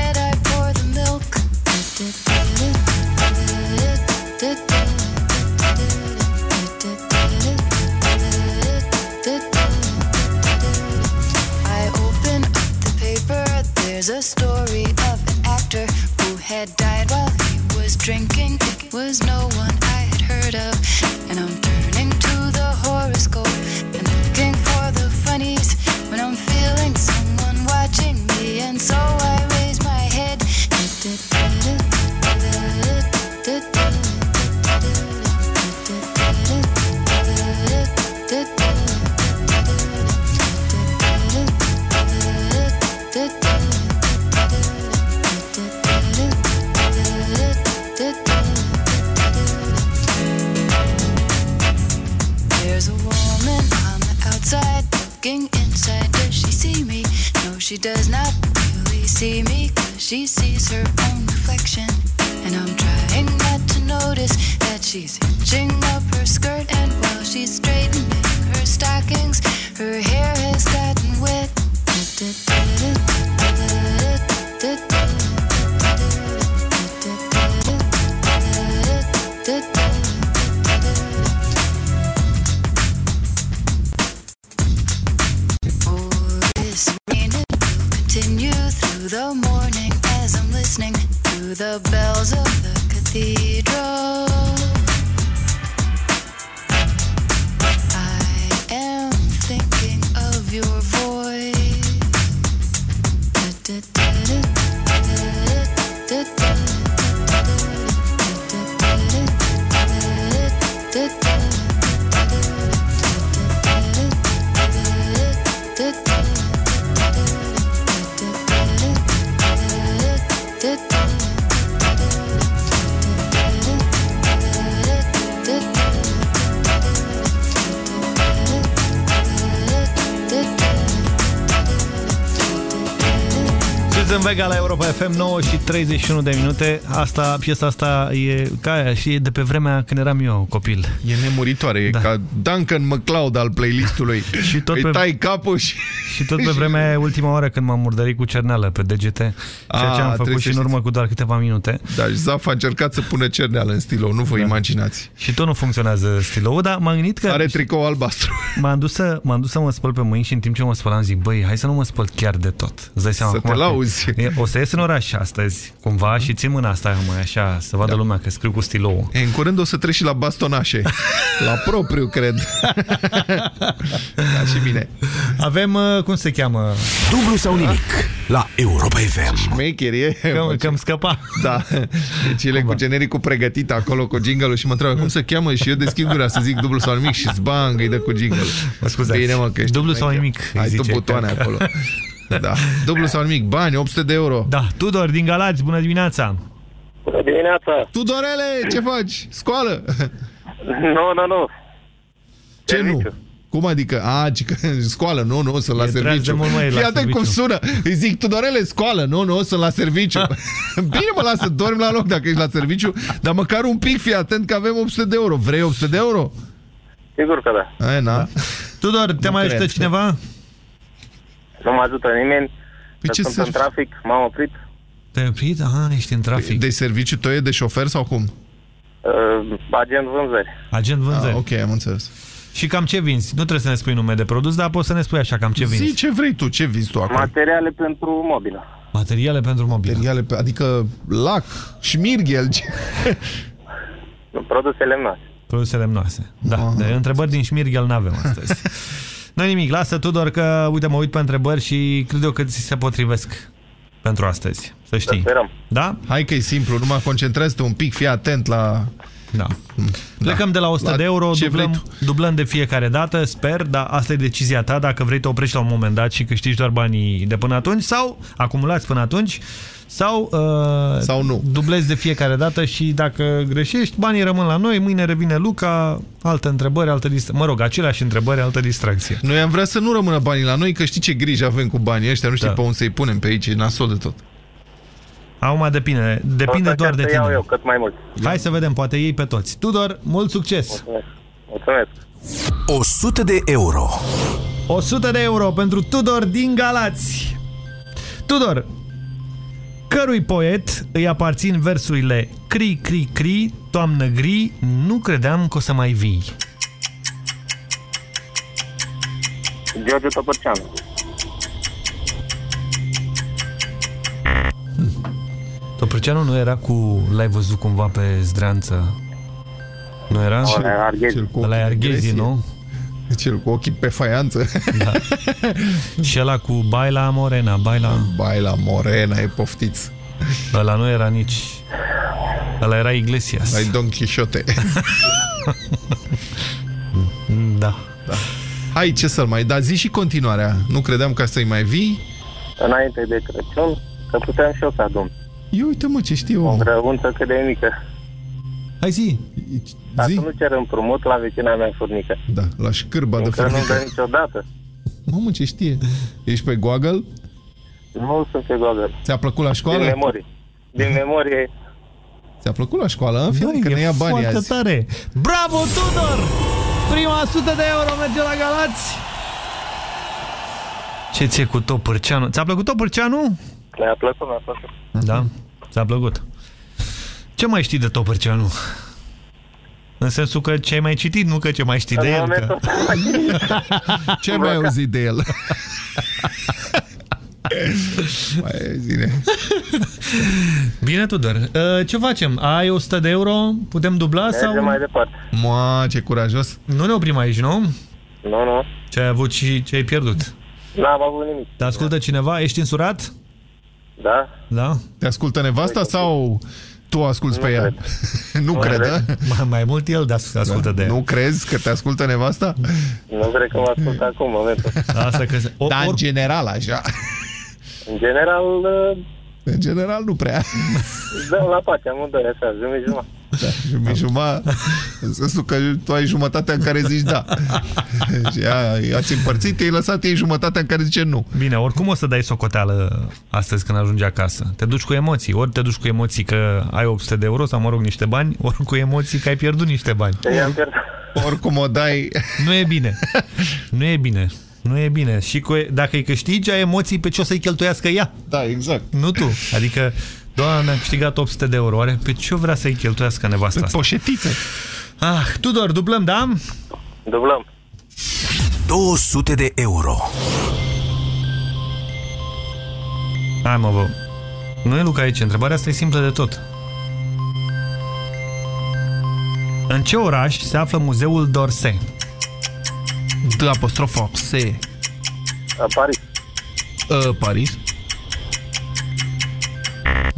There's a story of an actor who had died while he was drinking. It was no one I had heard of. She 31 de minute. Asta, piesa asta e ca aia, și e de pe vremea când eram eu copil. E nemuritoare, e Da. ca Duncan McLeod al playlistului. Și tot Îi pe- tai capul și... Și tot pe vremea aia, ultima oară când m-am murdărit cu cerneală pe degete, ceea A, ce am trebuie făcut să și în urmă știți. cu doar câteva minute. Da, și Zaf a încercat să pună cerneală în stilou, nu vă Da. imaginați. Și tot nu funcționează stilou, dar m-am gândit că... Are tricou albastru. M-am dus, să, m-am dus să mă spăl pe mâini și în timp ce mă spălam zic, băi, hai să nu mă spăl chiar de tot. Îți dai seama Să acum te că- lauzi. E, O să ies în oraș astăzi, cumva, și țin mâna asta mai așa, să vadă lumea că scriu cu stilou. E, în curând o să treci și la bastonașe. La propriu, cred. da, și bine. Avem, uh, cum se cheamă? Dublu sau nimic la Europa FM. Șmecher e. Că, că îmi scăpa. Da. Deci ele cu genericul pregătit acolo cu jingle și mă întreabă cum se cheamă și eu deschid gura să zic dublu sau nimic și zbang îi dă cu jingle. Mă scuzați. Bine, mă, că ești Dublu sau șmecher. nimic, îi Ai tu zice, butoane că- acolo. Da. Dublu sau nimic. Bani, 800 de euro. Da, Tudor din Galați, bună dimineața! Bună dimineața! Tudorele, ce faci? Scoală! Nu, nu, nu. Ce Serviciu. nu? Cum adică? A, ci că scoală, nu, nu, sunt la E treaz de serviciu. mult, măi, la Fii atent cum serviciu. sună. Îi zic, Tudorele, scoală, nu, nu, sunt la serviciu. Bine, mă, lasă, dormi la loc dacă ești la serviciu, dar măcar un pic, fii atent că avem 800 de euro. Vrei 800 de euro? Sigur că da. Ai, na. Tudor, te Nu mai cred. ajută cineva? Nu mă ajută nimeni. Păi Că ce sunt să- în trafic, m-am oprit. Te-ai oprit? Aha, ești în trafic. De serviciu tău e de șofer sau cum? Uh, agent vânzări. Agent vânzări. Ah, ok, am înțeles. Și cam ce vinzi? Nu trebuie să ne spui nume de produs, dar poți să ne spui așa cam ce vinzi. Zi ce vrei tu, ce vinzi tu acolo? Materiale pentru mobilă. Materiale pentru mobil. Materiale, pe- adică lac, șmirghel. ce- Produse lemnoase. Produse lemnoase. Da, de întrebări din șmirghel n-avem astăzi. nu nimic, lasă Tudor că, uite, mă uit pe întrebări și cred eu că ți se potrivesc pentru astăzi. Să știi. Sperăm. Da? Hai că e simplu, numai concentrează-te un pic, fii atent la... Da. Plecăm de la 100 La de euro, ce vrei dublăm, dublăm de fiecare dată, sper, dar asta e decizia ta, dacă vrei te oprești la un moment dat și câștigi doar banii de până atunci sau acumulați până atunci sau, uh, sau nu. dublezi de fiecare dată și dacă greșești, banii rămân la noi, mâine revine Luca, alte întrebări, altă distracție. Mă rog, aceleași întrebări, altă distracție. Noi am vrea să nu rămână banii la noi, că știi ce grijă avem cu banii ăștia, nu știi Da. pe unde să-i punem pe aici, e nasol de tot. Acum depinde, depinde O să doar de încerc să tine. iau eu cât mai mult. Hai să vedem, poate ei pe toți. Tudor, mult succes! Mulțumesc. Mulțumesc. 100 de euro. 100 de euro pentru Tudor din Galați. Tudor, cărui poet îi aparțin versurile Cri, cri, cri, toamnă gri, nu credeam că o să mai vii. George Topărceanu. Toprăceanu nu era cu... L-ai văzut cumva pe Zdreanță? Nu era? Ăla e Arghezi. Cel cu Ăla e ochii Arghezi, agresie. nu? Cel cu ochii pe faianță. Da. Și ăla cu Baila Morena, Baila... Baila Morena, e poftiț. Ăla nu era nici... Ăla era Iglesias. Ai Don Quixote. Da. da. Hai, ce să-l mai... Dar zi și continuarea. Nu credeam ca să-i mai vii. Înainte de Crăciun, că puteam și eu să adun. Eu uite mă, ce știu O eu. grăunță cât de mică. Hai zi! Dar Zi. să nu cer împrumut la vecina mea furnică. Da, la șcârba de Încă nu furnică. dă niciodată. Mamă, ce știe. Ești pe Google? Nu sunt pe Google. Ți-a plăcut la școală? Din memorie. Din memorie. Ți-a plăcut la școală? Fii Băi, că e ne ia banii foarte azi. tare! Bravo, Tudor! Prima 100 de euro merge la Galați! Ce ție cu Topârceanu? Ți-a plăcut Topârceanu? Mi-a plăcut, mi-a plăcut. Da, ți-a plăcut. Ce mai știi de Topârceanu? În sensul că ce ai mai citit, nu că ce mai știi de În el. Că... momentul Ce ai mai auzit de el? mai zine. Bine, Tudor. Uh, Ce facem? Ai 100 de euro? Putem dubla Mergem sau... mai departe. Moa, ce curajos. Nu ne oprim aici, nu? Nu, nu. Ce ai avut și ce ai pierdut? N-am avut nimic. Te ascultă cineva? Ești însurat? Da? Da? Te ascultă nevasta sau tu asculți pe ea? nu cred, da? Mai, mai mult el de as- ascultă de ea. Nu crezi că te ascultă nevasta? Nu cred că mă ascult acum, în momentul. Asta că... O, Dar în general așa. În general, uh, În general nu prea. dăm la pace amândoi, așa, jumătate jumătate. Da, și mijuma, în sensul că tu ai jumătatea în care zici da. Și ea, ați împărțit, i-ai lăsat ei jumătatea în care zice nu. Bine, oricum o să dai socoteală astăzi când ajungi acasă. Te duci cu emoții. Ori te duci cu emoții că ai 800 de euro sau, mă rog, niște bani, ori cu emoții că ai pierdut niște bani. I-am pierdut. Oricum o dai... Nu e bine. Nu e bine. Nu e bine. Și cu, dacă îi câștigi, ai emoții pe ce o să-i cheltuiască ea. Da, exact. Nu tu. Adică, doamna mi-a câștigat 800 de euro. Oare pe ce vrea să-i cheltuiască nevasta Pe asta? poșetițe. Ah, Tudor, dublăm, da? Dublăm. 200 de euro. Hai mă, vă. Nu e Luca aici. Întrebarea asta e simplă de tot. În ce oraș se află muzeul d'Orsay? D apostrofă se. La Paris. Uh, Paris.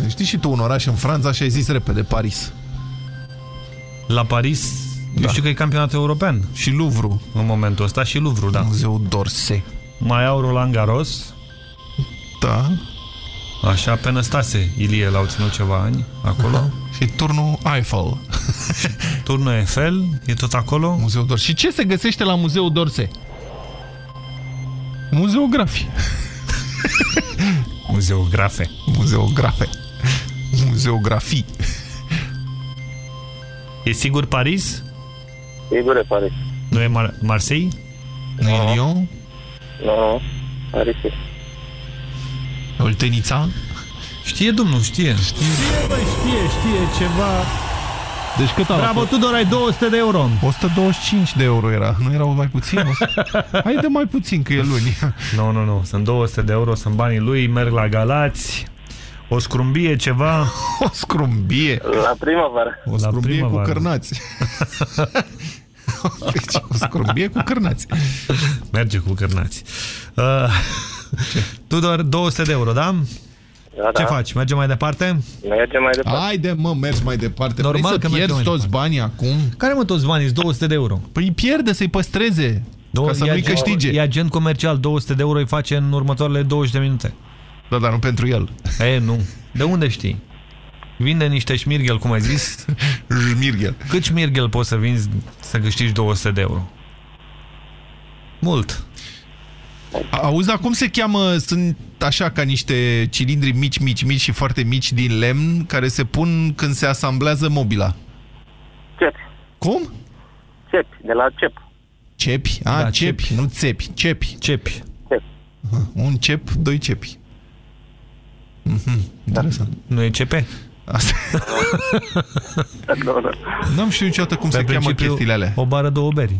Știi și tu un oraș în Franța și ai zis repede Paris. La Paris, da. eu știu că e campionatul european. Și Louvre. În momentul ăsta și Louvre, da. Muzeul d'Orsay. Mai au Roland Garros. Da. Așa, pe Năstase, Ilie l-au ținut ceva ani acolo. Aha. Și turnul Eiffel. Turnul Eiffel e tot acolo. Muzeul d'Orsay. Și ce se găsește la Muzeul d'Orsay? Muzeografie. Muzeografe. Muzeografe. Muzeografii. E sigur Paris? Sigur e Paris. Nu e Mar Marseille? Nu e Lyon? Nu, nu. Paris e. Oltenița? Știe, domnul, știe. Știe, bă, știe, știe ceva. Deci cât a Bravo, Tudor, ai 200 de euro. 125 de euro era. Nu erau mai puțin? Hai de mai puțin, că e luni. Nu, nu, nu. Sunt 200 de euro, sunt banii lui, merg la Galați. O scrumbie ceva. O scrumbie? La primăvară. O scrumbie cu cârnați. Deci, o scrumbie cu cârnați. Merge cu cârnați. Uh, Tudor, 200 de euro, da? Da, Ce da. faci? Mergem mai departe? Mergem mai departe. Haide, mă, mergi mai departe. Normal Vrei să că mergem pierzi mai toți banii acum? Care mă toți banii? 200 de euro. Păi îi pierde să-i păstreze. Două, ca să e nu-i agent- câștige. E agent comercial, 200 de euro îi face în următoarele 20 de minute. Da, dar nu pentru el. E, nu. De unde știi? Vinde niște șmirghel, cum ai zis? Șmirghel. Cât șmirghel poți să vinzi să câștigi 200 de euro? Mult. Auzi, dar cum se cheamă? Sunt așa ca niște cilindri mici, mici, mici și foarte mici din lemn care se pun când se asamblează mobila. Cepi. Cum? Cepi, de la cep. Cepi? A, Da, da, cepi, cepi. nu țepi. Cepi. Cepi. Aha, Un cep, doi cepi. Mhm, interesant. Nu e CP? Asta. Nu, nu. N-am știut niciodată cum Pe se cheamă principiu, chestiile alea. O bară, două beri.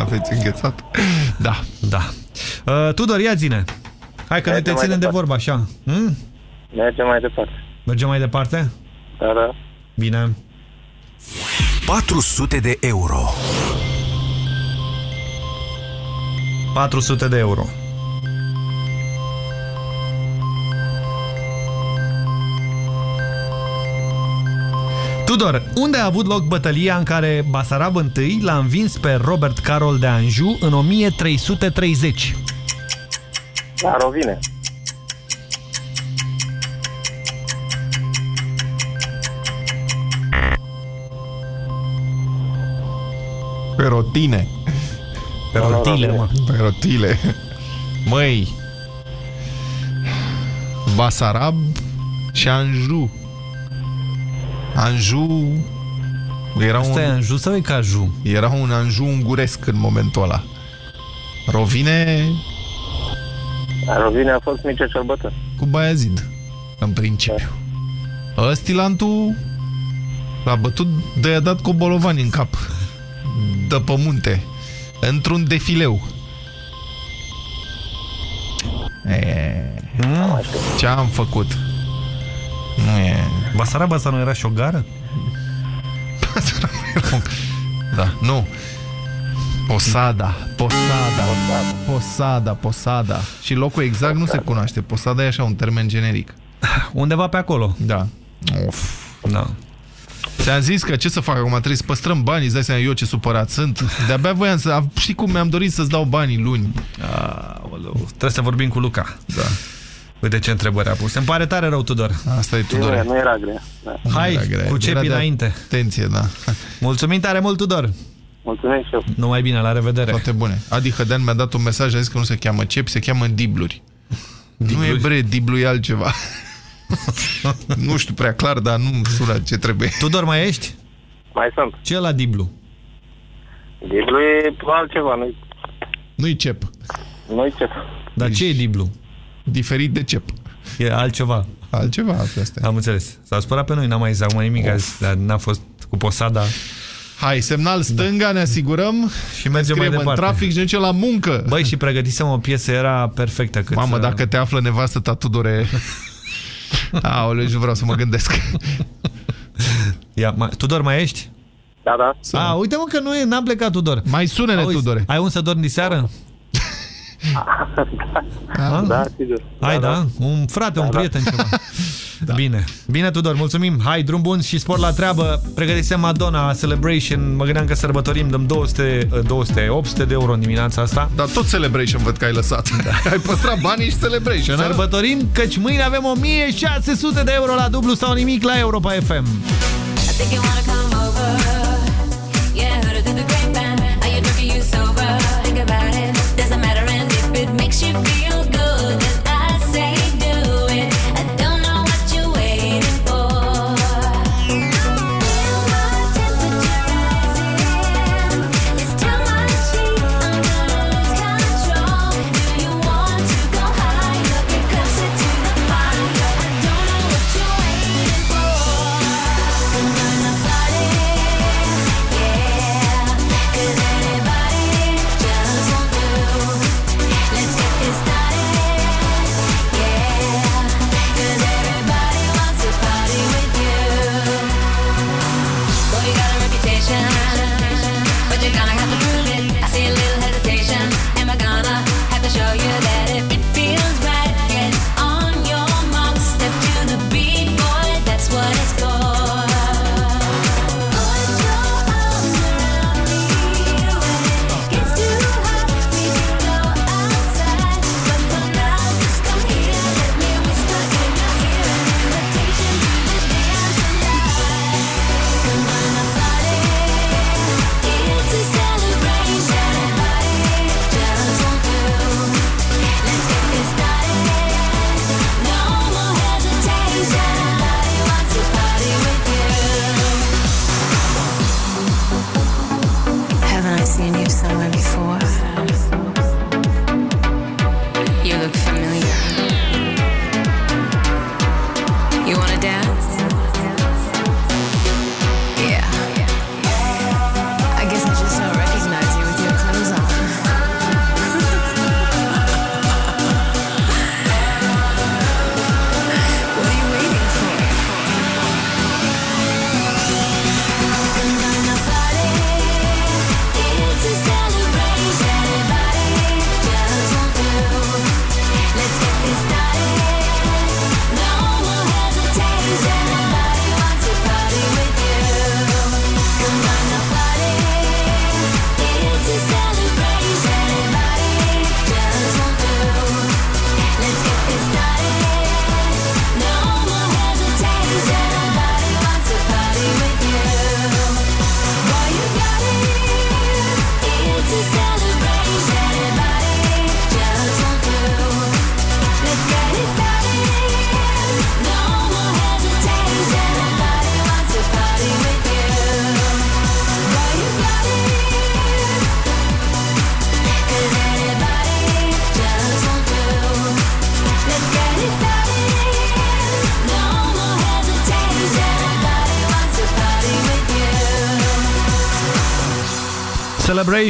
Aveți înghețat? Da. Da. Uh, Tudor, ia zine. Hai că noi te Mergem mai ținem de departe. vorba, așa. Hmm? Mergem mai departe. Mergem mai departe? Da, da. Bine. 400 de euro. 400 de euro. Tudor, unde a avut loc bătălia în care Basarab I l-a învins pe Robert Carol de Anjou în 1330? La Rovine. Pe rotine. Pe rotile, mă. Pe rotile. Măi. Basarab și Anjou. Anjou era Asta un, e Anjou sau e Caju? era un Anjou unguresc în momentul ăla. Rovine La Rovine a fost Mircea cel Bătrân. cu Baiazid, în principiu. Ăstilantul l-a bătut, de-a dat cu bolovani în cap. De pe munte. Într-un defileu. E, Mm. ce am făcut? Nu e... Basarab asta nu era și o gară? Da, nu. Posada, Posada, Posada, Posada. Și locul exact nu se cunoaște. Posada e așa un termen generic. Undeva pe acolo. Da. Of. Da. Ți-am zis că ce să fac acum, trebuie să păstrăm banii, îți dai seama eu ce supărat sunt. De-abia voiam să... Știi cum mi-am dorit să-ți dau banii luni. Aoleu. Trebuie să vorbim cu Luca. Da. Uite ce întrebări a pus. Îmi pare tare rău, Tudor. Asta e Nu, nu era grea. Da. Hai, Era grea. cu cepi Era de înainte. Atenție, da. Mulțumim tare mult, Tudor. Mulțumesc și eu. Numai bine, la revedere. Toate bune. Adi Hădean mi-a dat un mesaj, a zis că nu se cheamă cep, se cheamă dibluri. Nu e bre, diblu e altceva. nu știu prea clar, dar nu sună ce trebuie. Tudor, mai ești? Mai sunt. Ce e la Diblu? Diblu e altceva, nu-i Nu-i cep. nu cep. Dar ce e Diblu? Diferit de cep. E altceva. Altceva, asta Am înțeles. S-a spărat pe noi, n-am mai zis acum nimic azi, dar n-a fost cu posada. Hai, semnal stânga, ne asigurăm și mergem mai Scriem departe. în trafic și ne ducem la muncă. Băi, și pregătisem o piesă, era perfectă. Cât Mamă, să- dacă te află nevastă ta Tudore... Aoleu, nu vreau să mă gândesc. Ia, mai, Tudor, mai ești? Da, da. A, uite mă că nu e, n-am plecat Tudor. Mai sună-ne, Auzi, Tudore. Ai un să dormi diseară? Da, da, sigur. Hai, da, Un frate, un prieten, ceva. Bine. Bine, Tudor, mulțumim. Hai, drum bun și spor la treabă. Pregătisem Madonna Celebration. Mă gândeam că sărbătorim, dăm 200, 200 800 de euro în dimineața asta. Dar tot Celebration văd că ai lăsat. Da. ai păstrat banii și Celebration, a? Sărbătorim, căci mâine avem 1600 de euro la dublu sau nimic la Europa FM. I think you wanna come over.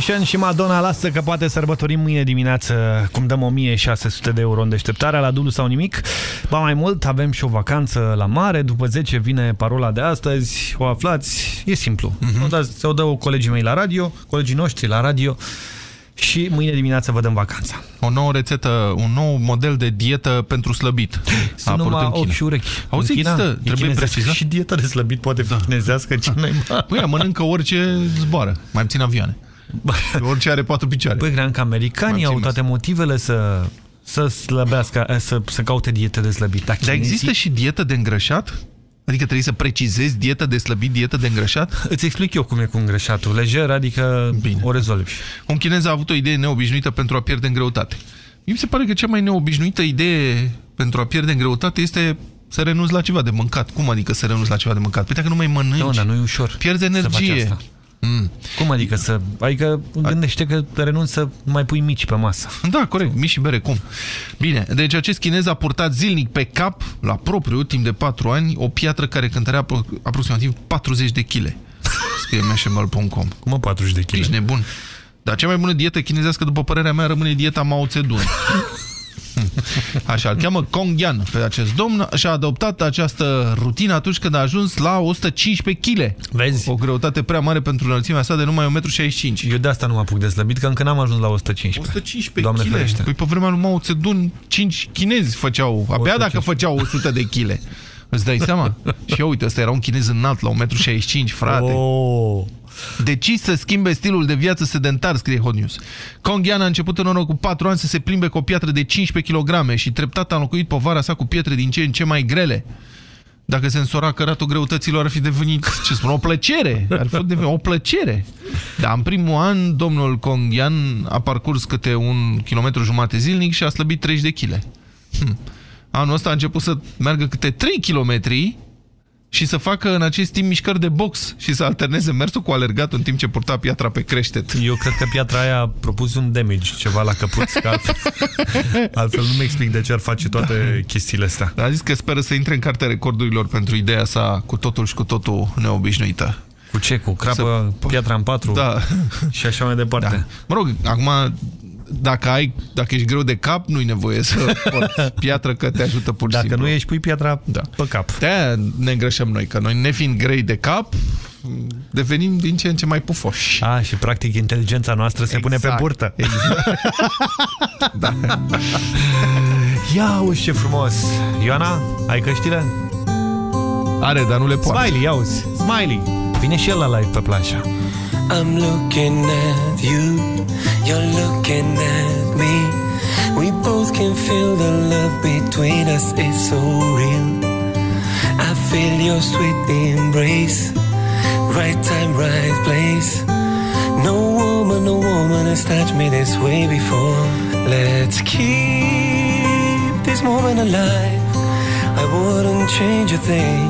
Celebration și Madonna lasă că poate sărbătorim mâine dimineață cum dăm 1600 de euro în deșteptarea la dublu sau nimic. Ba mai mult, avem și o vacanță la mare, după 10 vine parola de astăzi, o aflați, e simplu. Mhm. O dați, se o dă colegii mei la radio, colegii noștri la radio și mâine dimineață vă dăm vacanța. O nouă rețetă, un nou model de dietă pentru slăbit. Sunt numai ochi și urechi. Auzi, În China există, e trebuie chinezească. precizat. Și dieta de slăbit poate fi da. chinezească, ce mai Păi, mănâncă orice zboară, mai puțin avioane. Orice are patru picioare. Păi, cream că americanii Mai au puțin toate motivele să să slăbească, eh, să, să caute diete de slăbit. Dar, Dar există și dietă de îngrășat? Adică trebuie să precizezi dietă de slăbit, dietă de îngrășat? Îți explic eu cum e cu îngrășatul. Lejer, adică Bine. o rezolvi. Un chinez a avut o idee neobișnuită pentru a pierde în greutate. Mi se pare că cea mai neobișnuită idee pentru a pierde în greutate este să renunți la ceva de mâncat. Cum adică să renunți la ceva de mâncat? Păi dacă nu mai mănânci, Da, dar nu e ușor. pierzi să faci energie. Asta. Mm. Cum adică să... Adică gândește că renunți să mai pui mici pe masă. Da, corect, mici și bere, cum? Bine, deci acest chinez a purtat zilnic pe cap, la propriu, timp de 4 ani, o piatră care cântărea apro- aproximativ 40 de kg. Scrie mashable.com. Cum mă 40 de kg? Ești nebun. Dar cea mai bună dietă chinezească, după părerea mea, rămâne dieta Mao Zedong. Așa, îl cheamă Kong Yan pe acest domn și a adoptat această rutină atunci când a ajuns la 115 kg. Vezi? O greutate prea mare pentru înălțimea sa de numai 1,65 m. Eu de asta nu mă apuc de slăbit, că încă n-am ajuns la 115. 115 Doamne kg. ferește. Păi pe vremea lui Mao Zedong 5 chinezi făceau, abia dacă făceau 100 de kg. Îți dai seama? și eu, uite, ăsta era un chinez înalt la 1,65 m, frate. Oh. Decis să schimbe stilul de viață sedentar, scrie Hot News. Kong Yan a început în urmă cu 4 ani să se plimbe cu o piatră de 15 kg și treptat a înlocuit povara sa cu pietre din ce în ce mai grele. Dacă se însora căratul greutăților ar fi devenit, ce spun, o plăcere. Ar fi devenit o plăcere. Dar în primul an, domnul Kong Yan a parcurs câte un kilometru jumate zilnic și a slăbit 30 de kg. Hm. Anul ăsta a început să meargă câte 3 kilometri și să facă în acest timp mișcări de box și să alterneze mersul cu alergat în timp ce purta piatra pe creștet. Eu cred că piatra aia a propus un damage, ceva la căpuț, că altfel, altfel nu-mi explic de ce ar face toate da. chestiile astea. A zis că speră să intre în cartea recordurilor pentru ideea sa cu totul și cu totul neobișnuită. Cu ce? Cu crapă, să... piatra în patru da. și așa mai departe. Da. Mă rog, acum dacă, ai, dacă ești greu de cap, nu-i nevoie să porți piatră că te ajută pur și Dacă simplu. nu ești, pui piatra da. pe cap. de ne îngrășăm noi, că noi nefiind grei de cap, devenim din ce în ce mai pufoși. A, și practic inteligența noastră se pune pe burtă. Exact. da. Ia uzi ce frumos! Ioana, ai căștile? Are, dar nu le poate. Smiley, ia uzi! Smiley! Vine și el la live pe plajă. I'm looking at you, you're looking at me. We both can feel the love between us, it's so real. I feel your sweet embrace, right time, right place. No woman, no woman has touched me this way before. Let's keep this moment alive. I wouldn't change a thing,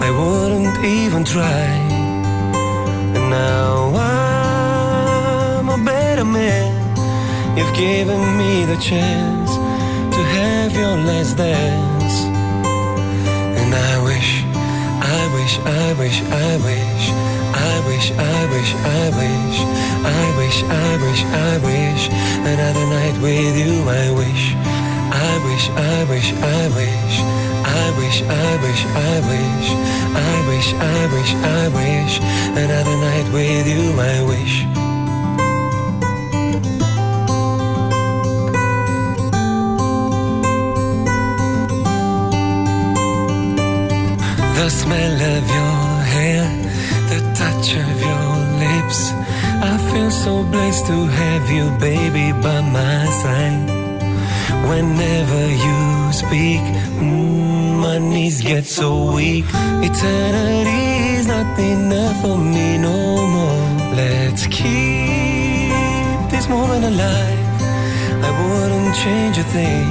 I wouldn't even try. And now I'm a better man. You've given me the chance to have your last dance. And I wish, I wish, I wish, I wish, I wish, I wish, I wish, I wish, I wish, I wish, another night with you. I wish, I wish, I wish, I wish. I wish, I wish, I wish, I wish, I wish, I wish, another night with you, I wish. The smell of your hair, the touch of your lips. I feel so blessed to have you, baby, by my side. Whenever you speak, mm, my knees get so weak. Eternity is not enough for me no more. Let's keep this moment alive. I wouldn't change a thing.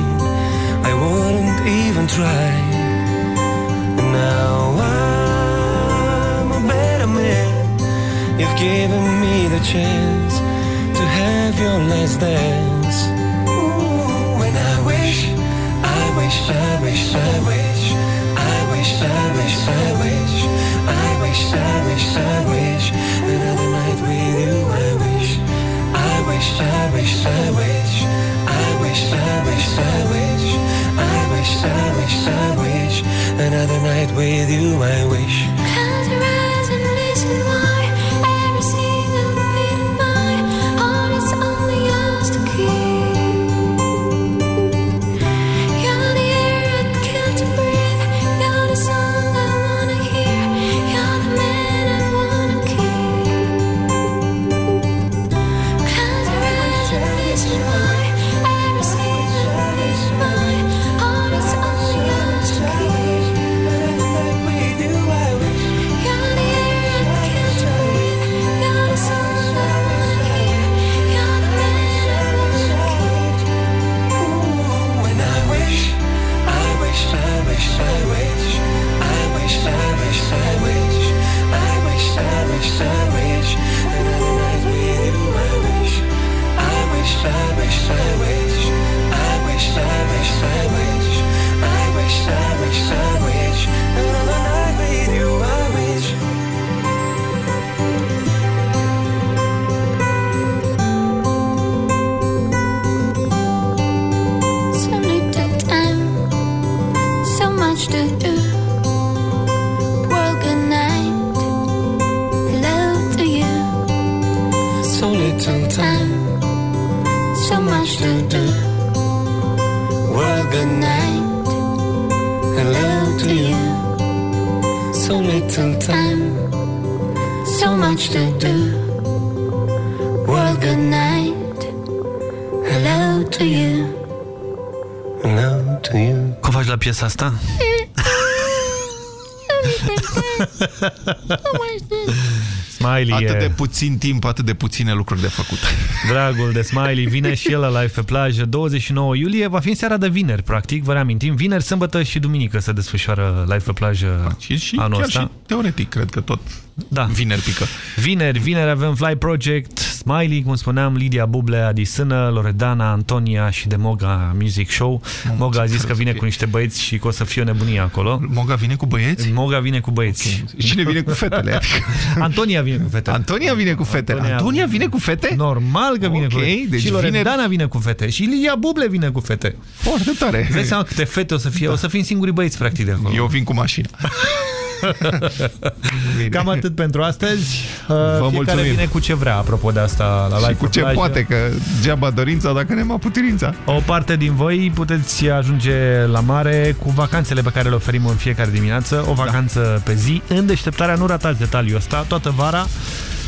I wouldn't even try. Now I'm a better man. You've given me the chance to have your last dance. Another night with you. I wish, piesa asta? Smiley Atât e... de puțin timp, atât de puține lucruri de făcut. Dragul de Smiley vine și el la live pe plajă 29 iulie, va fi în seara de vineri, practic, vă reamintim, vineri, sâmbătă și duminică se desfășoară live pe plajă și, și anul chiar ăsta. și teoretic, cred că tot da. vineri pică. Vineri, vineri avem Fly Project, Smiley, cum spuneam, Lidia Buble, Adisână, Loredana, Antonia și de Moga Music Show. Moga a zis că vine cu niște băieți și că o să fie o nebunie acolo. Moga vine cu băieți? Moga vine cu băieți. Okay. Cine vine cu fetele? Antonia vine cu fetele. Antonia vine cu fetele. Antonia, Antonia vine cu fete? Normal că vine okay, cu fete. Deci și Loredana vine... vine cu fete. Și Lidia Buble vine cu fete. Foarte tare. Îți dai seama câte fete o să fie? Da. O să fim singuri băieți, practic, de acolo. Eu vin cu mașina. Cam atât pentru astăzi. Vă Fiecare mulțumim. vine cu ce vrea, apropo de asta la live Și cu ce plajă. poate, că geaba dorința dacă ne-am putința. O parte din voi puteți ajunge la mare cu vacanțele pe care le oferim în fiecare dimineață, o vacanță da. pe zi. În deșteptarea nu ratați detaliul ăsta, toată vara.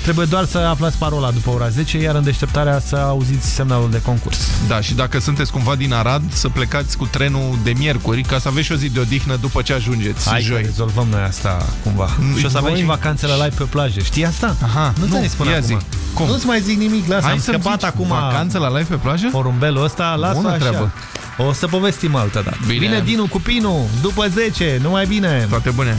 Trebuie doar să aflați parola după ora 10, iar în deșteptarea să auziți semnalul de concurs. Da, și dacă sunteți cumva din Arad, să plecați cu trenul de miercuri, ca să aveți și o zi de odihnă după ce ajungeți. Hai joi. că rezolvăm noi asta cumva. Mm, și o să avem voi? și vacanțele live pe plajă. Știi asta? Aha, nu, nu, ți spun ia acum. zi. Cum? Nu-ți mai zic nimic, lasă, Hai am să-mi scăpat zici, acum vacanță la live pe plajă? porumbelul ăsta, lasă Bună așa. treabă. O să povestim altă dată. Bine. Vine Dinu cu Pinu, după 10, numai bine. Toate bune.